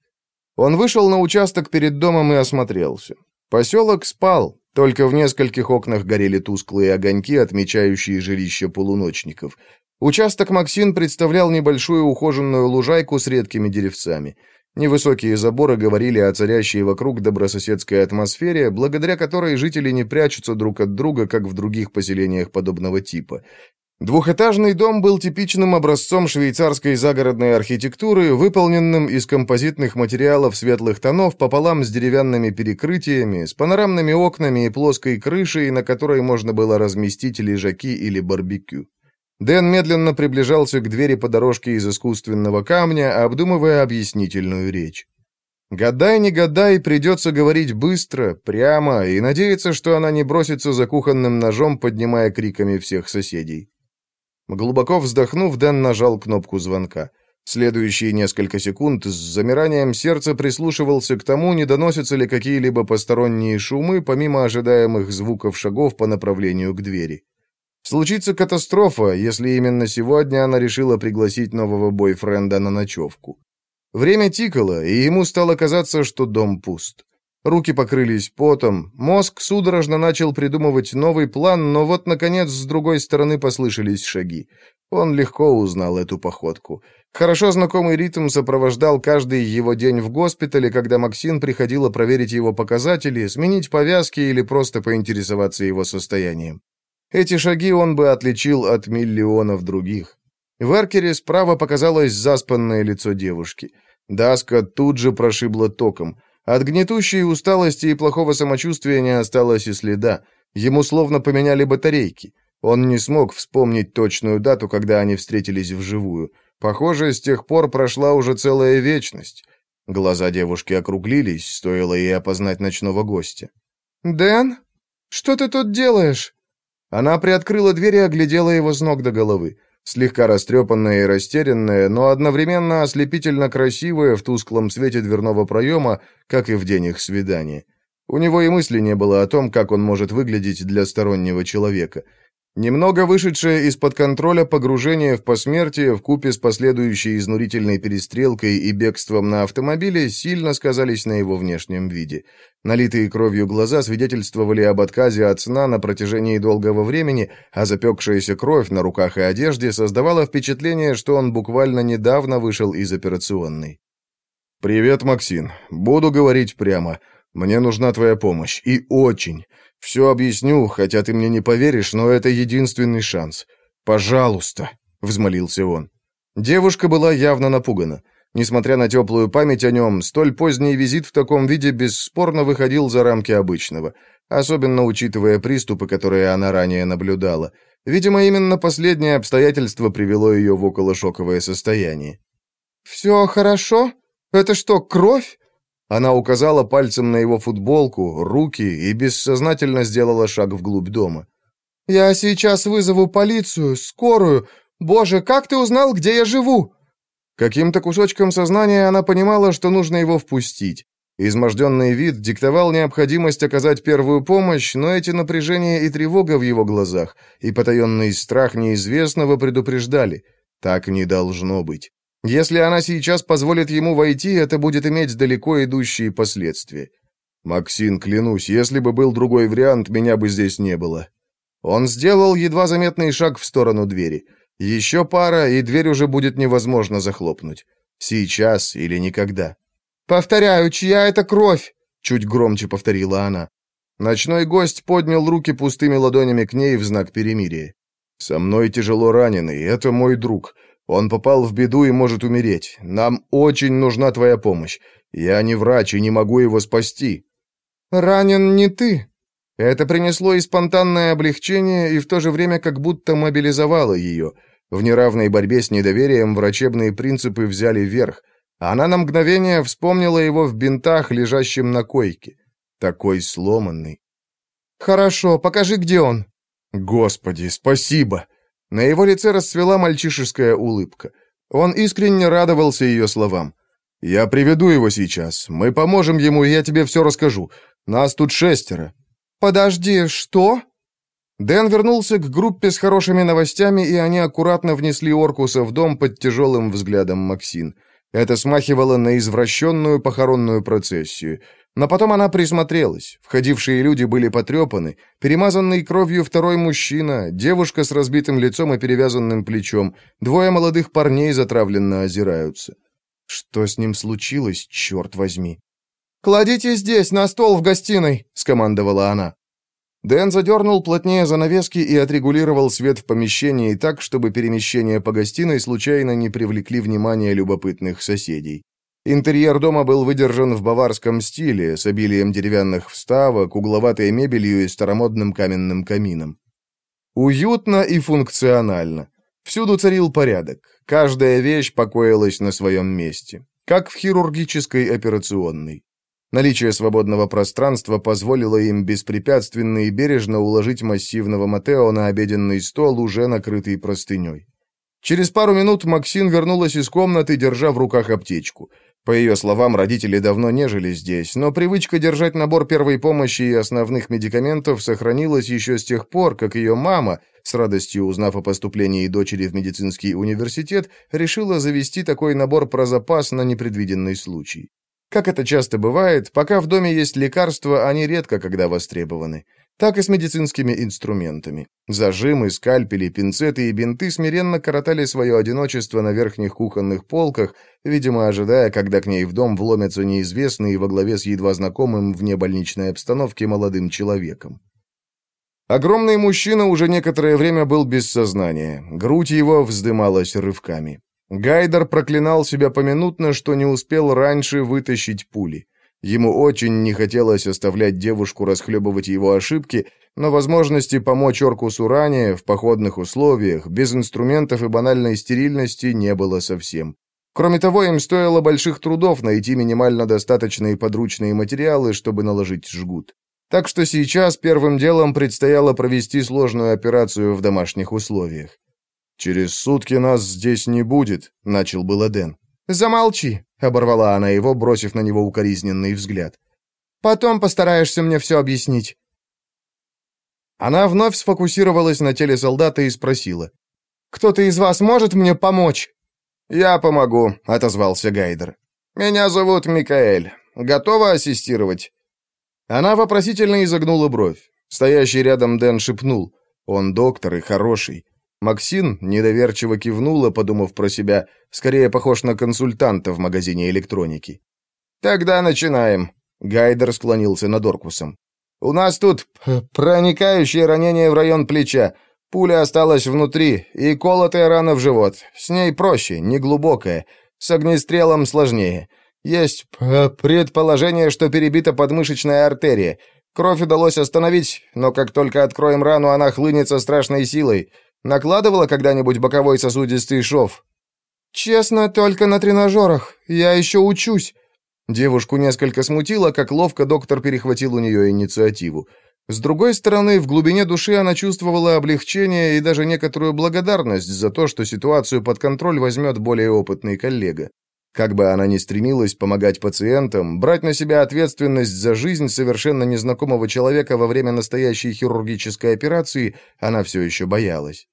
Он вышел на участок перед домом и осмотрелся. Поселок спал, только в нескольких окнах горели тусклые огоньки, отмечающие жилища полуночников. Участок Максин представлял небольшую ухоженную лужайку с редкими деревцами. Невысокие заборы говорили о царящей вокруг добрососедской атмосфере, благодаря которой жители не прячутся друг от друга, как в других поселениях подобного типа. Двухэтажный дом был типичным образцом швейцарской загородной архитектуры, выполненным из композитных материалов светлых тонов пополам с деревянными перекрытиями, с панорамными окнами и плоской крышей, на которой можно было разместить лежаки или барбекю. Дэн медленно приближался к двери по дорожке из искусственного камня, обдумывая объяснительную речь. Гадай, не гадай, придется говорить быстро, прямо, и надеяться, что она не бросится за кухонным ножом, поднимая криками всех соседей. Глубоко вздохнув, Дэн нажал кнопку звонка. Следующие несколько секунд с замиранием сердца прислушивался к тому, не доносятся ли какие-либо посторонние шумы, помимо ожидаемых звуков шагов по направлению к двери. Случится катастрофа, если именно сегодня она решила пригласить нового бойфренда на ночевку. Время тикало, и ему стало казаться, что дом пуст. Руки покрылись потом, мозг судорожно начал придумывать новый план, но вот, наконец, с другой стороны послышались шаги. Он легко узнал эту походку. Хорошо знакомый ритм сопровождал каждый его день в госпитале, когда Максин приходила проверить его показатели, сменить повязки или просто поинтересоваться его состоянием. Эти шаги он бы отличил от миллионов других. В эркере справа показалось заспанное лицо девушки. Даска тут же прошибла током — от гнетущей усталости и плохого самочувствия не осталось и следа. Ему словно поменяли батарейки. Он не смог вспомнить точную дату, когда они встретились вживую. Похоже, с тех пор прошла уже целая вечность. Глаза девушки округлились, стоило ей опознать ночного гостя. «Дэн, что ты тут делаешь?» Она приоткрыла дверь и оглядела его с ног до головы слегка растрепанная и растерянная, но одновременно ослепительно красивая в тусклом свете дверного проема, как и в день их свидания. У него и мысли не было о том, как он может выглядеть для стороннего человека. Немного вышедшее из-под контроля погружение в посмертие вкупе с последующей изнурительной перестрелкой и бегством на автомобиле сильно сказались на его внешнем виде. Налитые кровью глаза свидетельствовали об отказе от сна на протяжении долгого времени, а запекшаяся кровь на руках и одежде создавала впечатление, что он буквально недавно вышел из операционной. «Привет, Максим. Буду говорить прямо. Мне нужна твоя помощь. И очень. Все объясню, хотя ты мне не поверишь, но это единственный шанс. Пожалуйста, взмолился он. Девушка была явно напугана. Несмотря на теплую память о нем, столь поздний визит в таком виде бесспорно выходил за рамки обычного, особенно учитывая приступы, которые она ранее наблюдала. Видимо, именно последнее обстоятельство привело ее в околошоковое состояние. «Все хорошо? Это что, кровь?» Она указала пальцем на его футболку, руки и бессознательно сделала шаг вглубь дома. «Я сейчас вызову полицию, скорую. Боже, как ты узнал, где я живу?» Каким-то кусочком сознания она понимала, что нужно его впустить. Изможденный вид диктовал необходимость оказать первую помощь, но эти напряжения и тревога в его глазах, и потаенный страх неизвестного предупреждали. Так не должно быть. Если она сейчас позволит ему войти, это будет иметь далеко идущие последствия. «Максин, клянусь, если бы был другой вариант, меня бы здесь не было». Он сделал едва заметный шаг в сторону двери. Еще пара, и дверь уже будет невозможно захлопнуть. Сейчас или никогда. «Повторяю, чья это кровь?» — чуть громче повторила она. Ночной гость поднял руки пустыми ладонями к ней в знак перемирия. «Со мной тяжело раненый, это мой друг. Он попал в беду и может умереть. Нам очень нужна твоя помощь. Я не врач и не могу его спасти». «Ранен не ты». Это принесло и спонтанное облегчение, и в то же время как будто мобилизовало ее. В неравной борьбе с недоверием врачебные принципы взяли верх. Она на мгновение вспомнила его в бинтах, лежащем на койке. Такой сломанный. «Хорошо, покажи, где он». «Господи, спасибо!» На его лице расцвела мальчишеская улыбка. Он искренне радовался ее словам. «Я приведу его сейчас. Мы поможем ему, и я тебе все расскажу. Нас тут шестеро». «Подожди, что?» Дэн вернулся к группе с хорошими новостями, и они аккуратно внесли Оркуса в дом под тяжелым взглядом Максин. Это смахивало на извращенную похоронную процессию. Но потом она присмотрелась. Входившие люди были потрепаны. Перемазанный кровью второй мужчина, девушка с разбитым лицом и перевязанным плечом, двое молодых парней затравленно озираются. Что с ним случилось, черт возьми? «Кладите здесь, на стол в гостиной», — скомандовала она. Дэн задернул плотнее занавески и отрегулировал свет в помещении так, чтобы перемещения по гостиной случайно не привлекли внимание любопытных соседей. Интерьер дома был выдержан в баварском стиле, с обилием деревянных вставок, угловатой мебелью и старомодным каменным камином. Уютно и функционально. Всюду царил порядок. Каждая вещь покоилась на своем месте, как в хирургической операционной. Наличие свободного пространства позволило им беспрепятственно и бережно уложить массивного Матео на обеденный стол, уже накрытый простыней. Через пару минут Максин вернулась из комнаты, держа в руках аптечку. По ее словам, родители давно не жили здесь, но привычка держать набор первой помощи и основных медикаментов сохранилась еще с тех пор, как ее мама, с радостью узнав о поступлении дочери в медицинский университет, решила завести такой набор про запас на непредвиденный случай. Как это часто бывает, пока в доме есть лекарства, они редко когда востребованы. Так и с медицинскими инструментами. Зажимы, скальпели, пинцеты и бинты смиренно коротали свое одиночество на верхних кухонных полках, видимо, ожидая, когда к ней в дом вломятся неизвестные во главе с едва знакомым вне больничной обстановки молодым человеком. Огромный мужчина уже некоторое время был без сознания, грудь его вздымалась рывками. Гайдер проклинал себя поминутно, что не успел раньше вытащить пули. Ему очень не хотелось оставлять девушку расхлебывать его ошибки, но возможности помочь Оркусу ранее, в походных условиях, без инструментов и банальной стерильности не было совсем. Кроме того, им стоило больших трудов найти минимально достаточные подручные материалы, чтобы наложить жгут. Так что сейчас первым делом предстояло провести сложную операцию в домашних условиях. «Через сутки нас здесь не будет», — начал было Дэн. «Замолчи», — оборвала она его, бросив на него укоризненный взгляд. «Потом постараешься мне все объяснить». Она вновь сфокусировалась на теле солдата и спросила. «Кто-то из вас может мне помочь?» «Я помогу», — отозвался Гайдер. «Меня зовут Микаэль. Готова ассистировать?» Она вопросительно изогнула бровь. Стоящий рядом Дэн шепнул. «Он доктор и хороший. Максин недоверчиво кивнула, подумав про себя, скорее похож на консультанта в магазине электроники. «Тогда начинаем», — Гайдер склонился над Оркусом. У нас тут проникающее ранение в район плеча. Пуля осталась внутри и колотая рана в живот. С ней проще, неглубокая. С огнестрелом сложнее. Есть предположение, что перебита подмышечная артерия. Кровь удалось остановить, но как только откроем рану, она хлынет со страшной силой. Накладывала когда-нибудь боковой сосудистый шов? Честно, только на тренажерах. Я еще учусь. Девушку несколько смутило, как ловко доктор перехватил у нее инициативу. С другой стороны, в глубине души она чувствовала облегчение и даже некоторую благодарность за то, что ситуацию под контроль возьмет более опытный коллега. Как бы она ни стремилась помогать пациентам, брать на себя ответственность за жизнь совершенно незнакомого человека во время настоящей хирургической операции, она все еще боялась.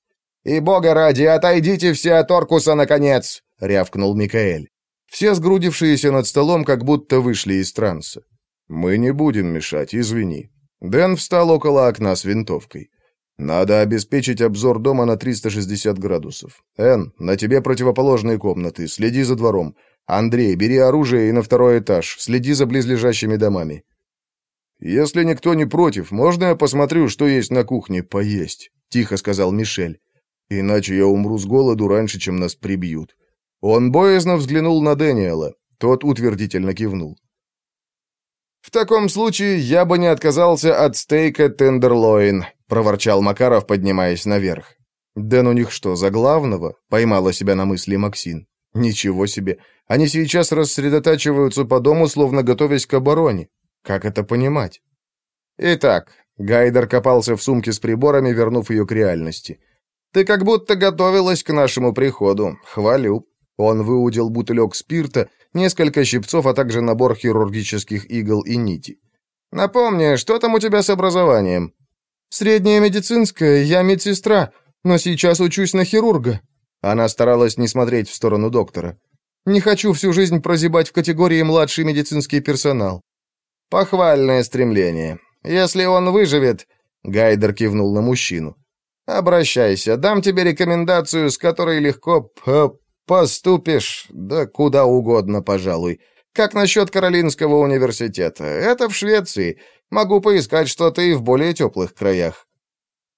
«И бога ради, отойдите все от Оркуса, наконец!» — рявкнул Микаэль. Все сгрудившиеся над столом как будто вышли из транса. «Мы не будем мешать, извини». Дэн встал около окна с винтовкой. «Надо обеспечить обзор дома на 360 градусов. Эн, на тебе противоположные комнаты, следи за двором. Андрей, бери оружие и на второй этаж, следи за близлежащими домами». «Если никто не против, можно я посмотрю, что есть на кухне поесть?» — тихо сказал Мишель. «Иначе я умру с голоду раньше, чем нас прибьют». Он боязно взглянул на Дэниела. Тот утвердительно кивнул. «В таком случае я бы не отказался от стейка тендерлоин», — проворчал Макаров, поднимаясь наверх. «Дэн у них что, за главного?» — поймала себя на мысли Максин. «Ничего себе! Они сейчас рассредотачиваются по дому, словно готовясь к обороне. Как это понимать?» «Итак», — Гайдер копался в сумке с приборами, вернув ее к реальности. «Ты как будто готовилась к нашему приходу. Хвалю. Он выудил бутылек спирта, несколько щипцов, а также набор хирургических игл и нити. «Напомни, что там у тебя с образованием?» «Среднее медицинское, я медсестра, но сейчас учусь на хирурга». Она старалась не смотреть в сторону доктора. «Не хочу всю жизнь прозябать в категории младший медицинский персонал». «Похвальное стремление. Если он выживет...» Гайдер кивнул на мужчину. «Обращайся, дам тебе рекомендацию, с которой легко Поступишь, да куда угодно, пожалуй. Как насчет Каролинского университета? Это в Швеции. Могу поискать что-то и в более теплых краях».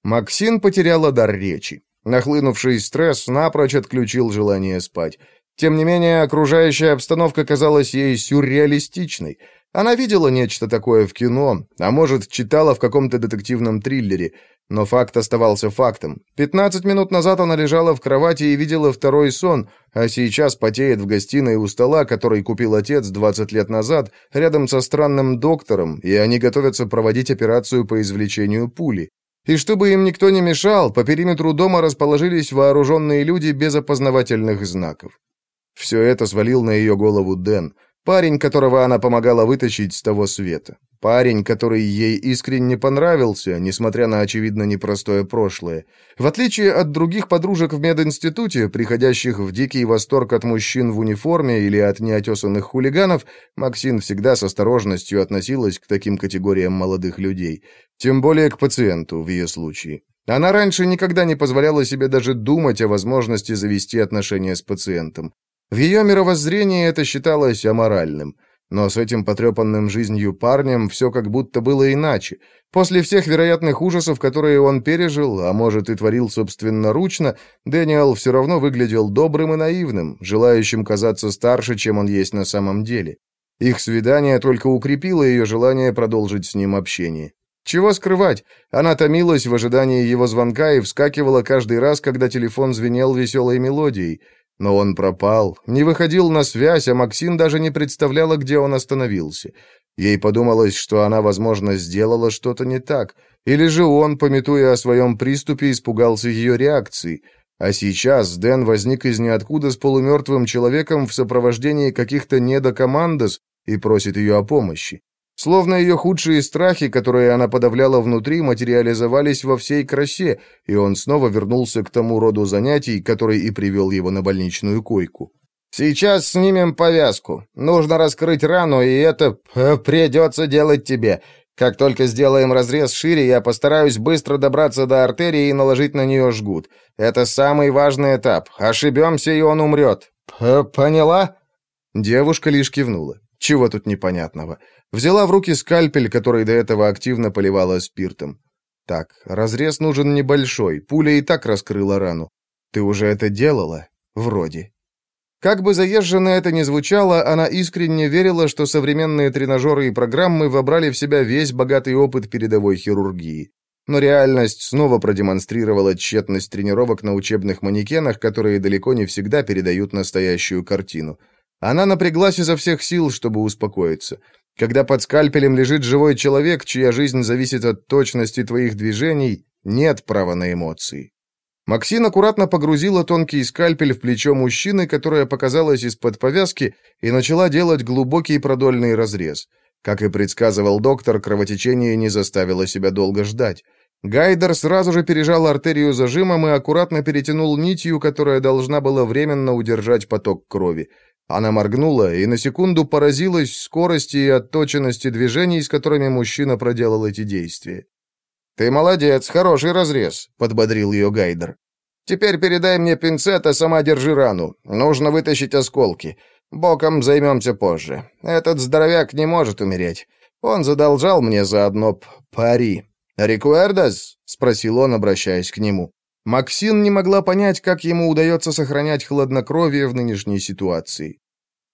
Максин потеряла дар речи. Нахлынувший стресс напрочь отключил желание спать. Тем не менее, окружающая обстановка казалась ей сюрреалистичной. Она видела нечто такое в кино, а может, читала в каком-то детективном триллере. Но факт оставался фактом. Пятнадцать минут назад она лежала в кровати и видела второй сон, а сейчас потеет в гостиной у стола, который купил отец 20 лет назад, рядом со странным доктором, и они готовятся проводить операцию по извлечению пули. И чтобы им никто не мешал, по периметру дома расположились вооруженные люди без опознавательных знаков. Все это свалил на ее голову Дэн, парень, которого она помогала вытащить с того света. Парень, который ей искренне понравился, несмотря на очевидно непростое прошлое. В отличие от других подружек в мединституте, приходящих в дикий восторг от мужчин в униформе или от неотесанных хулиганов, Максин всегда с осторожностью относилась к таким категориям молодых людей. Тем более к пациенту в ее случае. Она раньше никогда не позволяла себе даже думать о возможности завести отношения с пациентом. В ее мировоззрении это считалось аморальным – но с этим потрепанным жизнью парнем все как будто было иначе. После всех вероятных ужасов, которые он пережил, а может и творил собственноручно, Дэниел все равно выглядел добрым и наивным, желающим казаться старше, чем он есть на самом деле. Их свидание только укрепило ее желание продолжить с ним общение. Чего скрывать? Она томилась в ожидании его звонка и вскакивала каждый раз, когда телефон звенел веселой мелодией – но он пропал, не выходил на связь, а Максин даже не представляла, где он остановился. Ей подумалось, что она, возможно, сделала что-то не так, или же он, пометуя о своем приступе, испугался ее реакции. А сейчас Дэн возник из ниоткуда с полумертвым человеком в сопровождении каких-то недокомандос и просит ее о помощи. Словно ее худшие страхи, которые она подавляла внутри, материализовались во всей красе, и он снова вернулся к тому роду занятий, который и привел его на больничную койку. «Сейчас снимем повязку. Нужно раскрыть рану, и это придется делать тебе. Как только сделаем разрез шире, я постараюсь быстро добраться до артерии и наложить на нее жгут. Это самый важный этап. Ошибемся, и он умрет. П Поняла?» Девушка лишь кивнула. Чего тут непонятного? Взяла в руки скальпель, который до этого активно поливала спиртом. Так, разрез нужен небольшой, пуля и так раскрыла рану. Ты уже это делала? Вроде. Как бы заезженно это ни звучало, она искренне верила, что современные тренажеры и программы вобрали в себя весь богатый опыт передовой хирургии. Но реальность снова продемонстрировала тщетность тренировок на учебных манекенах, которые далеко не всегда передают настоящую картину. Она напряглась изо всех сил, чтобы успокоиться. Когда под скальпелем лежит живой человек, чья жизнь зависит от точности твоих движений, нет права на эмоции. Максин аккуратно погрузила тонкий скальпель в плечо мужчины, которая показалась из-под повязки, и начала делать глубокий продольный разрез. Как и предсказывал доктор, кровотечение не заставило себя долго ждать. Гайдер сразу же пережал артерию зажимом и аккуратно перетянул нитью, которая должна была временно удержать поток крови. Она моргнула и на секунду поразилась скорости и отточенности движений, с которыми мужчина проделал эти действия. «Ты молодец, хороший разрез», — подбодрил ее Гайдер. «Теперь передай мне пинцет, а сама держи рану. Нужно вытащить осколки. Боком займемся позже. Этот здоровяк не может умереть. Он задолжал мне за одно пари. «Рекуэрдас?» — спросил он, обращаясь к нему. Максин не могла понять, как ему удается сохранять хладнокровие в нынешней ситуации.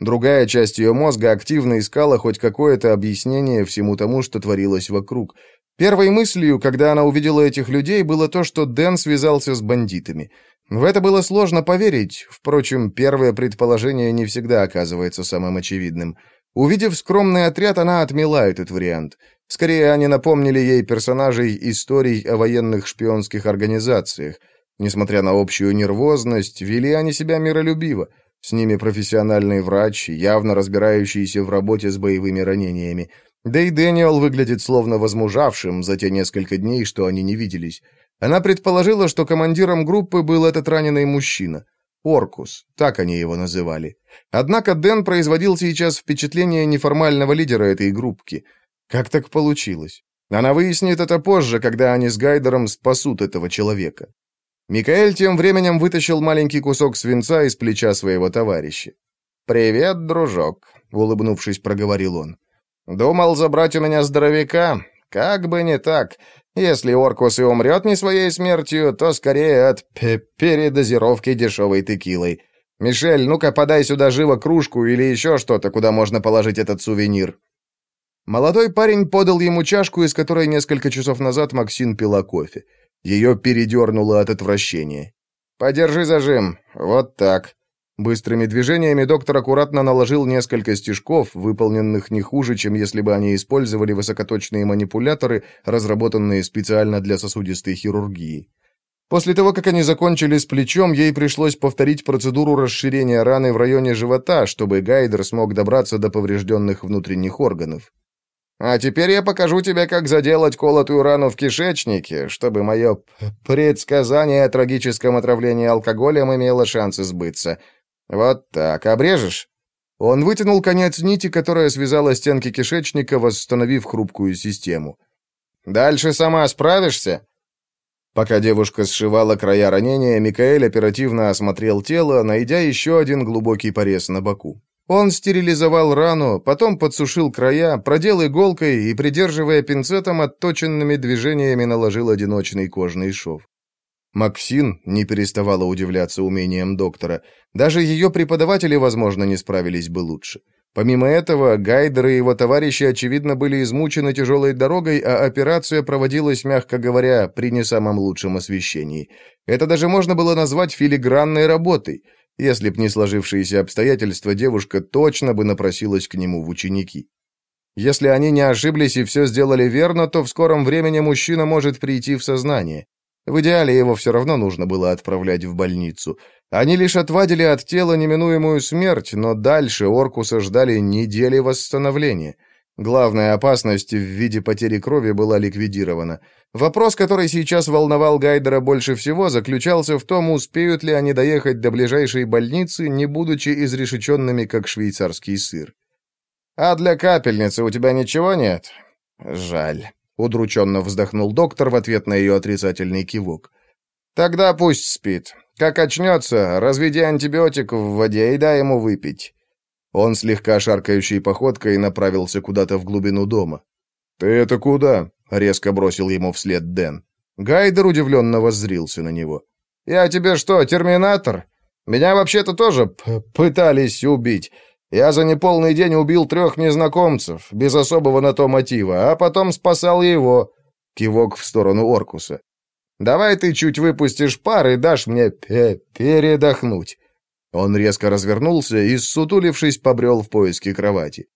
Другая часть ее мозга активно искала хоть какое-то объяснение всему тому, что творилось вокруг. Первой мыслью, когда она увидела этих людей, было то, что Дэн связался с бандитами. В это было сложно поверить, впрочем, первое предположение не всегда оказывается самым очевидным. Увидев скромный отряд, она отмела этот вариант. Скорее, они напомнили ей персонажей историй о военных шпионских организациях. Несмотря на общую нервозность, вели они себя миролюбиво. С ними профессиональный врач, явно разбирающийся в работе с боевыми ранениями. Да и Дэниел выглядит словно возмужавшим за те несколько дней, что они не виделись. Она предположила, что командиром группы был этот раненый мужчина. Оркус, так они его называли. Однако Дэн производил сейчас впечатление неформального лидера этой группки. Как так получилось? Она выяснит это позже, когда они с Гайдером спасут этого человека. Микаэль тем временем вытащил маленький кусок свинца из плеча своего товарища. «Привет, дружок», — улыбнувшись, проговорил он. «Думал забрать у меня здоровяка? Как бы не так. Если Оркус и умрет не своей смертью, то скорее от передозировки дешевой текилой. Мишель, ну-ка подай сюда живо кружку или еще что-то, куда можно положить этот сувенир». Молодой парень подал ему чашку, из которой несколько часов назад Максин пила кофе. Ее передернуло от отвращения. «Подержи зажим. Вот так». Быстрыми движениями доктор аккуратно наложил несколько стежков, выполненных не хуже, чем если бы они использовали высокоточные манипуляторы, разработанные специально для сосудистой хирургии. После того, как они закончили с плечом, ей пришлось повторить процедуру расширения раны в районе живота, чтобы Гайдер смог добраться до поврежденных внутренних органов. А теперь я покажу тебе, как заделать колотую рану в кишечнике, чтобы мое предсказание о трагическом отравлении алкоголем имело шансы сбыться. Вот так, обрежешь?» Он вытянул конец нити, которая связала стенки кишечника, восстановив хрупкую систему. «Дальше сама справишься?» Пока девушка сшивала края ранения, Микаэль оперативно осмотрел тело, найдя еще один глубокий порез на боку. Он стерилизовал рану, потом подсушил края, продел иголкой и, придерживая пинцетом, отточенными движениями наложил одиночный кожный шов. Максин не переставала удивляться умениям доктора. Даже ее преподаватели, возможно, не справились бы лучше. Помимо этого, Гайдер и его товарищи, очевидно, были измучены тяжелой дорогой, а операция проводилась, мягко говоря, при не самом лучшем освещении. Это даже можно было назвать филигранной работой — если б не сложившиеся обстоятельства, девушка точно бы напросилась к нему в ученики. Если они не ошиблись и все сделали верно, то в скором времени мужчина может прийти в сознание. В идеале его все равно нужно было отправлять в больницу. Они лишь отвадили от тела неминуемую смерть, но дальше Оркуса ждали недели восстановления. Главная опасность в виде потери крови была ликвидирована. Вопрос, который сейчас волновал Гайдера больше всего, заключался в том, успеют ли они доехать до ближайшей больницы, не будучи изрешеченными, как швейцарский сыр. «А для капельницы у тебя ничего нет?» «Жаль», — удрученно вздохнул доктор в ответ на ее отрицательный кивок. «Тогда пусть спит. Как очнется, разведи антибиотик в воде и дай ему выпить». Он слегка шаркающей походкой направился куда-то в глубину дома. «Ты это куда?» — резко бросил ему вслед Дэн. Гайдер удивленно воззрился на него. «Я тебе что, терминатор? Меня вообще-то тоже пытались убить. Я за неполный день убил трех незнакомцев, без особого на то мотива, а потом спасал его». Кивок в сторону Оркуса. «Давай ты чуть выпустишь пар и дашь мне передохнуть». Он резко развернулся и, сутулившись, побрел в поиски кровати.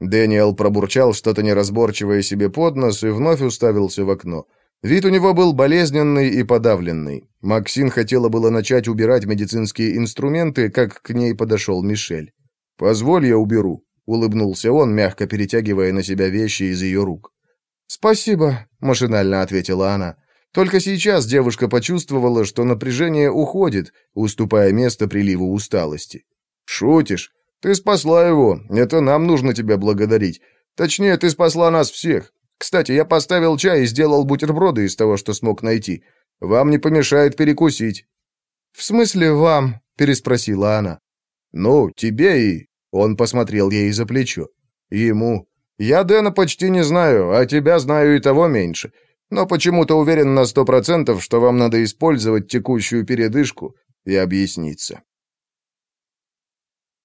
Дэниел пробурчал что-то неразборчивое себе под нос и вновь уставился в окно. Вид у него был болезненный и подавленный. Максин хотела было начать убирать медицинские инструменты, как к ней подошел Мишель. «Позволь, я уберу», — улыбнулся он, мягко перетягивая на себя вещи из ее рук. «Спасибо», — машинально ответила она. Только сейчас девушка почувствовала, что напряжение уходит, уступая место приливу усталости. «Шутишь? Ты спасла его. Это нам нужно тебя благодарить. Точнее, ты спасла нас всех. Кстати, я поставил чай и сделал бутерброды из того, что смог найти. Вам не помешает перекусить». «В смысле вам?» — переспросила она. «Ну, тебе и...» — он посмотрел ей за плечо. «Ему. Я Дэна почти не знаю, а тебя знаю и того меньше. Но почему-то уверен на сто процентов, что вам надо использовать текущую передышку и объясниться».